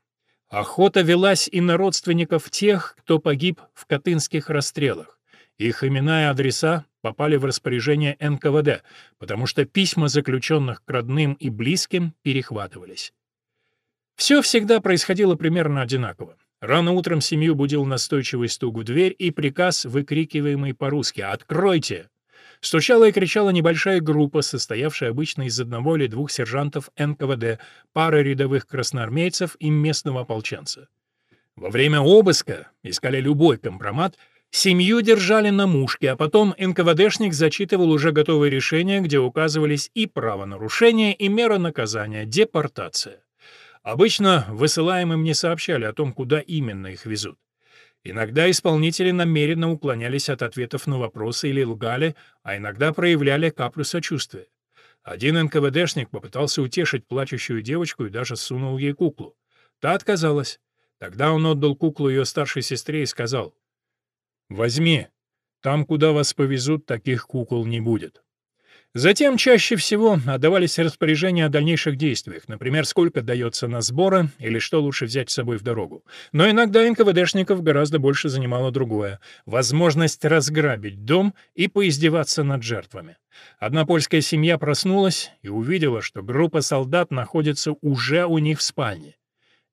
охота велась и на родственников тех, кто погиб в Катынских расстрелах. Их имена и адреса попали в распоряжение НКВД, потому что письма заключенных к родным и близким перехватывались. Все всегда происходило примерно одинаково. Рано утром семью будил настойчивый стук в дверь и приказ, выкрикиваемый по-русски «Откройте!». Стучала и кричала небольшая группа, состоявшая обычно из одного или двух сержантов НКВД, пары рядовых красноармейцев и местного ополченца. Во время обыска искали любой компромат — Семью держали на мушке, а потом НКВДшник зачитывал уже готовые решения, где указывались и правонарушения, и мера наказания — депортация. Обычно высылаемым не сообщали о том, куда именно их везут. Иногда исполнители намеренно уклонялись от ответов на вопросы или лгали, а иногда проявляли каплю сочувствия. Один НКВДшник попытался утешить плачущую девочку и даже сунул ей куклу. Та отказалась. Тогда он отдал куклу ее старшей сестре и сказал, Возьми. Там, куда вас повезут, таких кукол не будет. Затем чаще всего отдавались распоряжения о дальнейших действиях, например, сколько дается на сборы или что лучше взять с собой в дорогу. Но иногда НКВДшников гораздо больше занимало другое — возможность разграбить дом и поиздеваться над жертвами. Одна польская семья проснулась и увидела, что группа солдат находится уже у них в спальне.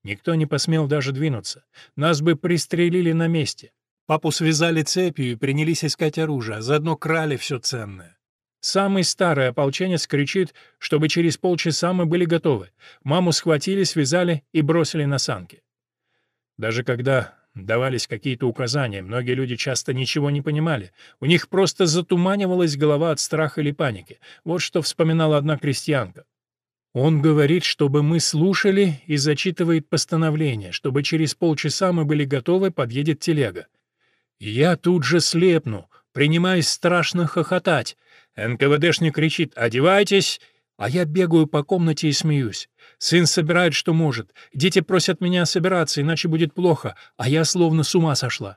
Никто не посмел даже двинуться. Нас бы пристрелили на месте. Папу связали цепью и принялись искать оружие, а заодно крали все ценное. Самый старый ополченец кричит, чтобы через полчаса мы были готовы. Маму схватили, связали и бросили на санки. Даже когда давались какие-то указания, многие люди часто ничего не понимали. У них просто затуманивалась голова от страха или паники. Вот что вспоминала одна крестьянка. Он говорит, чтобы мы слушали и зачитывает постановление, чтобы через полчаса мы были готовы, подъедет телега. Я тут же слепну, принимаюсь страшно хохотать. НКВДшник кричит «Одевайтесь!» А я бегаю по комнате и смеюсь. Сын собирает, что может. Дети просят меня собираться, иначе будет плохо, а я словно с ума сошла.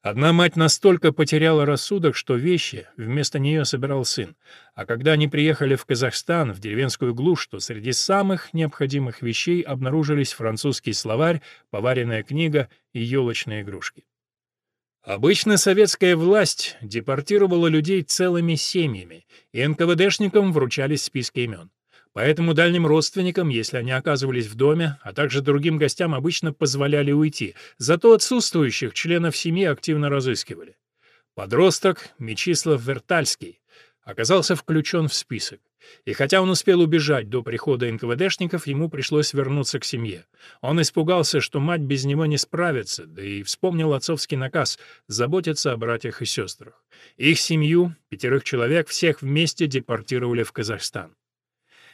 Одна мать настолько потеряла рассудок, что вещи вместо нее собирал сын. А когда они приехали в Казахстан, в деревенскую глушь, то среди самых необходимых вещей обнаружились французский словарь, поваренная книга и елочные игрушки. Обычно советская власть депортировала людей целыми семьями, и НКВДшникам вручались списки имен. Поэтому дальним родственникам, если они оказывались в доме, а также другим гостям обычно позволяли уйти, зато отсутствующих членов семьи активно разыскивали. Подросток Мечислав Вертальский оказался включен в список. И хотя он успел убежать до прихода НКВДшников, ему пришлось вернуться к семье. Он испугался, что мать без него не справится, да и вспомнил отцовский наказ заботиться о братьях и сестрах. Их семью, пятерых человек, всех вместе депортировали в Казахстан.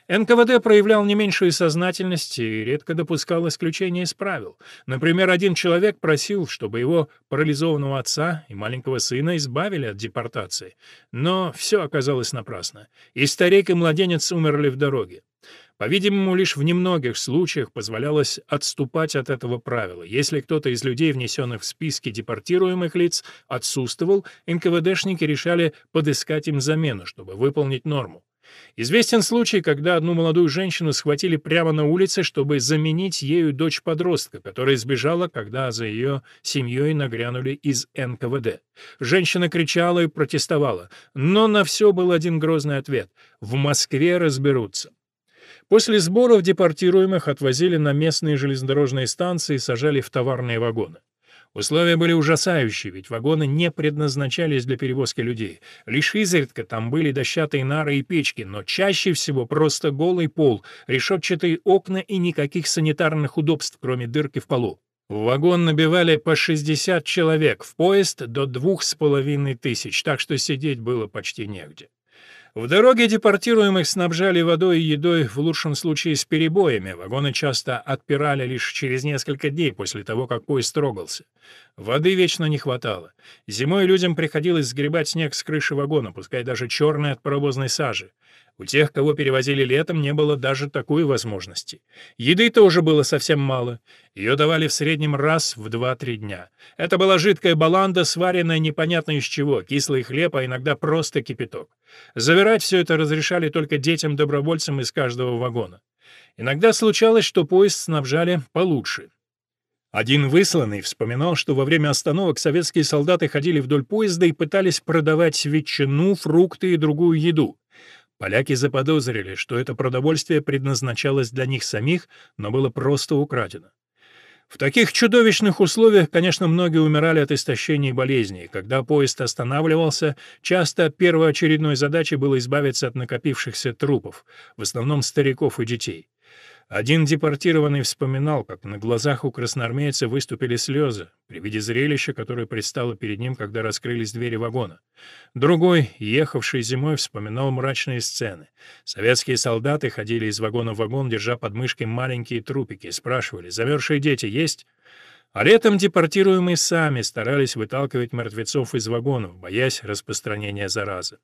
НКВД проявлял не меньшую сознательность и редко допускал исключения из правил. Например, один человек просил, чтобы его парализованного отца и маленького сына избавили от депортации. Но все оказалось напрасно. И старик, и младенец умерли в дороге. По-видимому, лишь в немногих случаях позволялось отступать от этого правила. Если кто-то из людей, внесенных в списки депортируемых лиц, отсутствовал, НКВДшники решали подыскать им замену, чтобы выполнить норму. Известен случай, когда одну молодую женщину схватили прямо на улице, чтобы заменить ею дочь подростка, которая сбежала, когда за ее семьей нагрянули из НКВД. Женщина кричала и протестовала, но на все был один грозный ответ — в Москве разберутся. После сборов депортируемых отвозили на местные железнодорожные станции и сажали в товарные вагоны. Условия были ужасающие, ведь вагоны не предназначались для перевозки людей. Лишь изредка там были дощатые нары и печки, но чаще всего просто голый пол, решетчатые окна и никаких санитарных удобств, кроме дырки в полу. В вагон набивали по 60 человек, в поезд до двух с половиной тысяч, так что сидеть было почти негде. В дороге депортируемых снабжали водой и едой в лучшем случае с перебоями. Вагоны часто отпирали лишь через несколько дней после того, как поезд трогался. Воды вечно не хватало. Зимой людям приходилось сгребать снег с крыши вагона, пускай даже черный от паровозной сажи. У тех, кого перевозили летом, не было даже такой возможности. Еды тоже было совсем мало. Ее давали в среднем раз в 2-3 дня. Это была жидкая баланда, сваренная непонятно из чего, кислый хлеб, а иногда просто кипяток. Завирать все это разрешали только детям-добровольцам из каждого вагона. Иногда случалось, что поезд снабжали получше. Один высланный вспоминал, что во время остановок советские солдаты ходили вдоль поезда и пытались продавать ветчину, фрукты и другую еду. Поляки заподозрили, что это продовольствие предназначалось для них самих, но было просто украдено. В таких чудовищных условиях, конечно, многие умирали от истощения и болезней. Когда поезд останавливался, часто первоочередной задачей было избавиться от накопившихся трупов, в основном стариков и детей. Один депортированный вспоминал, как на глазах у красноармейца выступили слезы при виде зрелища, которое предстало перед ним, когда раскрылись двери вагона. Другой, ехавший зимой, вспоминал мрачные сцены. Советские солдаты ходили из вагона в вагон, держа под мышкой маленькие трупики, спрашивали, замерзшие дети есть? А летом депортируемые сами старались выталкивать мертвецов из вагонов, боясь распространения заразы.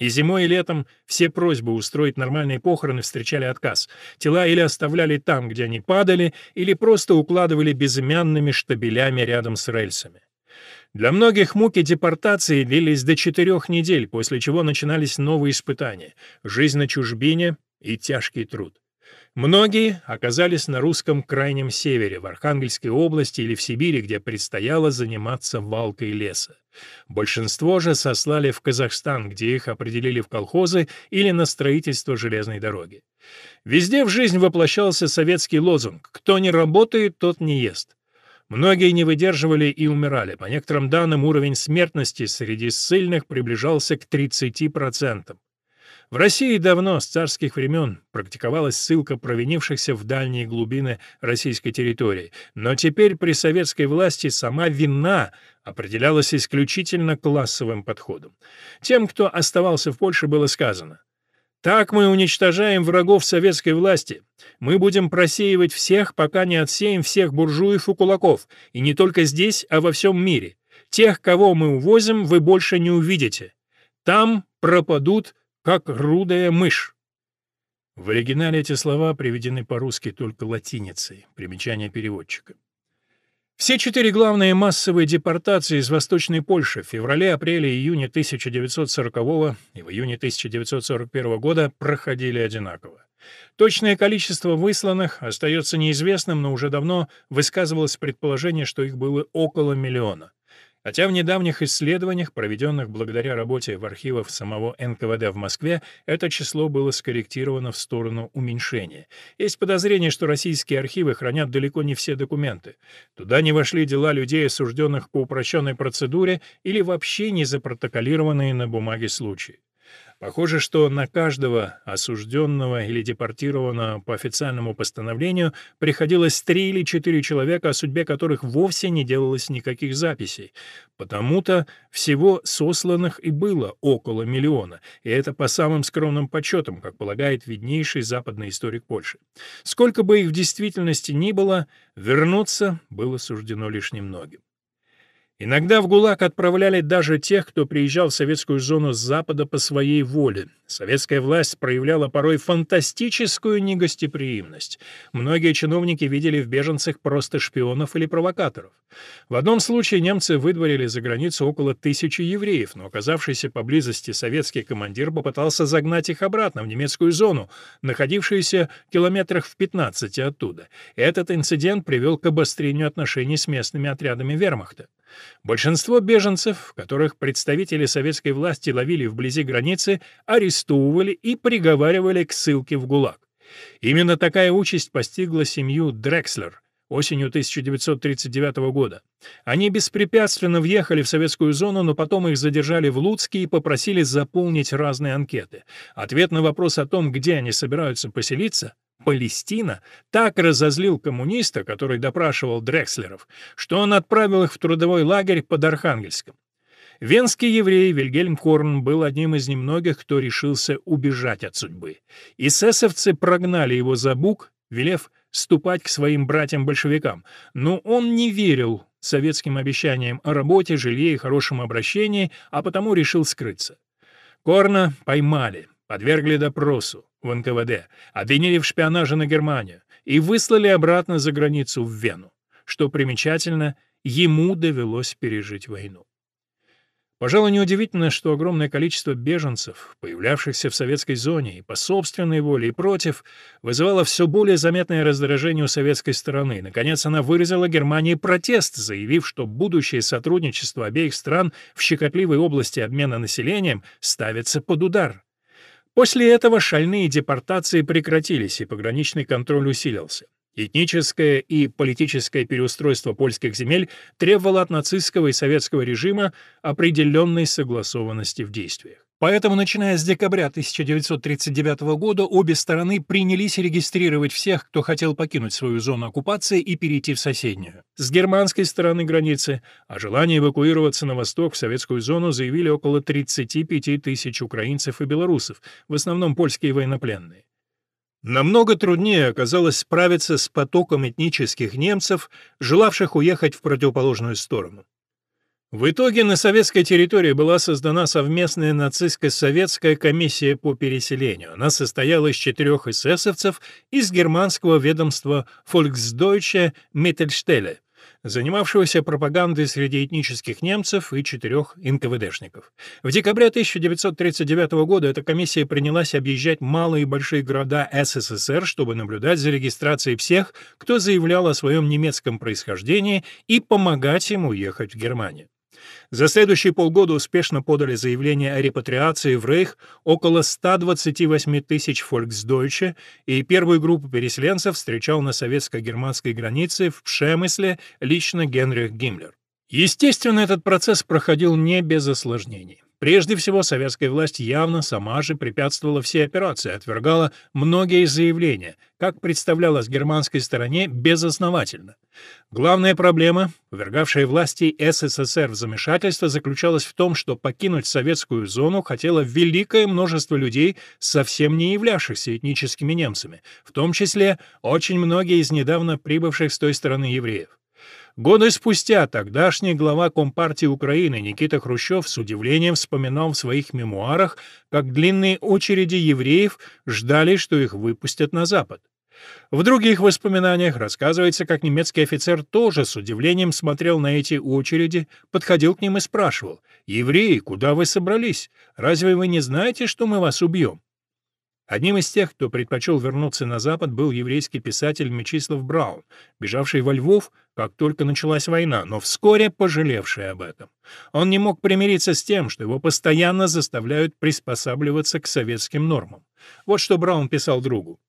И зимой, и летом все просьбы устроить нормальные похороны встречали отказ. Тела или оставляли там, где они падали, или просто укладывали безымянными штабелями рядом с рельсами. Для многих муки депортации длились до четырех недель, после чего начинались новые испытания — жизнь на чужбине и тяжкий труд. Многие оказались на русском крайнем севере, в Архангельской области или в Сибири, где предстояло заниматься валкой леса. Большинство же сослали в Казахстан, где их определили в колхозы или на строительство железной дороги. Везде в жизнь воплощался советский лозунг «Кто не работает, тот не ест». Многие не выдерживали и умирали. По некоторым данным, уровень смертности среди ссыльных приближался к 30%. В России давно, с царских времен, практиковалась ссылка провинившихся в дальние глубины российской территории, но теперь при советской власти сама вина определялась исключительно классовым подходом. Тем, кто оставался в Польше, было сказано так мы уничтожаем врагов советской власти. Мы будем просеивать всех, пока не отсеем всех буржуев и кулаков, и не только здесь, а во всем мире. Тех, кого мы увозим, вы больше не увидите. Там пропадут как рудая мышь. В оригинале эти слова приведены по-русски только латиницей, примечание переводчика. Все четыре главные массовые депортации из Восточной Польши в феврале, апреле и июне 1940 и в июне 1941 года проходили одинаково. Точное количество высланных остается неизвестным, но уже давно высказывалось предположение, что их было около миллиона. Хотя в недавних исследованиях, проведенных благодаря работе в архивах самого НКВД в Москве, это число было скорректировано в сторону уменьшения. Есть подозрение, что российские архивы хранят далеко не все документы. Туда не вошли дела людей, осужденных по упрощенной процедуре или вообще не запротоколированные на бумаге случаи. Похоже, что на каждого осужденного или депортированного по официальному постановлению приходилось три или четыре человека, о судьбе которых вовсе не делалось никаких записей. Потому-то всего сосланных и было около миллиона, и это по самым скромным подсчетам, как полагает виднейший западный историк Польши. Сколько бы их в действительности ни было, вернуться было суждено лишь немногим. Иногда в ГУЛАГ отправляли даже тех, кто приезжал в советскую зону с Запада по своей воле. Советская власть проявляла порой фантастическую негостеприимность. Многие чиновники видели в беженцах просто шпионов или провокаторов. В одном случае немцы выдворили за границу около тысячи евреев, но оказавшийся поблизости советский командир попытался загнать их обратно в немецкую зону, находившуюся километрах в 15 оттуда. Этот инцидент привел к обострению отношений с местными отрядами вермахта. Большинство беженцев, которых представители советской власти ловили вблизи границы, арестовывали и приговаривали к ссылке в ГУЛАГ. Именно такая участь постигла семью Дрекслер осенью 1939 года. Они беспрепятственно въехали в советскую зону, но потом их задержали в Луцке и попросили заполнить разные анкеты. Ответ на вопрос о том, где они собираются поселиться, Палестина так разозлил коммуниста, который допрашивал Дрекслеров, что он отправил их в трудовой лагерь под Архангельском. Венский еврей Вильгельм Корн был одним из немногих, кто решился убежать от судьбы. Эсэсовцы прогнали его за бук, велев ступать к своим братьям-большевикам, но он не верил советским обещаниям о работе, жилье и хорошем обращении, а потому решил скрыться. Корна поймали, подвергли допросу в НКВД, обвинили в шпионаже на Германию и выслали обратно за границу в Вену. Что примечательно, ему довелось пережить войну. Пожалуй, неудивительно, что огромное количество беженцев, появлявшихся в советской зоне и по собственной воле и против, вызывало все более заметное раздражение у советской стороны. Наконец, она выразила Германии протест, заявив, что будущее сотрудничество обеих стран в щекотливой области обмена населением ставится под удар. После этого шальные депортации прекратились, и пограничный контроль усилился. Этническое и политическое переустройство польских земель требовало от нацистского и советского режима определенной согласованности в действиях. Поэтому, начиная с декабря 1939 года, обе стороны принялись регистрировать всех, кто хотел покинуть свою зону оккупации и перейти в соседнюю. С германской стороны границы о желании эвакуироваться на восток в советскую зону заявили около 35 тысяч украинцев и белорусов, в основном польские военнопленные. Намного труднее оказалось справиться с потоком этнических немцев, желавших уехать в противоположную сторону. В итоге на советской территории была создана совместная нацистско-советская комиссия по переселению. Она состояла из четырех эсэсовцев из германского ведомства Volksdeutsche Mittelstelle — занимавшегося пропагандой среди этнических немцев и четырех НКВДшников. В декабре 1939 года эта комиссия принялась объезжать малые и большие города СССР, чтобы наблюдать за регистрацией всех, кто заявлял о своем немецком происхождении, и помогать ему ехать в Германию. За следующие полгода успешно подали заявление о репатриации в Рейх около 128 тысяч фольксдойче, и первую группу переселенцев встречал на советско-германской границе в Пшемысле лично Генрих Гиммлер. Естественно, этот процесс проходил не без осложнений. Прежде всего, советская власть явно сама же препятствовала всей операции, отвергала многие заявления, как представлялось германской стороне, безосновательно. Главная проблема, повергавшая власти СССР в замешательство, заключалась в том, что покинуть советскую зону хотело великое множество людей, совсем не являвшихся этническими немцами, в том числе очень многие из недавно прибывших с той стороны евреев. Годы спустя тогдашний глава Компартии Украины Никита Хрущев с удивлением вспоминал в своих мемуарах, как длинные очереди евреев ждали, что их выпустят на Запад. В других воспоминаниях рассказывается, как немецкий офицер тоже с удивлением смотрел на эти очереди, подходил к ним и спрашивал, «Евреи, куда вы собрались? Разве вы не знаете, что мы вас убьем?» Одним из тех, кто предпочел вернуться на Запад, был еврейский писатель Мечислав Браун, бежавший во Львов, как только началась война, но вскоре пожалевший об этом. Он не мог примириться с тем, что его постоянно заставляют приспосабливаться к советским нормам. Вот что Браун писал другу.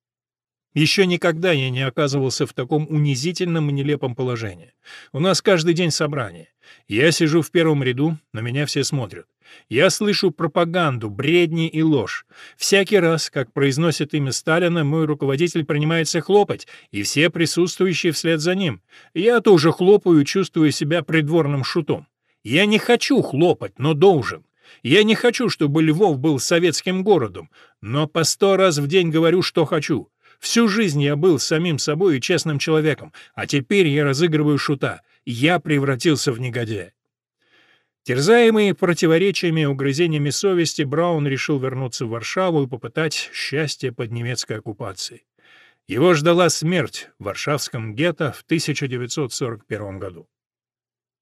Еще никогда я не оказывался в таком унизительном и нелепом положении. У нас каждый день собрание. Я сижу в первом ряду, на меня все смотрят. Я слышу пропаганду, бредни и ложь. Всякий раз, как произносит имя Сталина, мой руководитель принимается хлопать, и все присутствующие вслед за ним. Я тоже хлопаю, чувствую себя придворным шутом. Я не хочу хлопать, но должен. Я не хочу, чтобы Львов был советским городом, но по сто раз в день говорю, что хочу. Всю жизнь я был самим собой и честным человеком, а теперь я разыгрываю шута. Я превратился в негодяя. Терзаемый противоречиями и угрызениями совести, Браун решил вернуться в Варшаву и попытать счастье под немецкой оккупацией. Его ждала смерть в Варшавском гетто в 1941 году.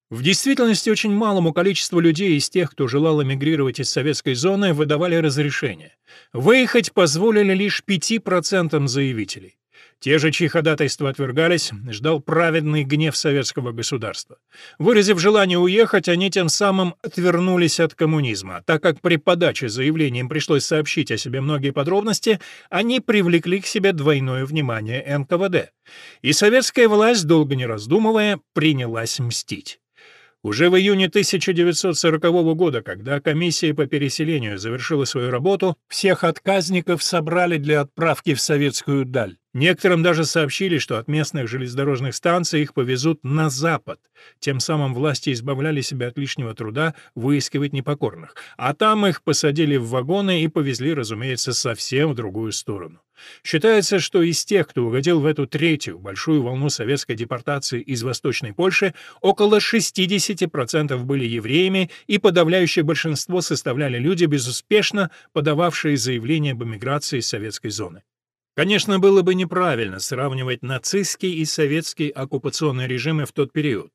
В действительности очень малому количеству людей из тех, кто желал эмигрировать из советской зоны, выдавали разрешение. Выехать позволили лишь 5% заявителей. Те же, чьи ходатайства отвергались, ждал праведный гнев советского государства. Выразив желание уехать, они тем самым отвернулись от коммунизма. Так как при подаче заявления им пришлось сообщить о себе многие подробности, они привлекли к себе двойное внимание НКВД. И советская власть, долго не раздумывая, принялась мстить. Уже в июне 1940 года, когда комиссия по переселению завершила свою работу, всех отказников собрали для отправки в советскую даль. Некоторым даже сообщили, что от местных железнодорожных станций их повезут на запад. Тем самым власти избавляли себя от лишнего труда выискивать непокорных. А там их посадили в вагоны и повезли, разумеется, совсем в другую сторону. Считается, что из тех, кто угодил в эту третью большую волну советской депортации из Восточной Польши, около 60% были евреями, и подавляющее большинство составляли люди, безуспешно подававшие заявление об эмиграции из советской зоны. Конечно, было бы неправильно сравнивать нацистский и советский оккупационные режимы в тот период.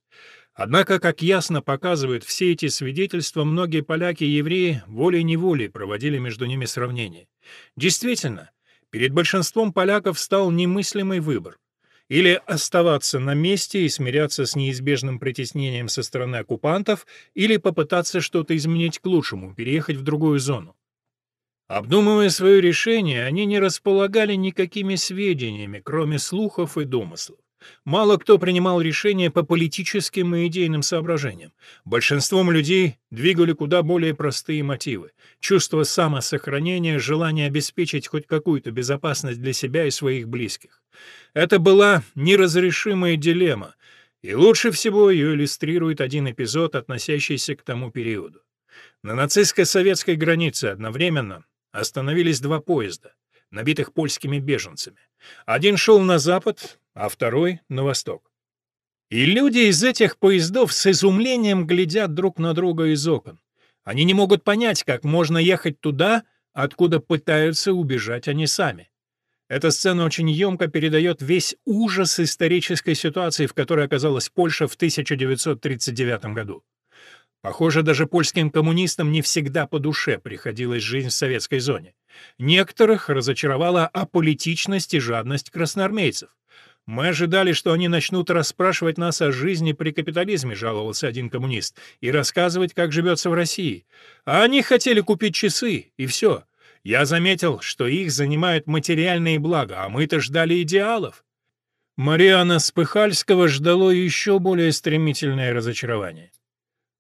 Однако, как ясно показывают все эти свидетельства, многие поляки и евреи волей-неволей проводили между ними сравнение. Действительно, перед большинством поляков стал немыслимый выбор. Или оставаться на месте и смиряться с неизбежным притеснением со стороны оккупантов, или попытаться что-то изменить к лучшему, переехать в другую зону. Обдумывая свое решение, они не располагали никакими сведениями, кроме слухов и домыслов. Мало кто принимал решения по политическим и идейным соображениям. Большинством людей двигали куда более простые мотивы. Чувство самосохранения, желание обеспечить хоть какую-то безопасность для себя и своих близких. Это была неразрешимая дилемма, и лучше всего ее иллюстрирует один эпизод, относящийся к тому периоду. На нацистско-советской границе одновременно остановились два поезда, набитых польскими беженцами. Один шел на запад, а второй — на восток. И люди из этих поездов с изумлением глядят друг на друга из окон. Они не могут понять, как можно ехать туда, откуда пытаются убежать они сами. Эта сцена очень емко передает весь ужас исторической ситуации, в которой оказалась Польша в 1939 году. Похоже, даже польским коммунистам не всегда по душе приходилась жизнь в советской зоне. Некоторых разочаровала аполитичность и жадность красноармейцев. «Мы ожидали, что они начнут расспрашивать нас о жизни при капитализме», — жаловался один коммунист, «и рассказывать, как живется в России. А они хотели купить часы, и все. Я заметил, что их занимают материальные блага, а мы-то ждали идеалов». Мариана Спыхальского ждало еще более стремительное разочарование.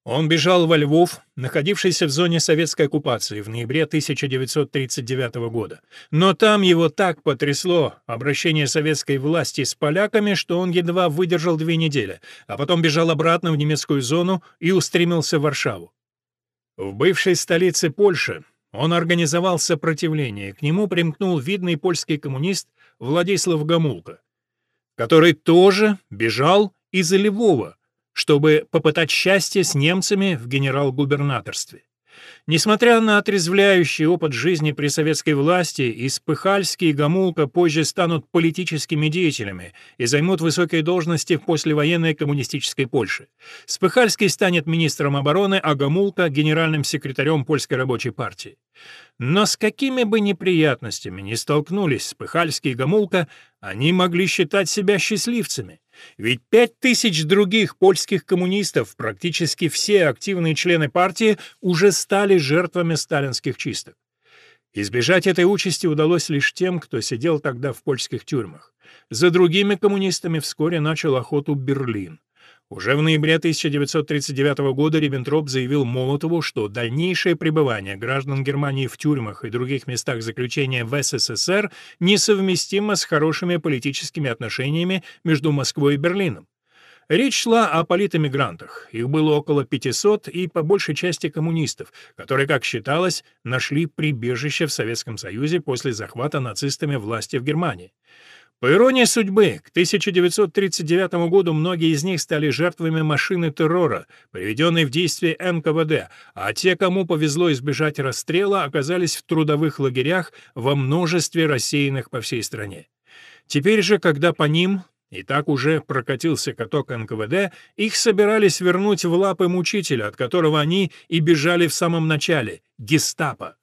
Он бежал во Львов, находившийся в зоне советской оккупации в ноябре 1939 года. Но там его так потрясло обращение советской власти с поляками, что он едва выдержал две недели, а потом бежал обратно в немецкую зону и устремился в Варшаву. В бывшей столице Польши он организовал сопротивление, к нему примкнул видный польский коммунист Владислав Гамулка, который тоже бежал из Львова, чтобы попытать счастье с немцами в генерал-губернаторстве. Несмотря на отрезвляющий опыт жизни при советской власти, Испыхальский и Гамулка позже станут политическими деятелями и займут высокие должности в послевоенной коммунистической Польше. Спыхальский станет министром обороны, а Гамулка — генеральным секретарем Польской рабочей партии. Но с какими бы неприятностями ни столкнулись Спыхальский и Гамулка, они могли считать себя счастливцами. Ведь пять тысяч других польских коммунистов, практически все активные члены партии, уже стали жертвами сталинских чисток. Избежать этой участи удалось лишь тем, кто сидел тогда в польских тюрьмах. За другими коммунистами вскоре начал охоту Берлин. Уже в ноябре 1939 года Риббентроп заявил Молотову, что дальнейшее пребывание граждан Германии в тюрьмах и других местах заключения в СССР несовместимо с хорошими политическими отношениями между Москвой и Берлином. Речь шла о политэмигрантах. Их было около 500 и по большей части коммунистов, которые, как считалось, нашли прибежище в Советском Союзе после захвата нацистами власти в Германии. По иронии судьбы, к 1939 году многие из них стали жертвами машины террора, приведенной в действие НКВД, а те, кому повезло избежать расстрела, оказались в трудовых лагерях во множестве рассеянных по всей стране. Теперь же, когда по ним и так уже прокатился каток НКВД, их собирались вернуть в лапы мучителя, от которого они и бежали в самом начале — гестапо.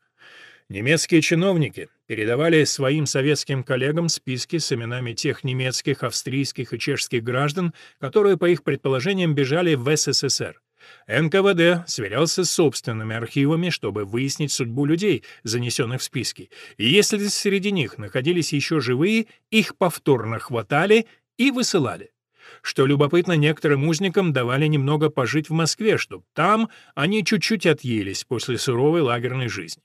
Немецкие чиновники передавали своим советским коллегам списки с именами тех немецких, австрийских и чешских граждан, которые, по их предположениям, бежали в СССР. НКВД сверялся с собственными архивами, чтобы выяснить судьбу людей, занесенных в списки, и если среди них находились еще живые, их повторно хватали и высылали. Что любопытно, некоторым узникам давали немного пожить в Москве, чтобы там они чуть-чуть отъелись после суровой лагерной жизни.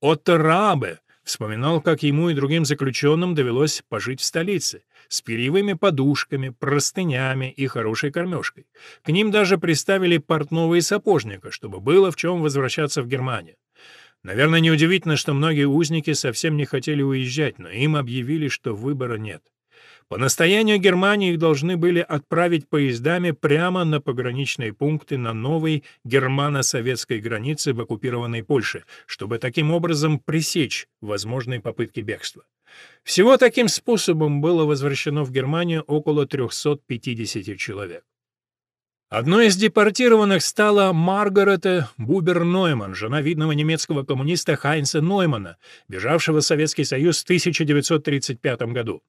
Отто Рабе вспоминал, как ему и другим заключенным довелось пожить в столице, с перьевыми подушками, простынями и хорошей кормежкой. К ним даже приставили портного и сапожника, чтобы было в чем возвращаться в Германию. Наверное, неудивительно, что многие узники совсем не хотели уезжать, но им объявили, что выбора нет. По настоянию Германии их должны были отправить поездами прямо на пограничные пункты на новой германо-советской границе в оккупированной Польше, чтобы таким образом пресечь возможные попытки бегства. Всего таким способом было возвращено в Германию около 350 человек. Одной из депортированных стала Маргарета Бубер-Нойман, жена видного немецкого коммуниста Хайнца Ноймана, бежавшего в Советский Союз в 1935 году.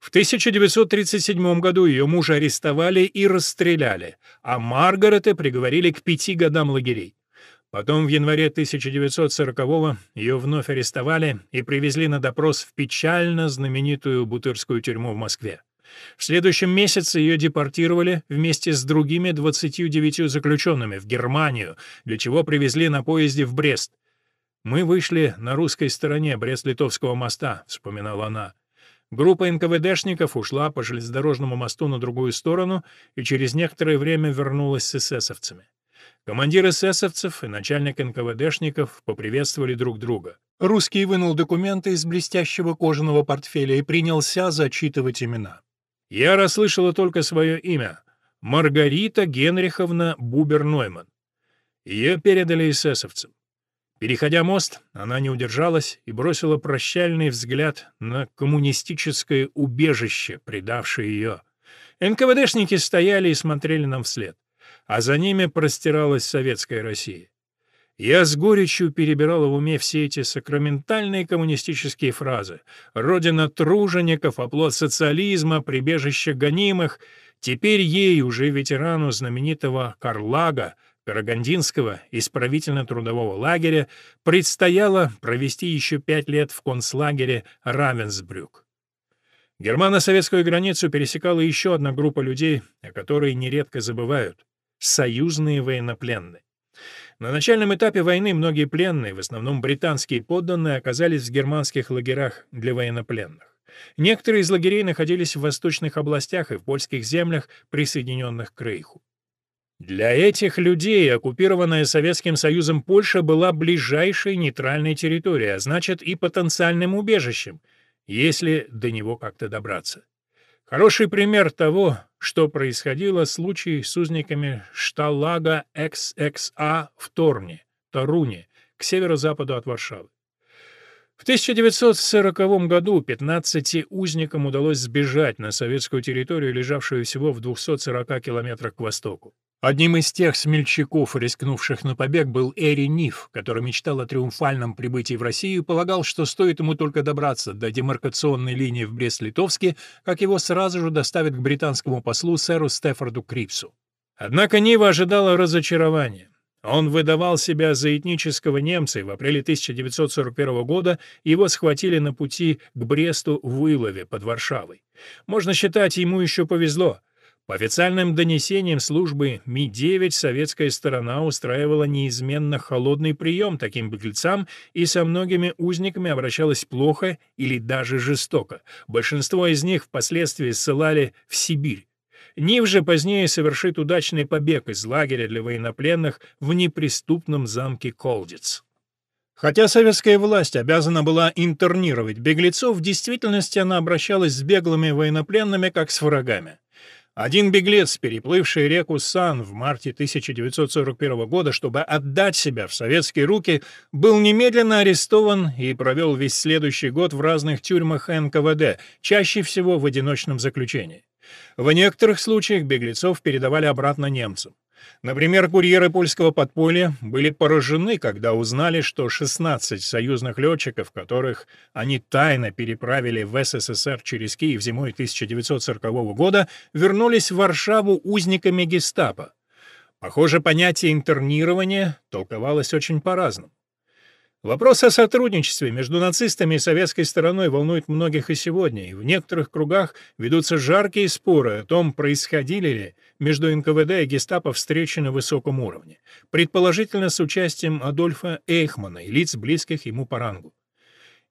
В 1937 году ее мужа арестовали и расстреляли, а Маргарета приговорили к пяти годам лагерей. Потом в январе 1940-го ее вновь арестовали и привезли на допрос в печально знаменитую Бутырскую тюрьму в Москве. В следующем месяце ее депортировали вместе с другими 29 заключенными в Германию, для чего привезли на поезде в Брест. «Мы вышли на русской стороне Брест-Литовского моста», — вспоминала она. Группа НКВДшников ушла по железнодорожному мосту на другую сторону и через некоторое время вернулась с эсэсовцами. Командир эсэсовцев и начальник НКВДшников поприветствовали друг друга. Русский вынул документы из блестящего кожаного портфеля и принялся зачитывать имена. Я расслышала только свое имя — Маргарита Генриховна Бубер-Нойман. Ее передали эсэсовцам. Переходя мост, она не удержалась и бросила прощальный взгляд на коммунистическое убежище, предавшее ее. НКВДшники стояли и смотрели нам вслед, а за ними простиралась советская Россия. Я с горечью перебирал в уме все эти сакраментальные коммунистические фразы. «Родина тружеников, оплот социализма, прибежище гонимых». Теперь ей, уже ветерану знаменитого Карлага, Карагандинского исправительно-трудового лагеря предстояло провести еще пять лет в концлагере Равенсбрюк. Германо-советскую границу пересекала еще одна группа людей, о которой нередко забывают — союзные военнопленные. На начальном этапе войны многие пленные, в основном британские подданные, оказались в германских лагерях для военнопленных. Некоторые из лагерей находились в восточных областях и в польских землях, присоединенных к Рейху. Для этих людей оккупированная Советским Союзом Польша была ближайшей нейтральной территорией, а значит и потенциальным убежищем, если до него как-то добраться. Хороший пример того, что происходило, случай с узниками шталага XXA в Торне, Таруне, к северо-западу от Варшавы. В 1940 году 15 узникам удалось сбежать на советскую территорию, лежавшую всего в 240 километрах к востоку. Одним из тех смельчаков, рискнувших на побег, был Эри Ниф, который мечтал о триумфальном прибытии в Россию и полагал, что стоит ему только добраться до демаркационной линии в Брест-Литовске, как его сразу же доставят к британскому послу сэру Стефорду Крипсу. Однако Нива ожидала разочарования. Он выдавал себя за этнического немца, и в апреле 1941 года его схватили на пути к Бресту в Илове под Варшавой. Можно считать, ему еще повезло. По официальным донесениям службы Ми-9 советская сторона устраивала неизменно холодный прием таким беглецам и со многими узниками обращалась плохо или даже жестоко. Большинство из них впоследствии ссылали в Сибирь. Нив же позднее совершит удачный побег из лагеря для военнопленных в неприступном замке Колдиц. Хотя советская власть обязана была интернировать беглецов, в действительности она обращалась с беглыми военнопленными как с врагами. Один беглец, переплывший реку Сан в марте 1941 года, чтобы отдать себя в советские руки, был немедленно арестован и провел весь следующий год в разных тюрьмах НКВД, чаще всего в одиночном заключении. В некоторых случаях беглецов передавали обратно немцам. Например, курьеры польского подполья были поражены, когда узнали, что 16 союзных летчиков, которых они тайно переправили в СССР через Киев зимой 1940 года, вернулись в Варшаву узниками гестапо. Похоже, понятие интернирования толковалось очень по-разному. Вопрос о сотрудничестве между нацистами и советской стороной волнует многих и сегодня, и в некоторых кругах ведутся жаркие споры о том, происходили ли между НКВД и гестапо встречи на высоком уровне, предположительно с участием Адольфа Эйхмана и лиц, близких ему по рангу.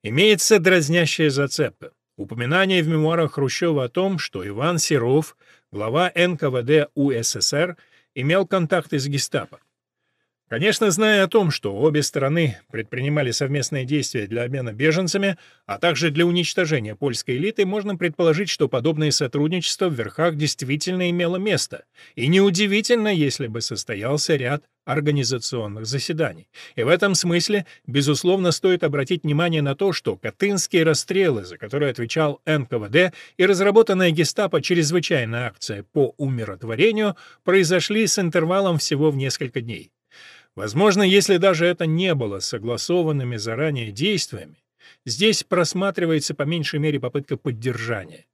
Имеется дразнящая зацепка. Упоминание в мемуарах Хрущева о том, что Иван Серов, глава НКВД УССР, имел контакты с гестапо. Конечно, зная о том, что обе стороны предпринимали совместные действия для обмена беженцами, а также для уничтожения польской элиты, можно предположить, что подобное сотрудничество в верхах действительно имело место. И неудивительно, если бы состоялся ряд организационных заседаний. И в этом смысле, безусловно, стоит обратить внимание на то, что Катынские расстрелы, за которые отвечал НКВД, и разработанная гестапо чрезвычайная акция по умиротворению произошли с интервалом всего в несколько дней. Возможно, если даже это не было согласованными заранее действиями, здесь просматривается по меньшей мере попытка поддержания.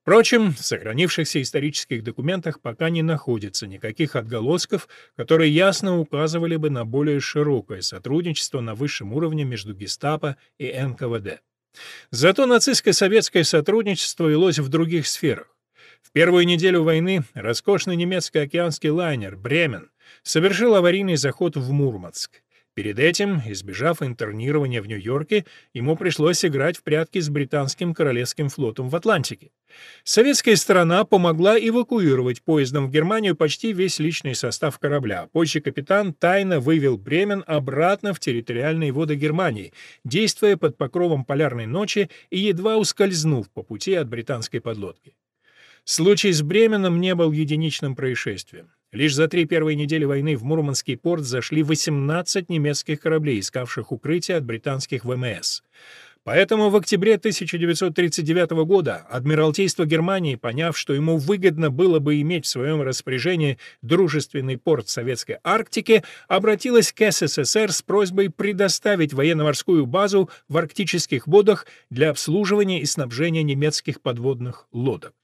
Впрочем, в сохранившихся исторических документах пока не находится никаких отголосков, которые ясно указывали бы на более широкое сотрудничество на высшем уровне между гестапо и НКВД. Зато нацистско-советское сотрудничество велось в других сферах. В первую неделю войны роскошный немецкий океанский лайнер «Бремен» совершил аварийный заход в Мурманск. Перед этим, избежав интернирования в Нью-Йорке, ему пришлось играть в прятки с британским королевским флотом в Атлантике. Советская сторона помогла эвакуировать поездом в Германию почти весь личный состав корабля. Позже капитан тайно вывел Бремен обратно в территориальные воды Германии, действуя под покровом полярной ночи и едва ускользнув по пути от британской подлодки. Случай с Бременом не был единичным происшествием. Лишь за три первые недели войны в Мурманский порт зашли 18 немецких кораблей, искавших укрытие от британских ВМС. Поэтому в октябре 1939 года Адмиралтейство Германии, поняв, что ему выгодно было бы иметь в своем распоряжении дружественный порт Советской Арктики, обратилось к СССР с просьбой предоставить военно-морскую базу в арктических водах для обслуживания и снабжения немецких подводных лодок.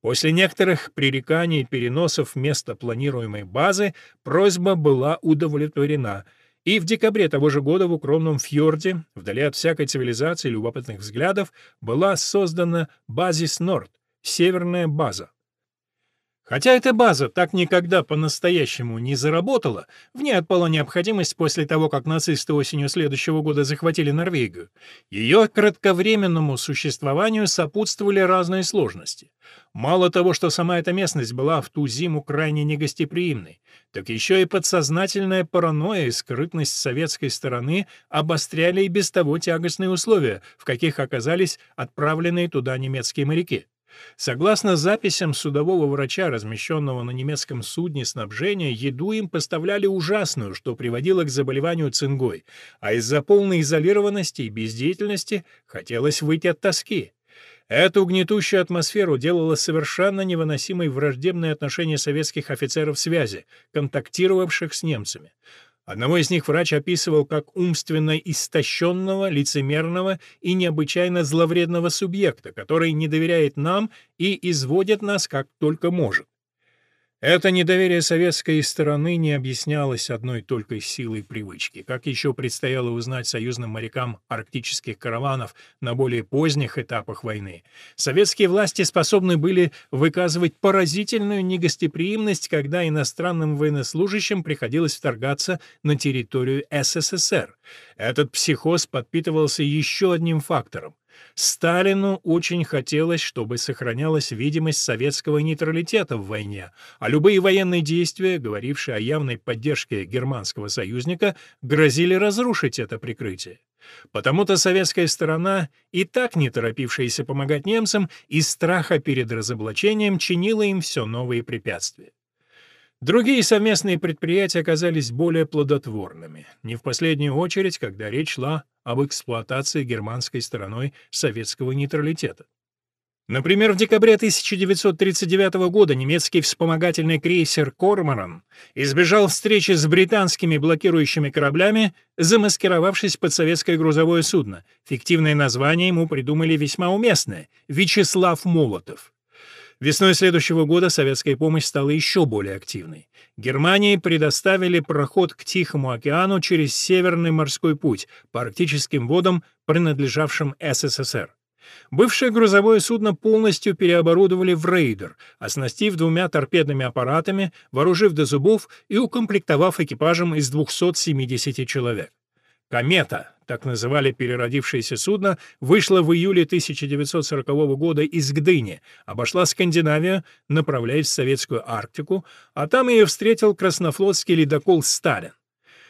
После некоторых пререканий и переносов места планируемой базы просьба была удовлетворена, и в декабре того же года в укромном фьорде, вдали от всякой цивилизации и любопытных взглядов, была создана Базис Норд, северная база. Хотя эта база так никогда по-настоящему не заработала, в ней отпала необходимость после того, как нацисты осенью следующего года захватили Норвегию. Ее кратковременному существованию сопутствовали разные сложности. Мало того, что сама эта местность была в ту зиму крайне негостеприимной, так еще и подсознательная паранойя и скрытность советской стороны обостряли и без того тягостные условия, в каких оказались отправленные туда немецкие моряки. Согласно записям судового врача, размещенного на немецком судне снабжения, еду им поставляли ужасную, что приводило к заболеванию цингой, а из-за полной изолированности и бездеятельности хотелось выйти от тоски. Эту гнетущую атмосферу делало совершенно невыносимой враждебное отношение советских офицеров связи, контактировавших с немцами. Одного из них врач описывал как умственно истощенного, лицемерного и необычайно зловредного субъекта, который не доверяет нам и изводит нас как только может. Это недоверие советской стороны не объяснялось одной только силой привычки. Как еще предстояло узнать союзным морякам арктических караванов на более поздних этапах войны, советские власти способны были выказывать поразительную негостеприимность, когда иностранным военнослужащим приходилось вторгаться на территорию СССР. Этот психоз подпитывался еще одним фактором Сталину очень хотелось, чтобы сохранялась видимость советского нейтралитета в войне, а любые военные действия, говорившие о явной поддержке германского союзника, грозили разрушить это прикрытие. Потому-то советская сторона, и так не торопившаяся помогать немцам, из страха перед разоблачением чинила им все новые препятствия. Другие совместные предприятия оказались более плодотворными, не в последнюю очередь, когда речь шла об эксплуатации германской стороной советского нейтралитета. Например, в декабре 1939 года немецкий вспомогательный крейсер «Корморан» избежал встречи с британскими блокирующими кораблями, замаскировавшись под советское грузовое судно. Фиктивное название ему придумали весьма уместное — «Вячеслав Молотов». Весной следующего года советская помощь стала еще более активной. Германии предоставили проход к Тихому океану через Северный морской путь по арктическим водам, принадлежавшим СССР. Бывшее грузовое судно полностью переоборудовали в рейдер, оснастив двумя торпедными аппаратами, вооружив до зубов и укомплектовав экипажем из 270 человек. «Комета», так называли переродившееся судно, вышла в июле 1940 года из Гдыни, обошла Скандинавию, направляясь в Советскую Арктику, а там ее встретил краснофлотский ледокол «Сталин».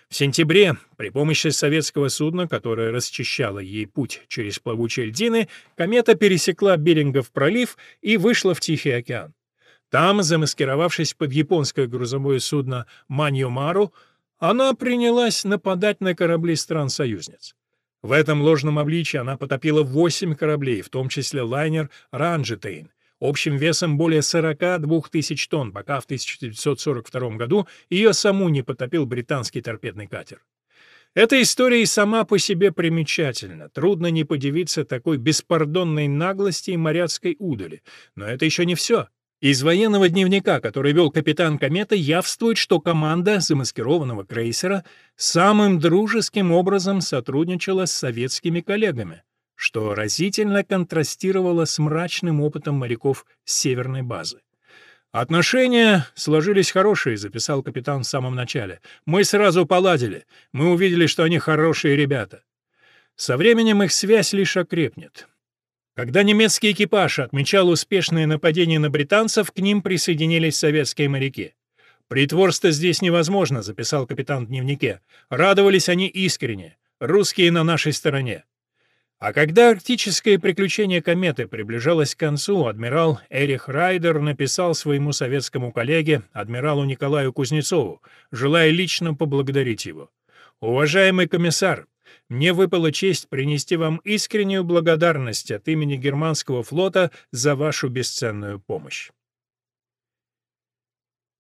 В сентябре при помощи советского судна, которое расчищало ей путь через плавучие льдины, комета пересекла Берингов пролив и вышла в Тихий океан. Там, замаскировавшись под японское грузовое судно «Маньомару», она принялась нападать на корабли стран-союзниц. В этом ложном обличии она потопила восемь кораблей, в том числе лайнер «Ранжетейн», общим весом более 42 тысяч тонн, пока в 1942 году ее саму не потопил британский торпедный катер. Эта история и сама по себе примечательна. Трудно не подивиться такой беспардонной наглости и моряцкой удали. Но это еще не все. Из военного дневника, который вел капитан «Комета», явствует, что команда замаскированного крейсера самым дружеским образом сотрудничала с советскими коллегами, что разительно контрастировало с мрачным опытом моряков северной базы. «Отношения сложились хорошие», — записал капитан в самом начале. «Мы сразу поладили. Мы увидели, что они хорошие ребята. Со временем их связь лишь окрепнет. Когда немецкий экипаж отмечал успешное нападение на британцев, к ним присоединились советские моряки. «Притворство здесь невозможно», — записал капитан в дневнике. «Радовались они искренне. Русские на нашей стороне». А когда арктическое приключение кометы приближалось к концу, адмирал Эрих Райдер написал своему советскому коллеге, адмиралу Николаю Кузнецову, желая лично поблагодарить его. «Уважаемый комиссар, мне выпала честь принести вам искреннюю благодарность от имени германского флота за вашу бесценную помощь.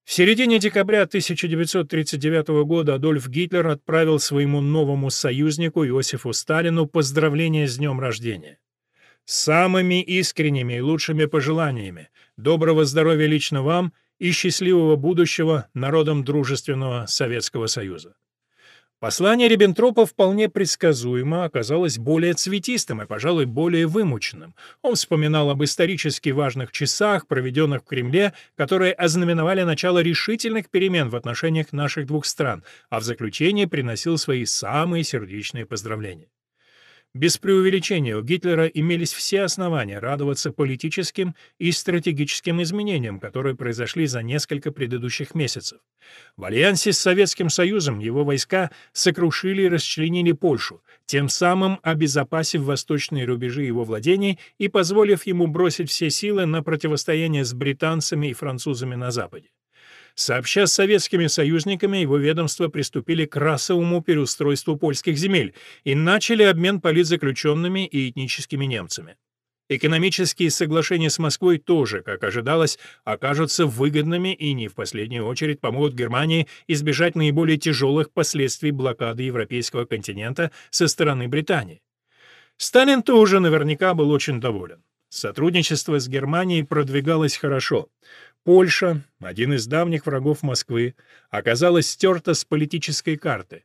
В середине декабря 1939 года Адольф Гитлер отправил своему новому союзнику Иосифу Сталину поздравления с днем рождения. Самыми искренними и лучшими пожеланиями, доброго здоровья лично вам и счастливого будущего народам дружественного Советского Союза. Послание Риббентропа вполне предсказуемо оказалось более цветистым и, пожалуй, более вымученным. Он вспоминал об исторически важных часах, проведенных в Кремле, которые ознаменовали начало решительных перемен в отношениях наших двух стран, а в заключение приносил свои самые сердечные поздравления. Без преувеличения у Гитлера имелись все основания радоваться политическим и стратегическим изменениям, которые произошли за несколько предыдущих месяцев. В альянсе с Советским Союзом его войска сокрушили и расчленили Польшу, тем самым обезопасив восточные рубежи его владений и позволив ему бросить все силы на противостояние с британцами и французами на Западе. Сообща с советскими союзниками, его ведомства приступили к расовому переустройству польских земель и начали обмен политзаключенными и этническими немцами. Экономические соглашения с Москвой тоже, как ожидалось, окажутся выгодными и не в последнюю очередь помогут Германии избежать наиболее тяжелых последствий блокады европейского континента со стороны Британии. Сталин тоже наверняка был очень доволен. Сотрудничество с Германией продвигалось хорошо. Польша, один из давних врагов Москвы, оказалась стерта с политической карты,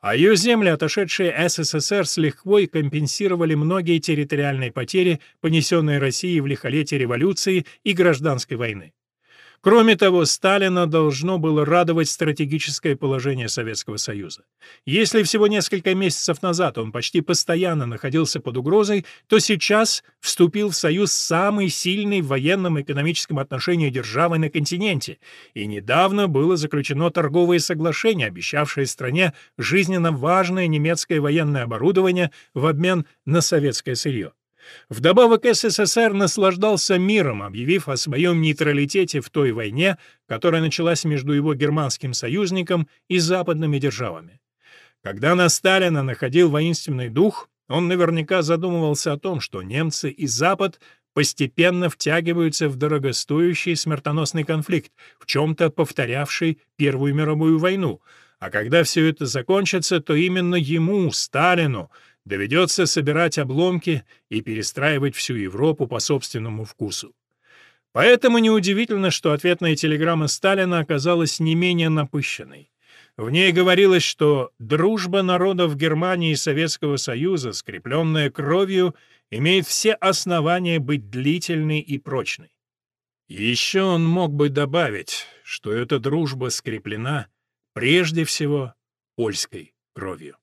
а ее земли, отошедшие СССР, с лихвой компенсировали многие территориальные потери, понесенные Россией в лихолетие революции и гражданской войны. Кроме того, Сталина должно было радовать стратегическое положение Советского Союза. Если всего несколько месяцев назад он почти постоянно находился под угрозой, то сейчас вступил в союз самой сильной в военном и экономическом отношении державой на континенте, и недавно было заключено торговое соглашение, обещавшее стране жизненно важное немецкое военное оборудование в обмен на советское сырье. Вдобавок СССР наслаждался миром, объявив о своем нейтралитете в той войне, которая началась между его германским союзником и западными державами. Когда на Сталина находил воинственный дух, он наверняка задумывался о том, что немцы и Запад постепенно втягиваются в дорогостоящий смертоносный конфликт, в чем-то повторявший Первую мировую войну, а когда все это закончится, то именно ему, Сталину, доведется собирать обломки и перестраивать всю Европу по собственному вкусу. Поэтому неудивительно, что ответная телеграмма Сталина оказалась не менее напыщенной. В ней говорилось, что дружба народов Германии и Советского Союза, скрепленная кровью, имеет все основания быть длительной и прочной. Еще он мог бы добавить, что эта дружба скреплена прежде всего польской кровью.